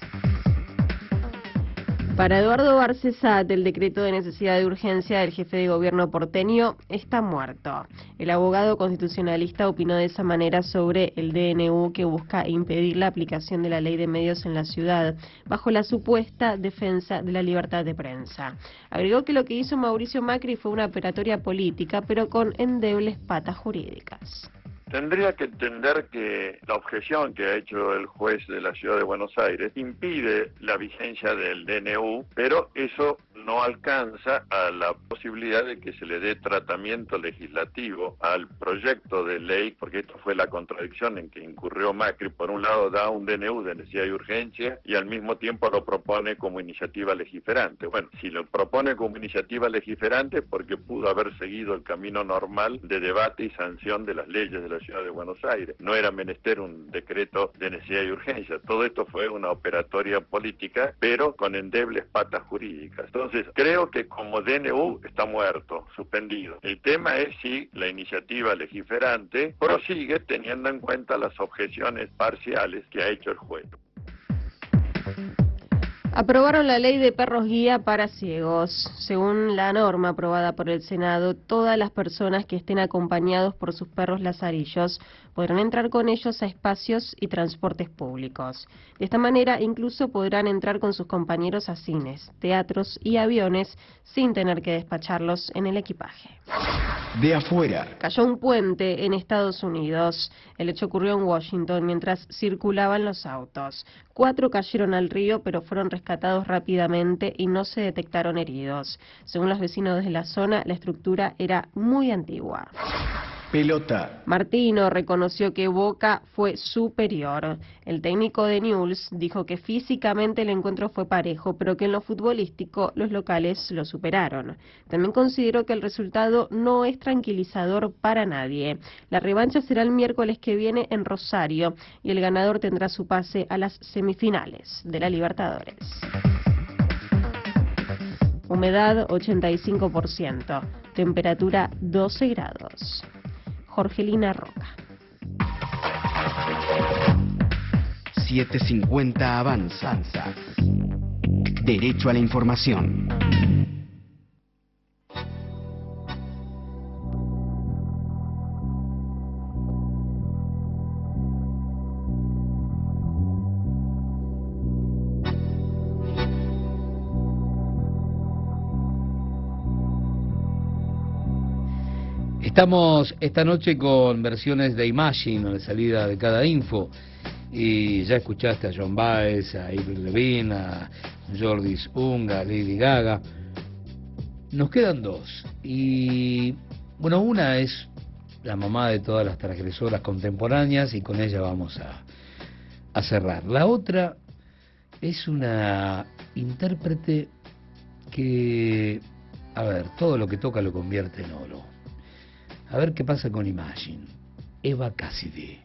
Para Eduardo Barcesat, el decreto de necesidad de urgencia del jefe de gobierno porteño está muerto. El abogado constitucionalista opinó de esa manera sobre el DNU que busca impedir la aplicación de la ley de medios en la ciudad, bajo la supuesta defensa de la libertad de prensa. Agregó que lo que hizo Mauricio Macri fue una operatoria política, pero con endebles patas jurídicas. Tendría que entender que la objeción que ha hecho el juez de la ciudad de Buenos Aires impide la vigencia del DNU, pero eso no alcanza a la posibilidad de que se le dé tratamiento legislativo al proyecto de ley, porque esto fue la contradicción en que incurrió Macri. Por un lado da un DNU de necesidad y urgencia y al mismo tiempo lo propone como iniciativa legiferante. Bueno, si lo propone como iniciativa legiferante porque pudo haber seguido el camino normal de debate y sanción de las leyes de la ciudad de Buenos Aires. No era menester un decreto de necesidad y urgencia. Todo esto fue una operatoria política, pero con endebles patas jurídicas. Entonces, creo que como DNU está muerto, suspendido. El tema es si la iniciativa legiferante prosigue teniendo en cuenta las objeciones parciales que ha hecho el juez. Aprobaron la ley de perros guía para ciegos. Según la norma aprobada por el Senado, todas las personas que estén acompañados por sus perros lazarillos podrán entrar con ellos a espacios y transportes públicos. De esta manera, incluso podrán entrar con sus compañeros a cines, teatros y aviones sin tener que despacharlos en el equipaje. De afuera. Cayó un puente en Estados Unidos. El hecho ocurrió en Washington mientras circulaban los autos. Cuatro cayeron al río, pero fueron rescatados rápidamente y no se detectaron heridos. Según los vecinos de la zona, la estructura era muy antigua. Pelota. Martino reconoció que Boca fue superior. El técnico de Newell's dijo que físicamente el encuentro fue parejo, pero que en lo futbolístico los locales lo superaron. También consideró que el resultado no es tranquilizador para nadie. La revancha será el miércoles que viene en Rosario y el ganador tendrá su pase a las semifinales de la Libertadores. Humedad 85%, temperatura 12 grados. Jorgelina Roca. 750 Avanza. Derecho a la información. Estamos esta noche con versiones de Imagine a la salida de cada info. Y ya escuchaste a John Baez, a Avril Levine, a Jordi Unga, a Lady Gaga. Nos quedan dos. Y bueno, una es la mamá de todas las transgresoras contemporáneas y con ella vamos a cerrar. La otra es una intérprete que, a ver, todo lo que toca lo convierte en oro. A ver qué pasa con Imagine. Eva Cassidy.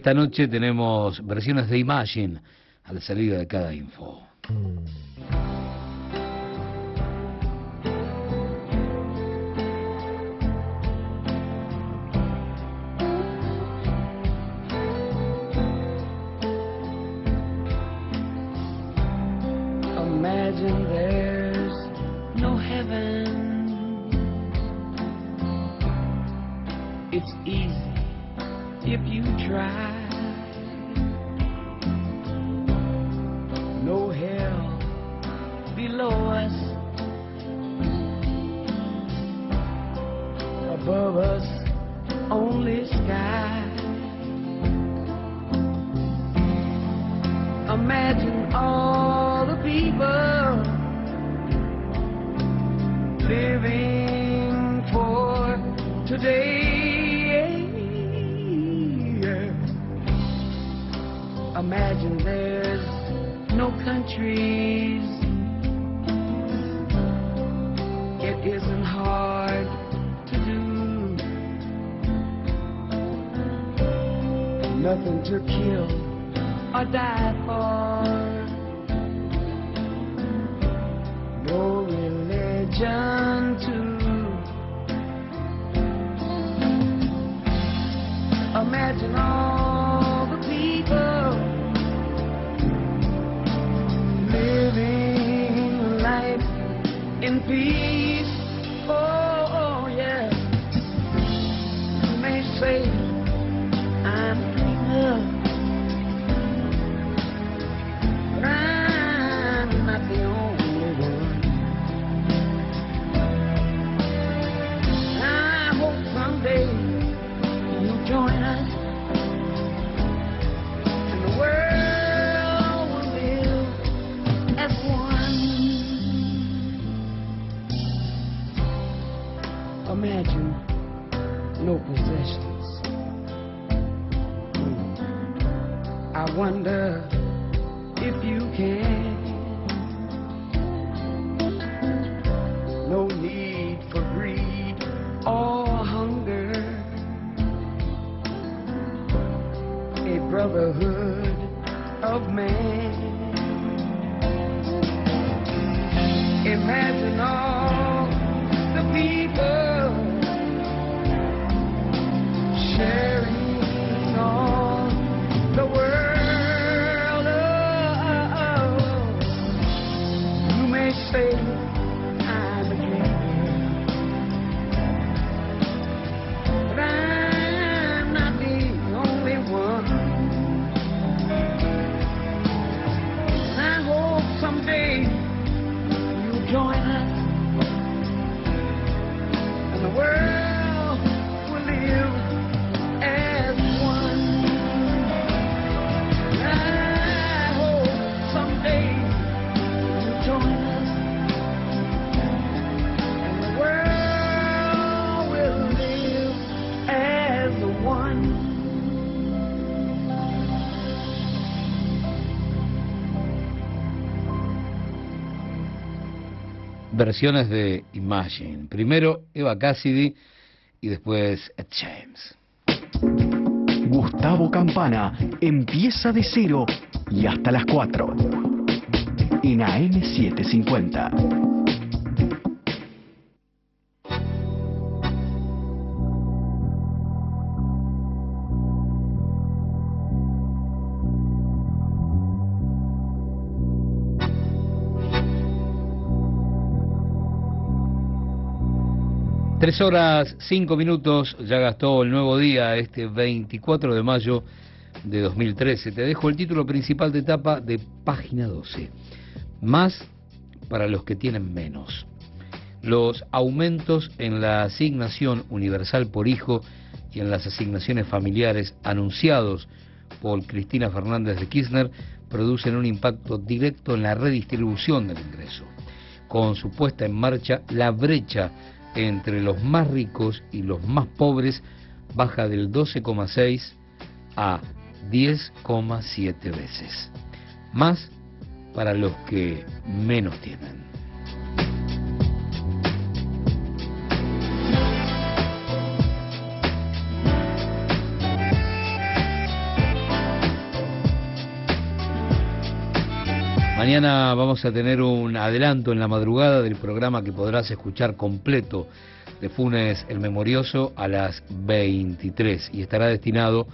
Esta noche tenemos versiones de Imagine a la de cada info. Imagine there's no heaven. It's easy. if you try. Versiones de Imagine. Primero Eva Cassidy y después James. Gustavo Campana empieza de cero y hasta las 4 en AM750. Tres horas, cinco minutos, ya gastó el nuevo día, este 24 de mayo de 2013. Te dejo el título principal de etapa de página 12. Más para los que tienen menos. Los aumentos en la asignación universal por hijo y en las asignaciones familiares anunciados por Cristina Fernández de Kirchner producen un impacto directo en la redistribución del ingreso. Con su puesta en marcha, la brecha entre los más ricos y los más pobres baja del 12,6 a 10,7 veces. Más para los que menos tienen. Mañana vamos a tener un adelanto en la madrugada del programa que podrás escuchar completo de Funes el Memorioso a las 23 y estará destinado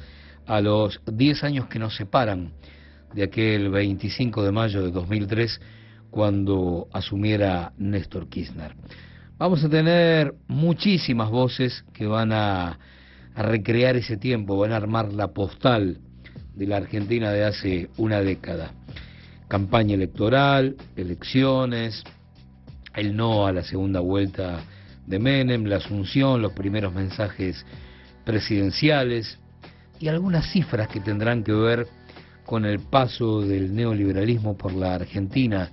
a los 10 años que nos separan de aquel 25 de mayo de 2003 cuando asumiera Néstor Kirchner. Vamos a tener muchísimas voces que van a, a recrear ese tiempo, van a armar la postal de la Argentina de hace una década campaña electoral, elecciones, el no a la segunda vuelta de Menem, la asunción, los primeros mensajes presidenciales y algunas cifras que tendrán que ver con el paso del neoliberalismo por la Argentina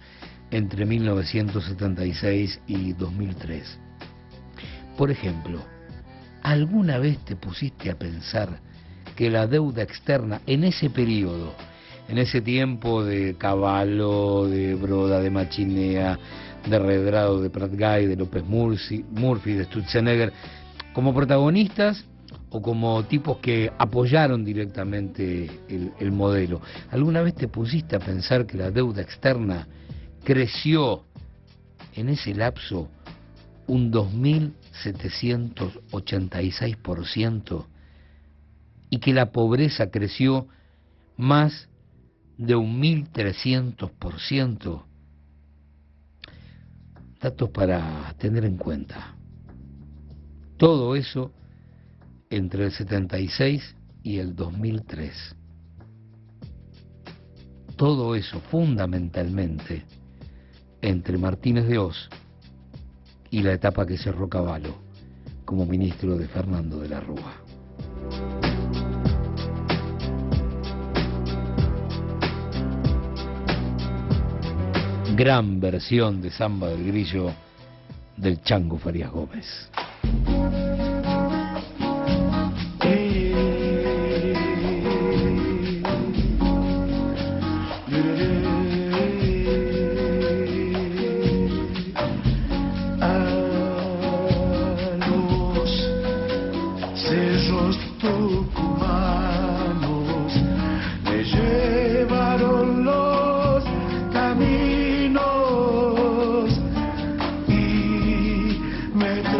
entre 1976 y 2003. Por ejemplo, ¿alguna vez te pusiste a pensar que la deuda externa en ese periodo en ese tiempo de Caballo, de Broda, de Machinea, de Redrado, de Pratgay, de López Murphy, Murphy, de Stutzenegger, como protagonistas o como tipos que apoyaron directamente el, el modelo. ¿Alguna vez te pusiste a pensar que la deuda externa creció en ese lapso un 2.786% y que la pobreza creció más de un 1300%. Datos para tener en cuenta. Todo eso entre el 76 y el 2003. Todo eso fundamentalmente entre Martínez de Oz y la etapa que cerró Caballo como ministro de Fernando de la Rúa. Gran versión de Samba del Grillo del Chango Farías Gómez.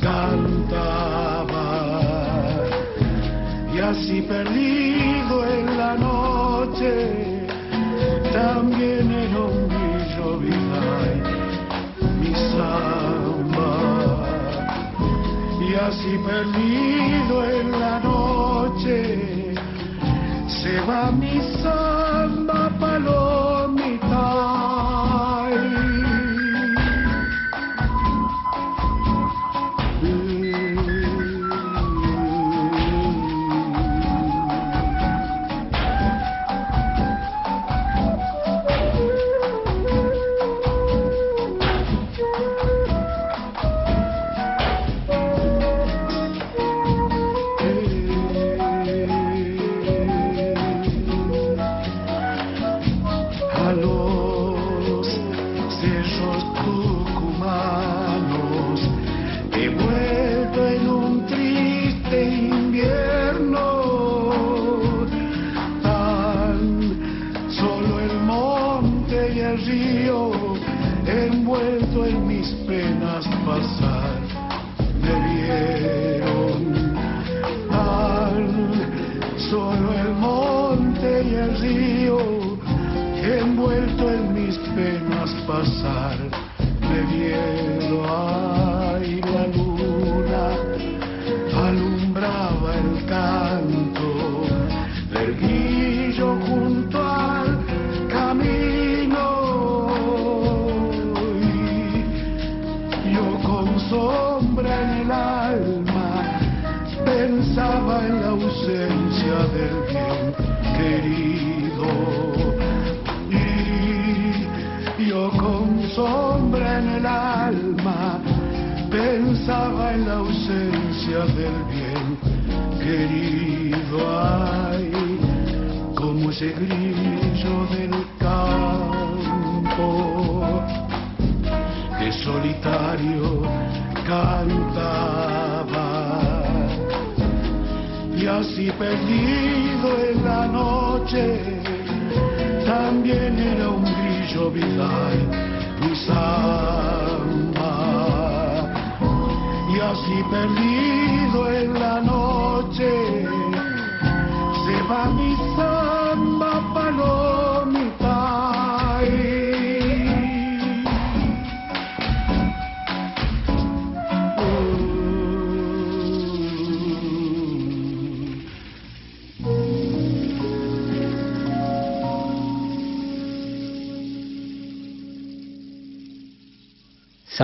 cantaba. Y así perdido en la noche también era un grillo vidal mi samba y así perdido en la noche se va mi samba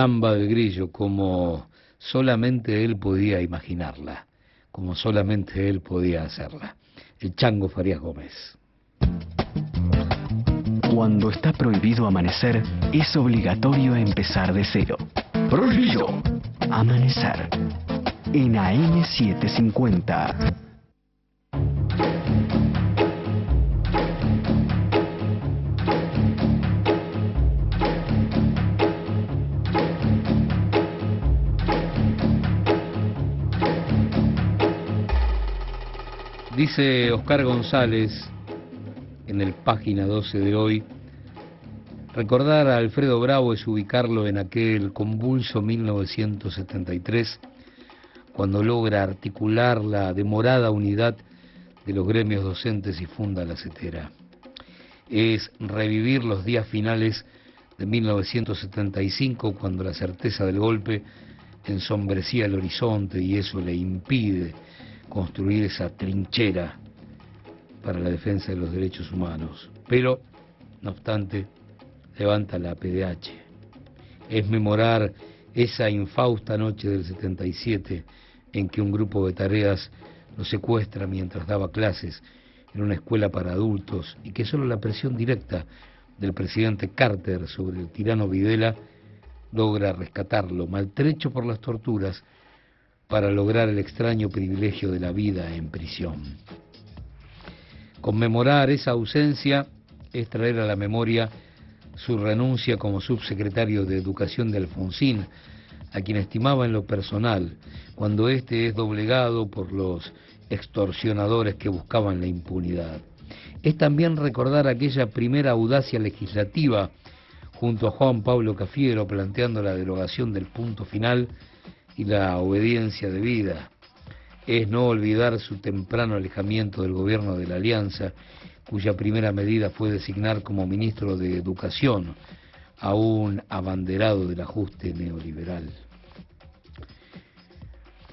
Samba Grillo, como solamente él podía imaginarla, como solamente él podía hacerla. El Chango Farías Gómez. Cuando está prohibido amanecer, es obligatorio empezar de cero. Prohibido. Amanecer. En AM750. Dice Oscar González en el página 12 de hoy, recordar a Alfredo Bravo es ubicarlo en aquel convulso 1973, cuando logra articular la demorada unidad de los gremios docentes y funda la CETERA. Es revivir los días finales de 1975, cuando la certeza del golpe ensombrecía el horizonte y eso le impide construir esa trinchera para la defensa de los derechos humanos. Pero, no obstante, levanta la PDH. Es memorar esa infausta noche del 77 en que un grupo de tareas lo secuestra mientras daba clases en una escuela para adultos y que solo la presión directa del presidente Carter sobre el tirano Videla logra rescatarlo, maltrecho por las torturas, para lograr el extraño privilegio de la vida en prisión. Conmemorar esa ausencia es traer a la memoria su renuncia como subsecretario de Educación de Alfonsín, a quien estimaba en lo personal, cuando éste es doblegado por los extorsionadores que buscaban la impunidad. es también recordar aquella primera audacia legislativa junto a Juan Pablo Cafiero planteando la derogación del punto final y la obediencia debida. Es no olvidar su temprano alejamiento del gobierno de la Alianza, cuya primera medida fue designar como ministro de Educación a un abanderado del ajuste neoliberal.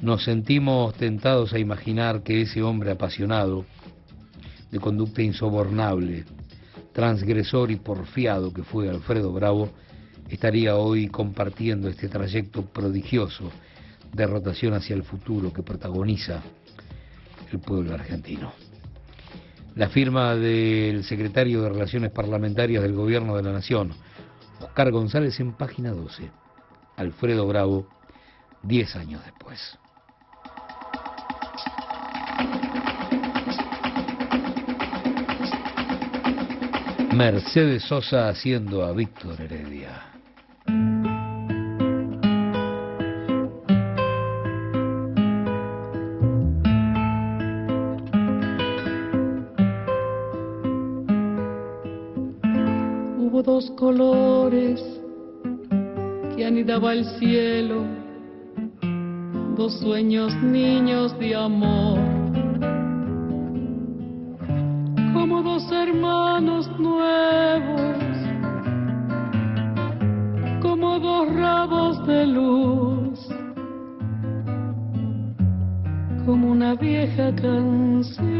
Nos sentimos tentados a imaginar que ese hombre apasionado, de conducta insobornable, transgresor y porfiado que fue Alfredo Bravo, estaría hoy compartiendo este trayecto prodigioso de rotación hacia el futuro que protagoniza el pueblo argentino. La firma del secretario de Relaciones Parlamentarias del Gobierno de la Nación, Oscar González, en página 12. Alfredo Bravo, 10 años después. Mercedes Sosa haciendo a Víctor Heredia. Dos colores que anidaba el cielo, dos sueños niños de amor como dos hermanos nuevos, como dos rabos de luz, como una vieja canción.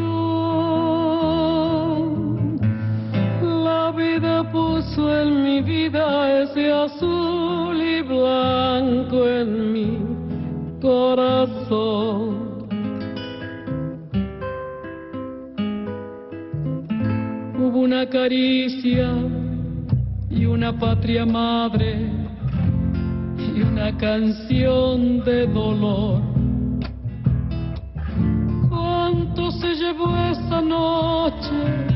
En mi vida ese azul y blanco en mi corazón. Hubo una caricia y una patria madre y una canción de dolor. ¿Cuánto se llevó esa noche?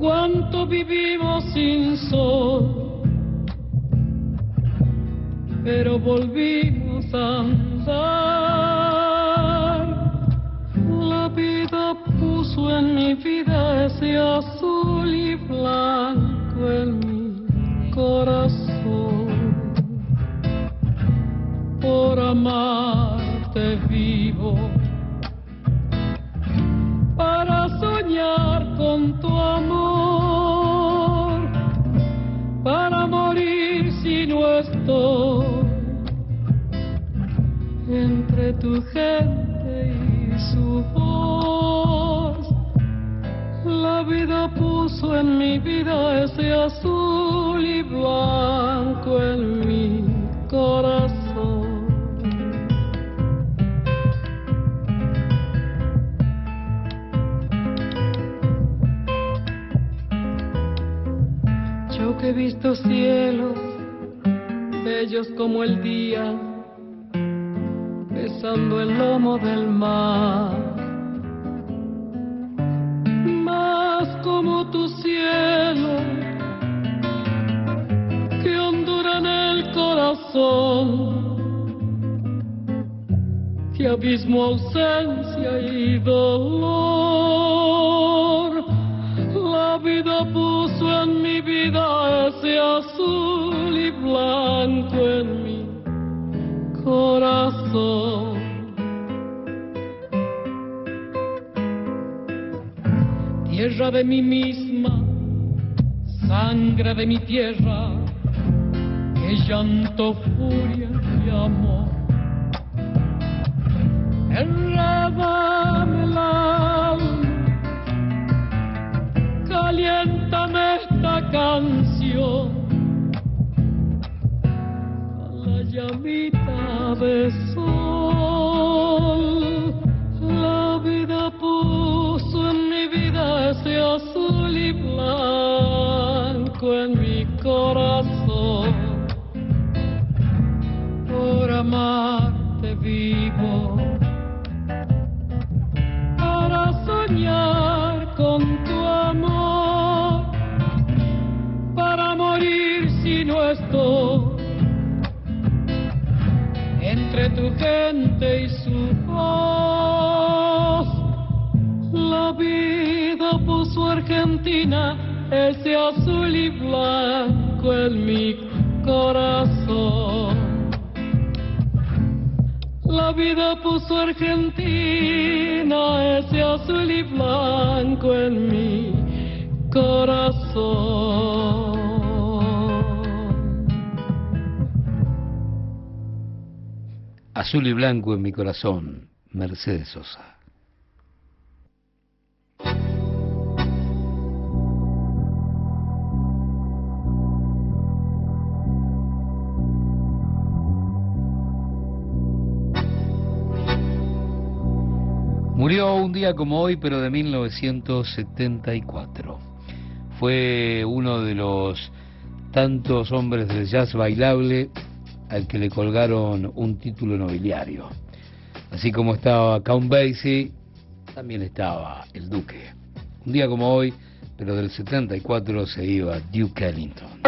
¿Cuánto vivimos sin sol? Pero volvimos a andar. La vida puso en mi vida ese azul y blanco en mi corazón. Por amarte vivo, para soñar con tu amor, tu gente y su voz. La vida puso en mi vida ese azul y blanco en mi corazón. Yo que he visto cielos bellos como el día, el lomo del mar. Más como tu cielo, que hondura en el corazón, que abismo ausencia y dolor. La vida puso en mi vida ese azul y blanco en mi corazón. Tierra de mí misma, sangre de mi tierra, que llanto, furia y amor. Enrédame el alma, caliéntame esta canción llamita sol. La vida puso en mi vida ese azul y blanco en mi corazón. Por amarte gente y su. La La vida puso Argentina ese azul y blanco en mi corazón. La vida puso Argentina ese azul y blanco en mi corazón. Azul y blanco en mi corazón, Mercedes Sosa. Murió un día como hoy, pero de 1974. Fue uno de los tantos hombres del jazz bailable al que le colgaron un título nobiliario. Así como estaba Count Basie, también estaba el Duque. Un día como hoy, pero del 74 se iba Duke Ellington.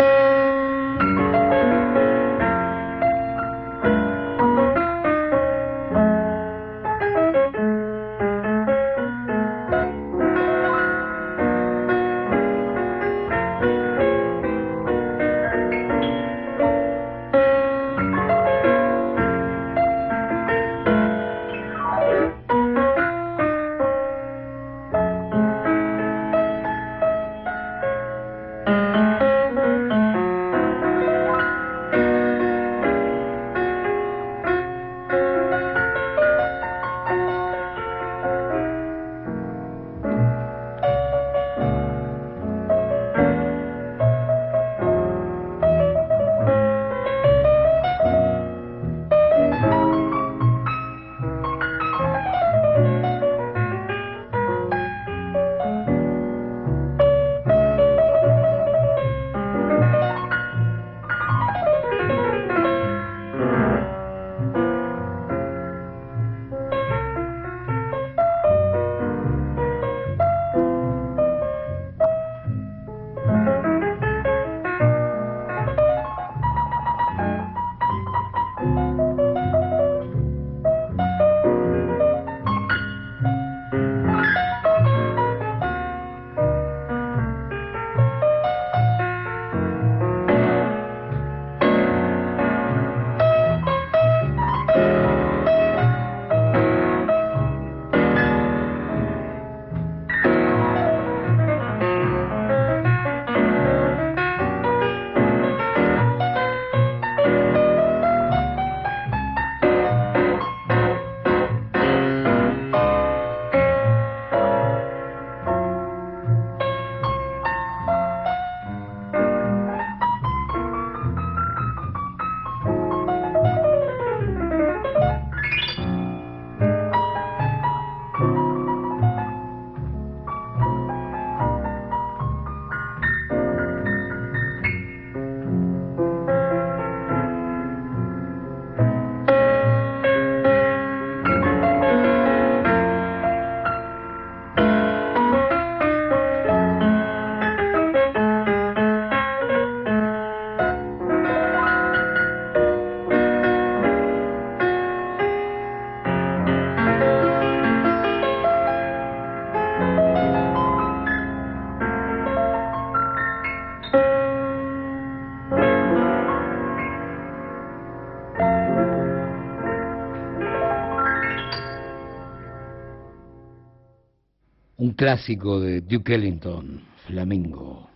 Clásico de Duke Ellington, Flamingo.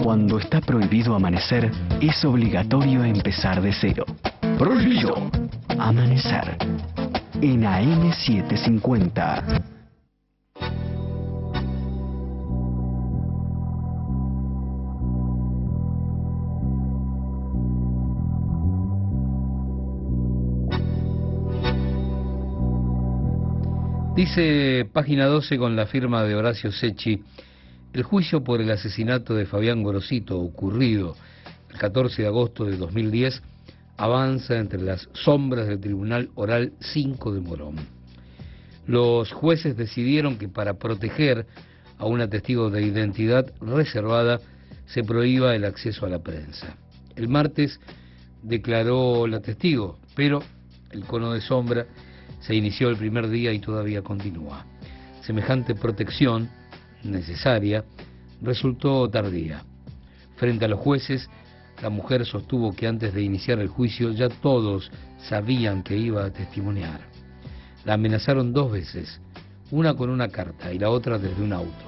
Cuando está prohibido amanecer, es obligatorio empezar de cero. Prohibido. Amanecer. En AM750. Dice página 12 con la firma de Horacio Secchi, el juicio por el asesinato de Fabián Gorosito ocurrido el 14 de agosto de 2010 avanza entre las sombras del Tribunal Oral 5 de Morón. Los jueces decidieron que para proteger a una testigo de identidad reservada se prohíba el acceso a la prensa. El martes declaró la testigo, pero el cono de sombra Se inició el primer día y todavía continúa. Semejante protección, necesaria, resultó tardía. Frente a los jueces, la mujer sostuvo que antes de iniciar el juicio ya todos sabían que iba a testimoniar. La amenazaron dos veces, una con una carta y la otra desde un auto,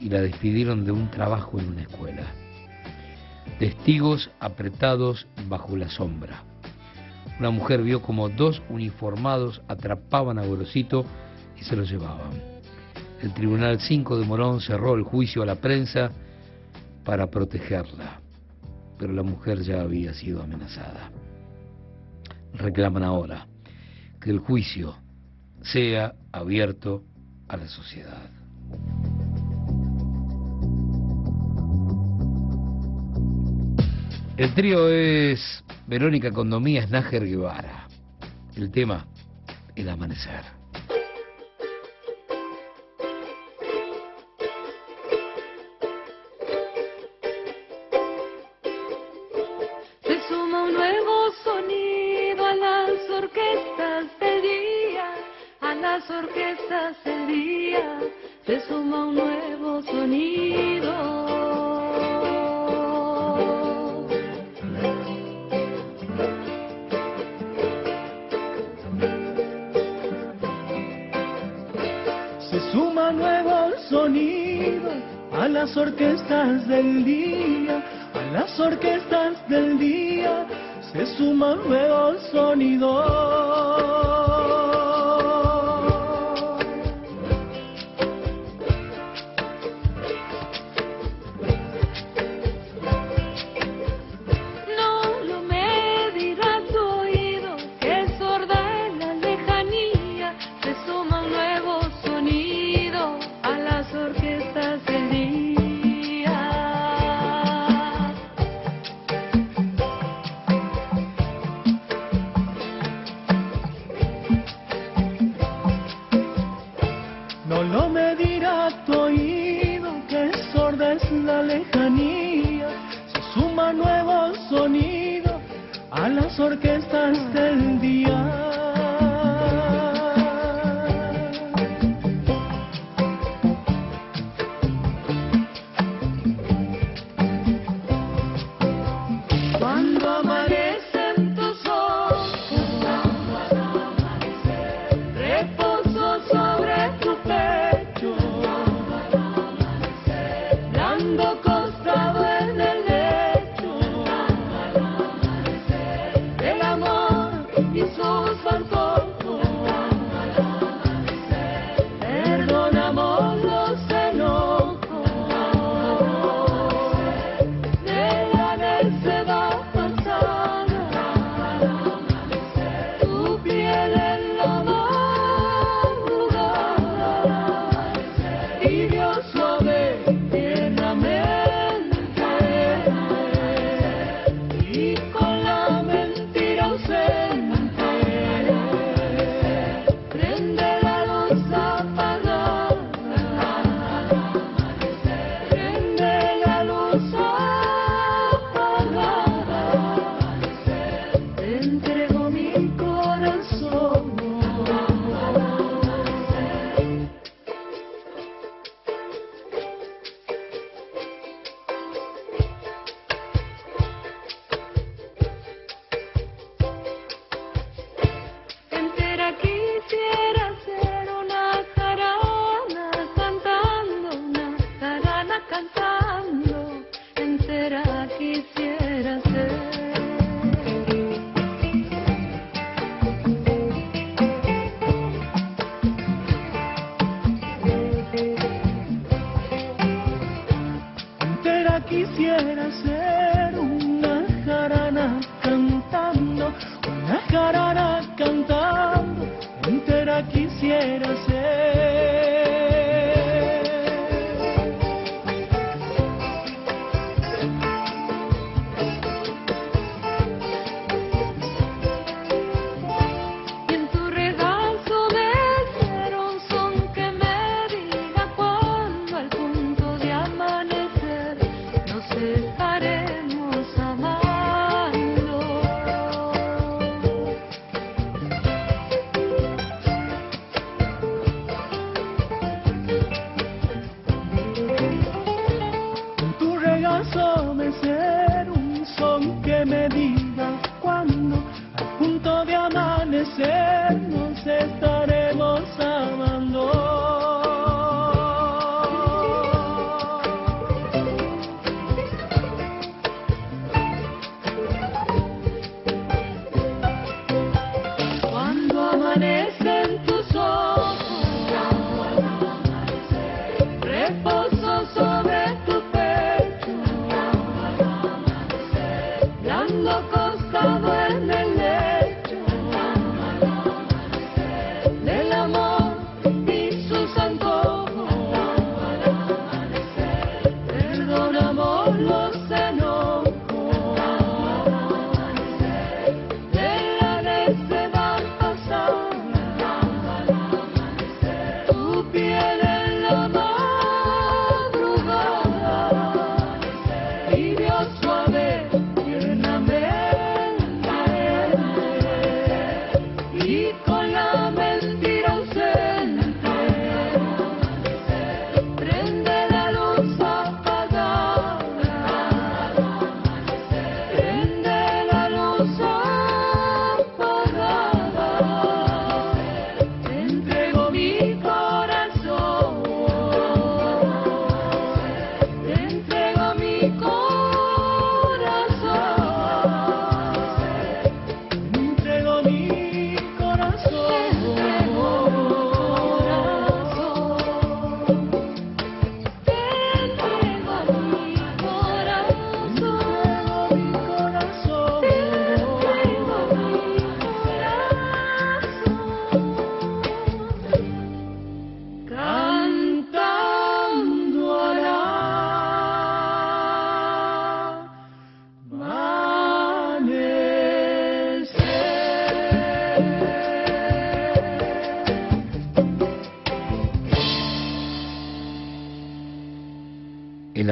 y la despidieron de un trabajo en una escuela. Testigos apretados bajo la sombra. Una mujer vio como dos uniformados atrapaban a Gorosito y se lo llevaban. El Tribunal 5 de Morón cerró el juicio a la prensa para protegerla, pero la mujer ya había sido amenazada. Reclaman ahora que el juicio sea abierto a la sociedad. El trío es Verónica Condomía Snager Guevara. El tema, el amanecer. Orquestas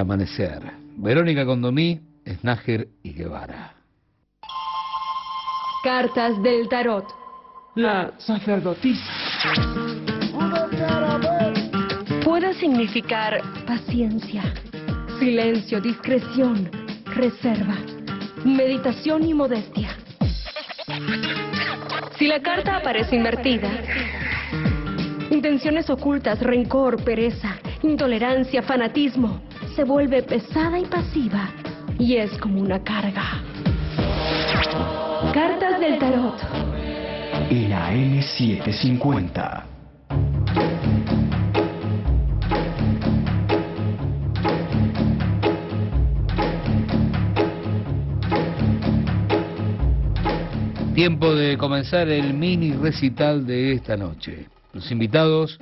amanecer. Verónica Condomí, Snager y Guevara. Cartas del tarot. La sacerdotisa. Puede significar paciencia, silencio, discreción, reserva, meditación y modestia. Si la carta aparece invertida, intenciones ocultas, rencor, pereza, intolerancia, fanatismo, se vuelve pesada y pasiva y es como una carga. Cartas del tarot. En AM750. Tiempo de comenzar el mini recital de esta noche. Los invitados,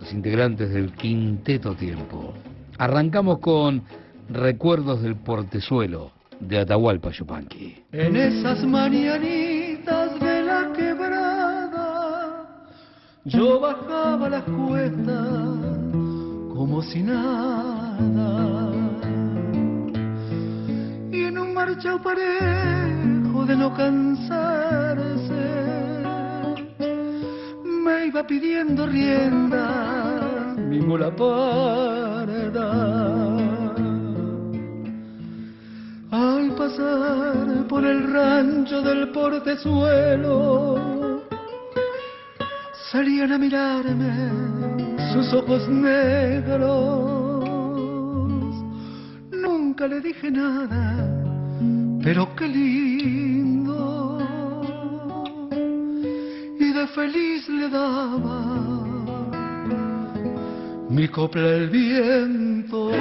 los integrantes del Quinteto Tiempo. Arrancamos con Recuerdos del Portezuelo de Atahualpa Yupanqui. En esas mañanitas de la quebrada, yo bajaba las cuestas como si nada. Y en un marchao parejo de no cansarse, me iba pidiendo rienda mi mula parda. Al pasar por el rancho del portezuelo, salían a mirarme sus ojos negros. Nunca le dije nada, pero qué lindo. Y de feliz le daba mi copla el viento.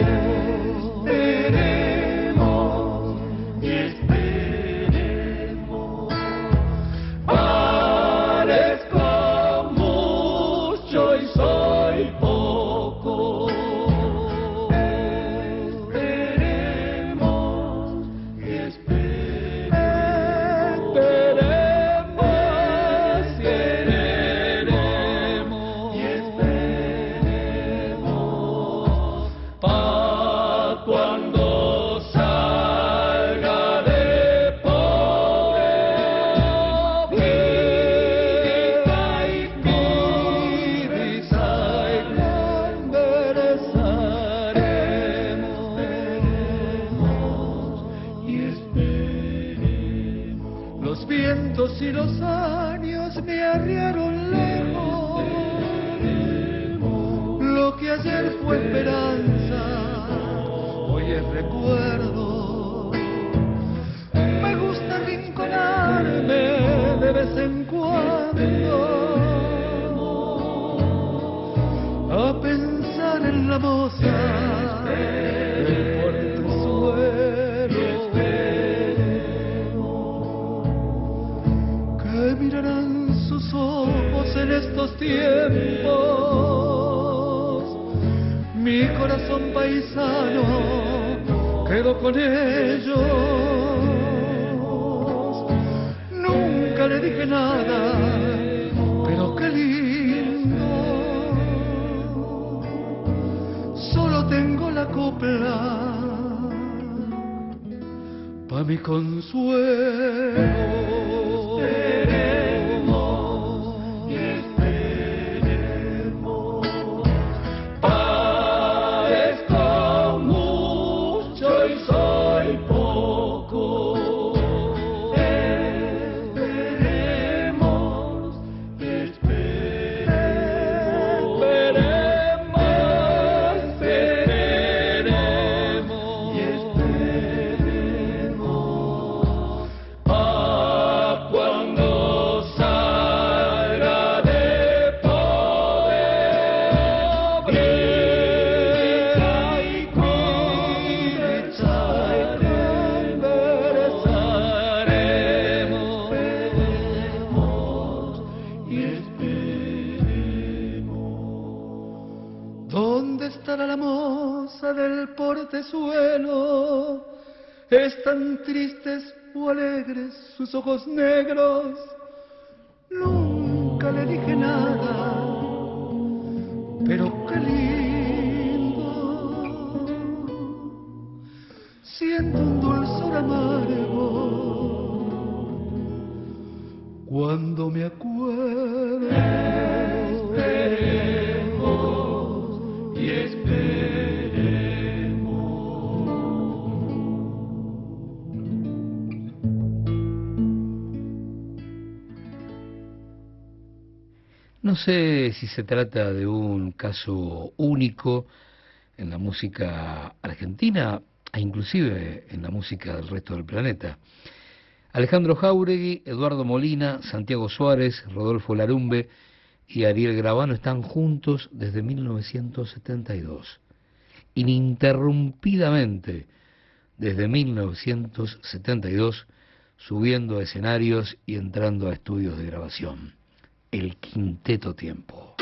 El puerto suelo que mirarán sus ojos en estos tiempos. Mi corazón paisano, quedó con ellos. Nunca le dije nada. copla, pa' mi consuelo. tristes o alegres sus ojos negros. Nunca le dije nada, pero qué lindo. Siento un dulzor amargo cuando me acuerdo. no sé si se trata de un caso único en la música argentina e inclusive en la música del resto del planeta. Alejandro Jauregui, Eduardo Molina, Santiago Suárez, Rodolfo Larumbe y Ariel Gravano están juntos desde 1972, ininterrumpidamente desde 1972, subiendo a escenarios y entrando a estudios de grabación el quinteto tiempo.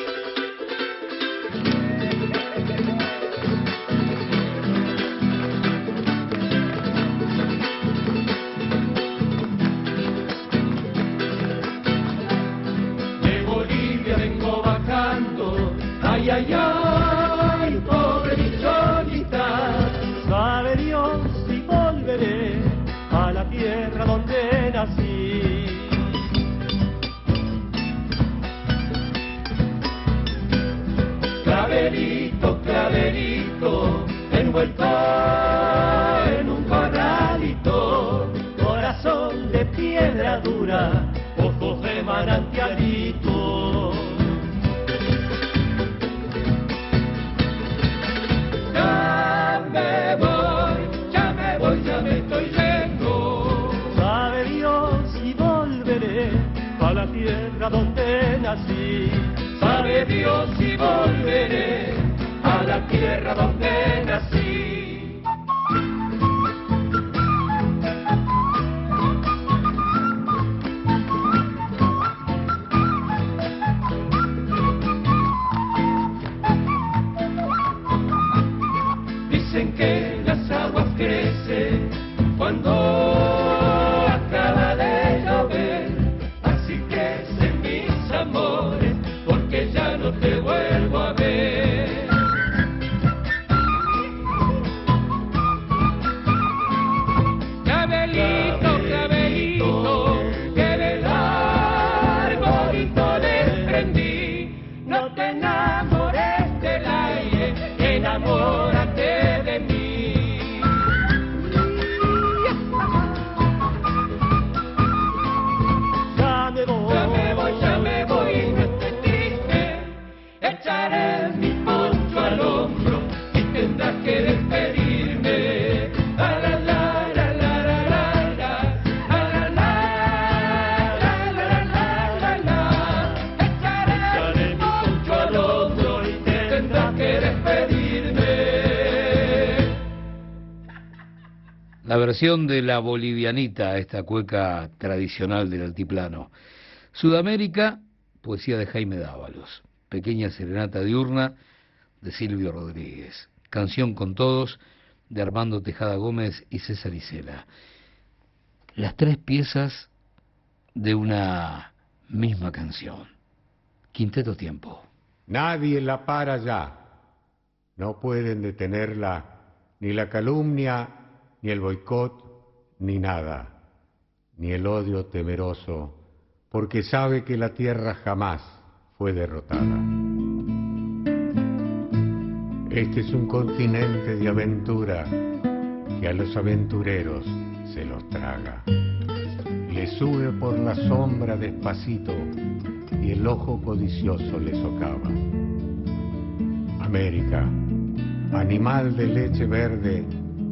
De la bolivianita, esta cueca tradicional del altiplano. Sudamérica, poesía de Jaime Dávalos. Pequeña serenata diurna de Silvio Rodríguez. Canción con todos de Armando Tejada Gómez y César Isela. Las tres piezas de una misma canción. Quinteto Tiempo. Nadie la para ya. No pueden detenerla ni la calumnia, ni el boicot, ni nada, ni el odio temeroso, porque sabe que la tierra jamás fue derrotada. Este es un continente de aventura que a los aventureros se los traga. Le sube por la sombra despacito y el ojo codicioso le socava. América, animal de leche verde,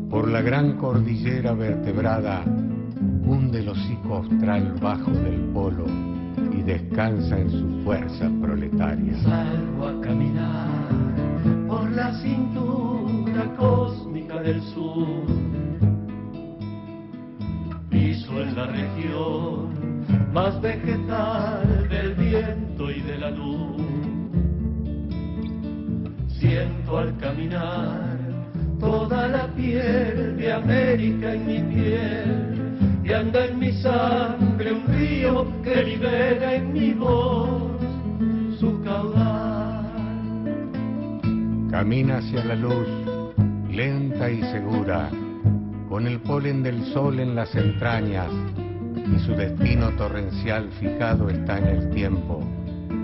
por la gran cordillera vertebrada, hunde el hocico austral bajo del polo y descansa en su fuerza proletaria. Salgo a caminar por la cintura cósmica del sur. Piso en la región más vegetal del viento y de la luz. Siento al caminar toda la piel de América en mi piel y anda en mi sangre un río que libera en mi voz su caudal. Camina hacia la luz, lenta y segura, con el polen del sol en las entrañas y su destino torrencial fijado está en el tiempo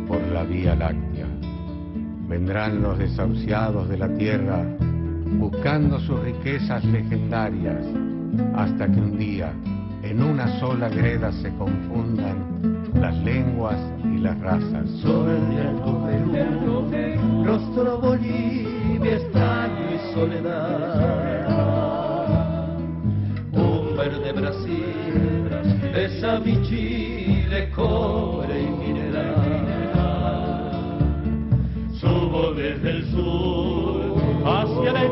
por la Vía Láctea. Vendrán los desahuciados de la tierra buscando sus riquezas legendarias hasta que un día en una sola greda se confundan las lenguas y las razas. Sol de alto Perú, rostro Bolivia, extraño y soledad. Un verde Brasil, besa mi Chile, cobre y mineral. Subo desde el sur hacia la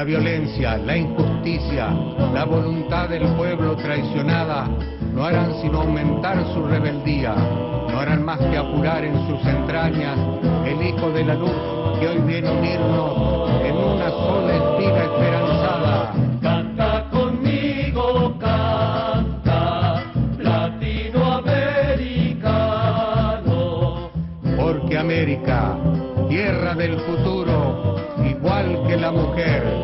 la violencia, la injusticia, la voluntad del pueblo traicionada no harán sino aumentar su rebeldía, no harán más que apurar en sus entrañas el hijo de la luz que hoy viene a unirnos en una sola espiga esperanzada. Canta conmigo, canta, latinoamericano. Porque América, tierra del futuro, igual que la mujer,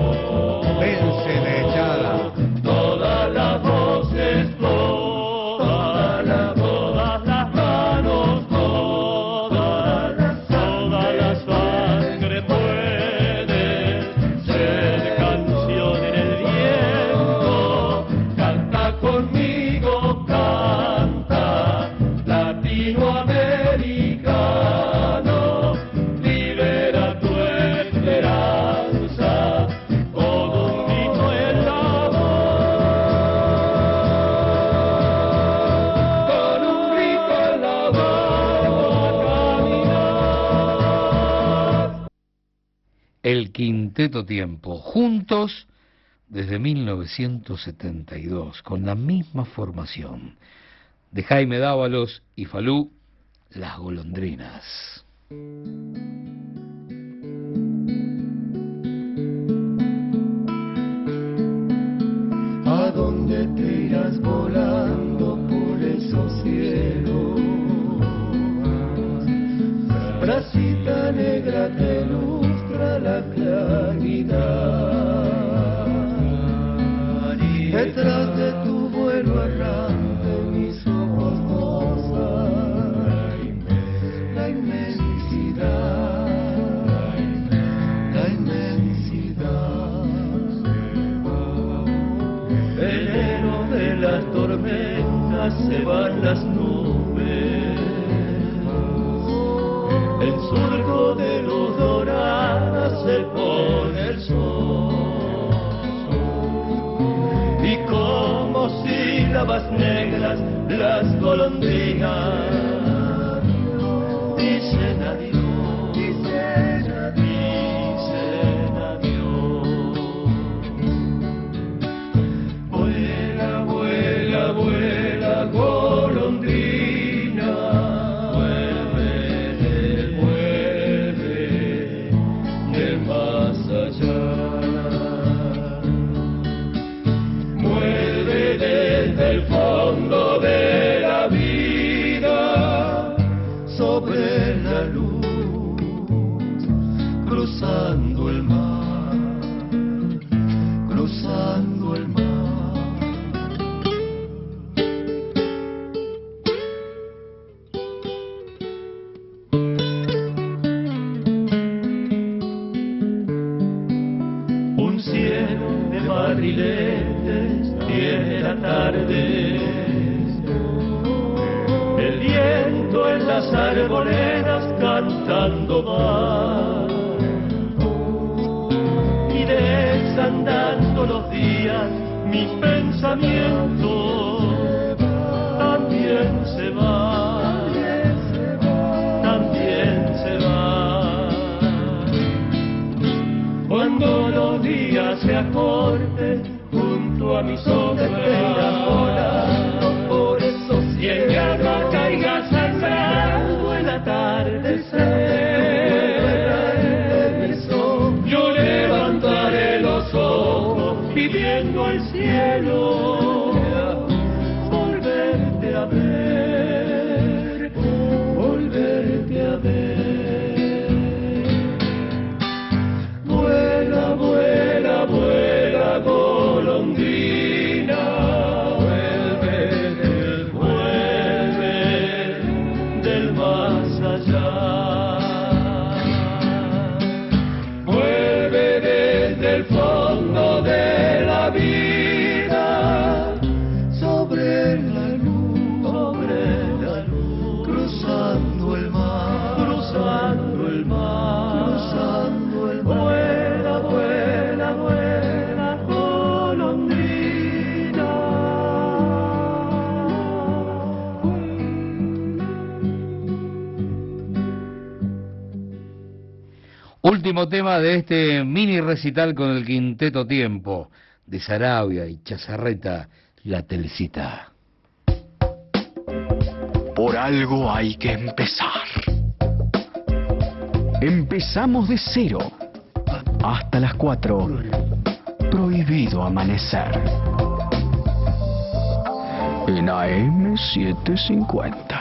Quinteto Tiempo, juntos desde 1972, con la misma formación de Jaime Dávalos y Falú, Las Golondrinas. ¿A dónde te irás volando por esos cielos? Bracita negra te la claridad. Detrás de tu vuelo errante mis ojos gozan la inmensidad, la inmensidad. Veneno de las tormentas se van las nubes. El surco de dorada sol. Y como sílabas negras las golondrinas dicen adiós. último tema de este mini recital con el quinteto tiempo de Sarabia y Chazarreta, la telecita. Por algo hay que empezar. Empezamos de cero hasta las 4. Prohibido amanecer. En AM750.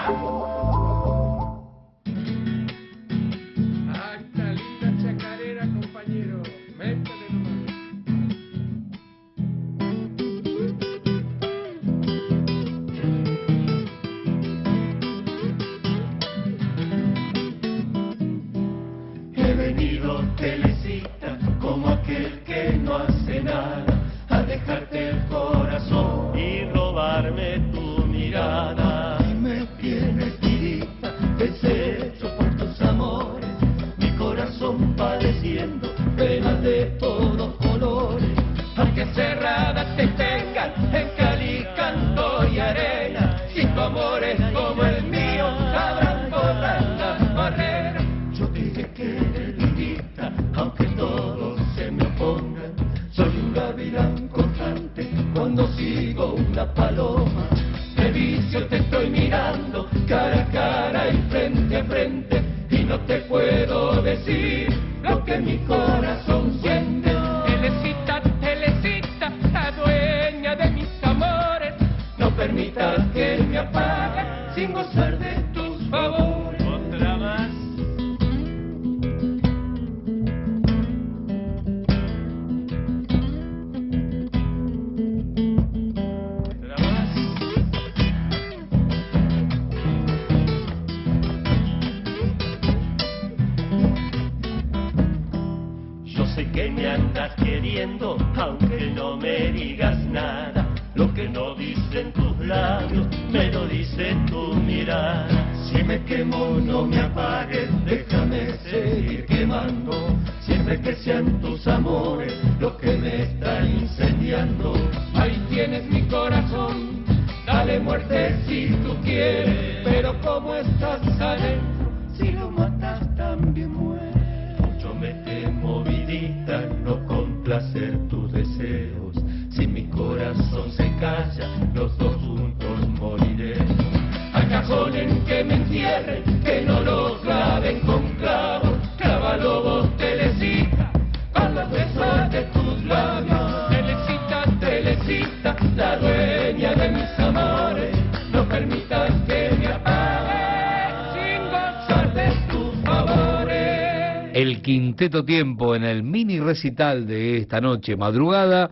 Quinteto tiempo en el mini recital de esta noche, madrugada,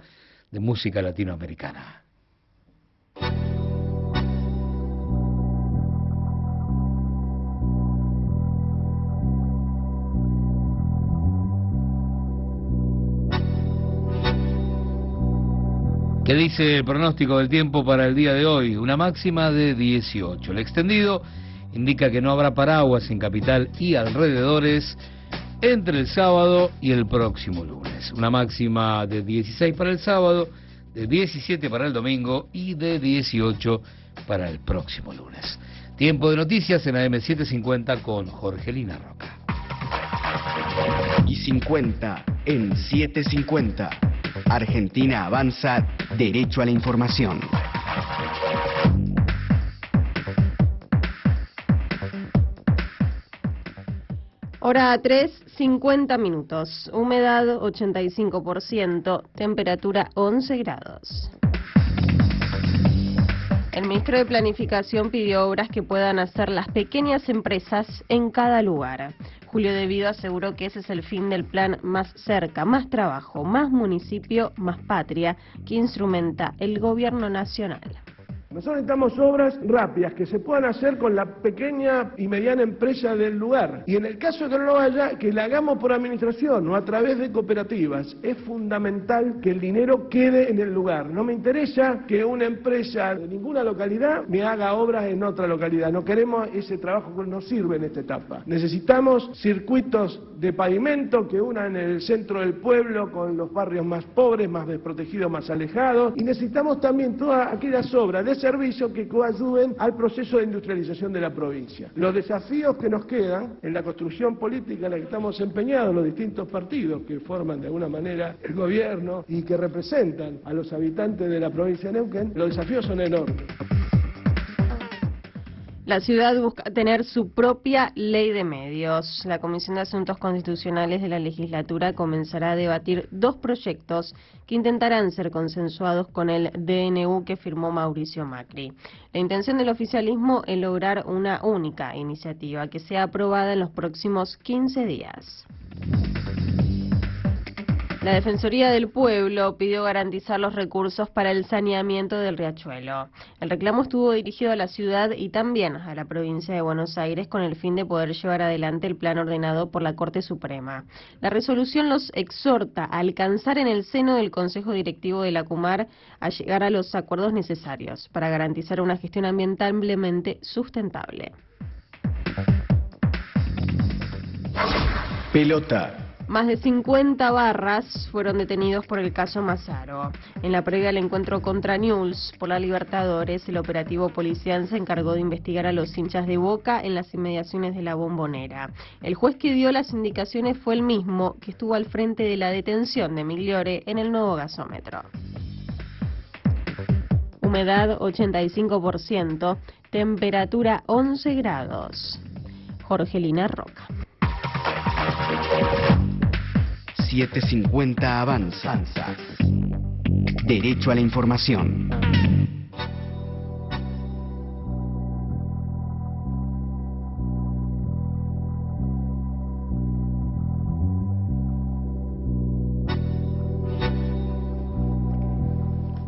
de música latinoamericana. ¿Qué dice el pronóstico del tiempo para el día de hoy? Una máxima de 18. El extendido indica que no habrá paraguas en capital y alrededores entre el sábado y el próximo lunes. Una máxima de 16 para el sábado, de 17 para el domingo y de 18 para el próximo lunes. Tiempo de noticias en AM750 con Jorgelina Roca. Y 50 en 750. Argentina avanza derecho a la información. Hora 3, 50 minutos. Humedad 85%. Temperatura 11 grados. El ministro de Planificación pidió obras que puedan hacer las pequeñas empresas en cada lugar. Julio Devido aseguró que ese es el fin del plan Más cerca, más trabajo, más municipio, más patria, que instrumenta el gobierno nacional. Nosotros necesitamos obras rápidas que se puedan hacer con la pequeña y mediana empresa del lugar. Y en el caso de que no lo haya, que la hagamos por administración o a través de cooperativas. Es fundamental que el dinero quede en el lugar. No me interesa que una empresa de ninguna localidad me haga obras en otra localidad. No queremos ese trabajo que nos sirve en esta etapa. Necesitamos circuitos de pavimento que unan el centro del pueblo con los barrios más pobres, más desprotegidos, más alejados. Y necesitamos también todas aquellas obras de servicio que coayuden al proceso de industrialización de la provincia. Los desafíos que nos quedan en la construcción política en la que estamos empeñados los distintos partidos que forman de alguna manera el gobierno y que representan a los habitantes de la provincia de Neuquén, los desafíos son enormes. La ciudad busca tener su propia ley de medios. La Comisión de Asuntos Constitucionales de la legislatura comenzará a debatir dos proyectos que intentarán ser consensuados con el DNU que firmó Mauricio Macri. La intención del oficialismo es lograr una única iniciativa que sea aprobada en los próximos 15 días. La Defensoría del Pueblo pidió garantizar los recursos para el saneamiento del riachuelo. El reclamo estuvo dirigido a la ciudad y también a la provincia de Buenos Aires con el fin de poder llevar adelante el plan ordenado por la Corte Suprema. La resolución los exhorta a alcanzar en el seno del Consejo Directivo de la CUMAR a llegar a los acuerdos necesarios para garantizar una gestión ambientalmente sustentable. Pelota. Más de 50 barras fueron detenidos por el caso Mazaro. En la previa del encuentro contra News por la Libertadores, el operativo policial se encargó de investigar a los hinchas de Boca en las inmediaciones de la bombonera. El juez que dio las indicaciones fue el mismo que estuvo al frente de la detención de Migliore en el nuevo gasómetro. Humedad 85%, temperatura 11 grados. Jorgelina Roca. 750 avanza. Derecho a la información.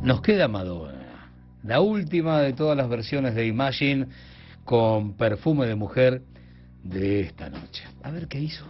Nos queda Madonna, la última de todas las versiones de Imagine con perfume de mujer de esta noche. A ver qué hizo.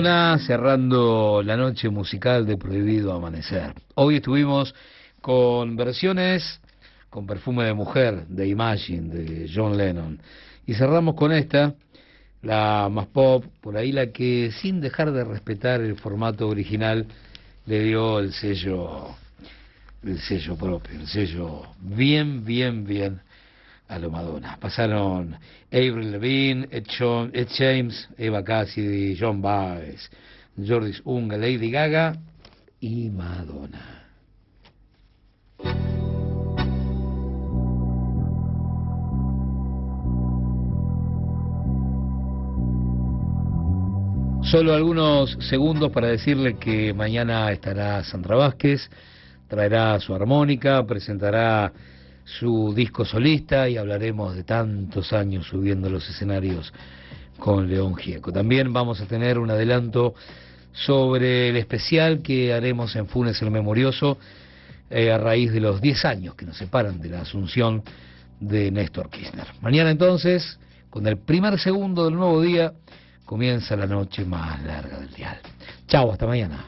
Cerrando la noche musical de Prohibido Amanecer. Hoy estuvimos con versiones con perfume de mujer de Imagine de John Lennon y cerramos con esta, la más pop, por ahí la que sin dejar de respetar el formato original le dio el sello el sello propio, el sello bien, bien, bien a lo Madonna. Pasaron Avril Lavigne, Ed, Ed James, Eva Cassidy, John Baez, Jordis Unga, Lady Gaga y Madonna. Solo algunos segundos para decirle que mañana estará Sandra Vázquez, traerá su armónica, presentará su disco solista y hablaremos de tantos años subiendo los escenarios con León Gieco. También vamos a tener un adelanto sobre el especial que haremos en Funes el Memorioso eh, a raíz de los 10 años que nos separan de la asunción de Néstor Kirchner. Mañana entonces, con el primer segundo del nuevo día, comienza la noche más larga del dial. Chao, hasta mañana.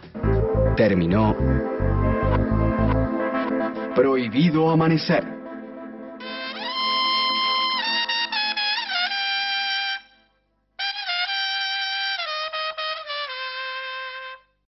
Terminó Prohibido Amanecer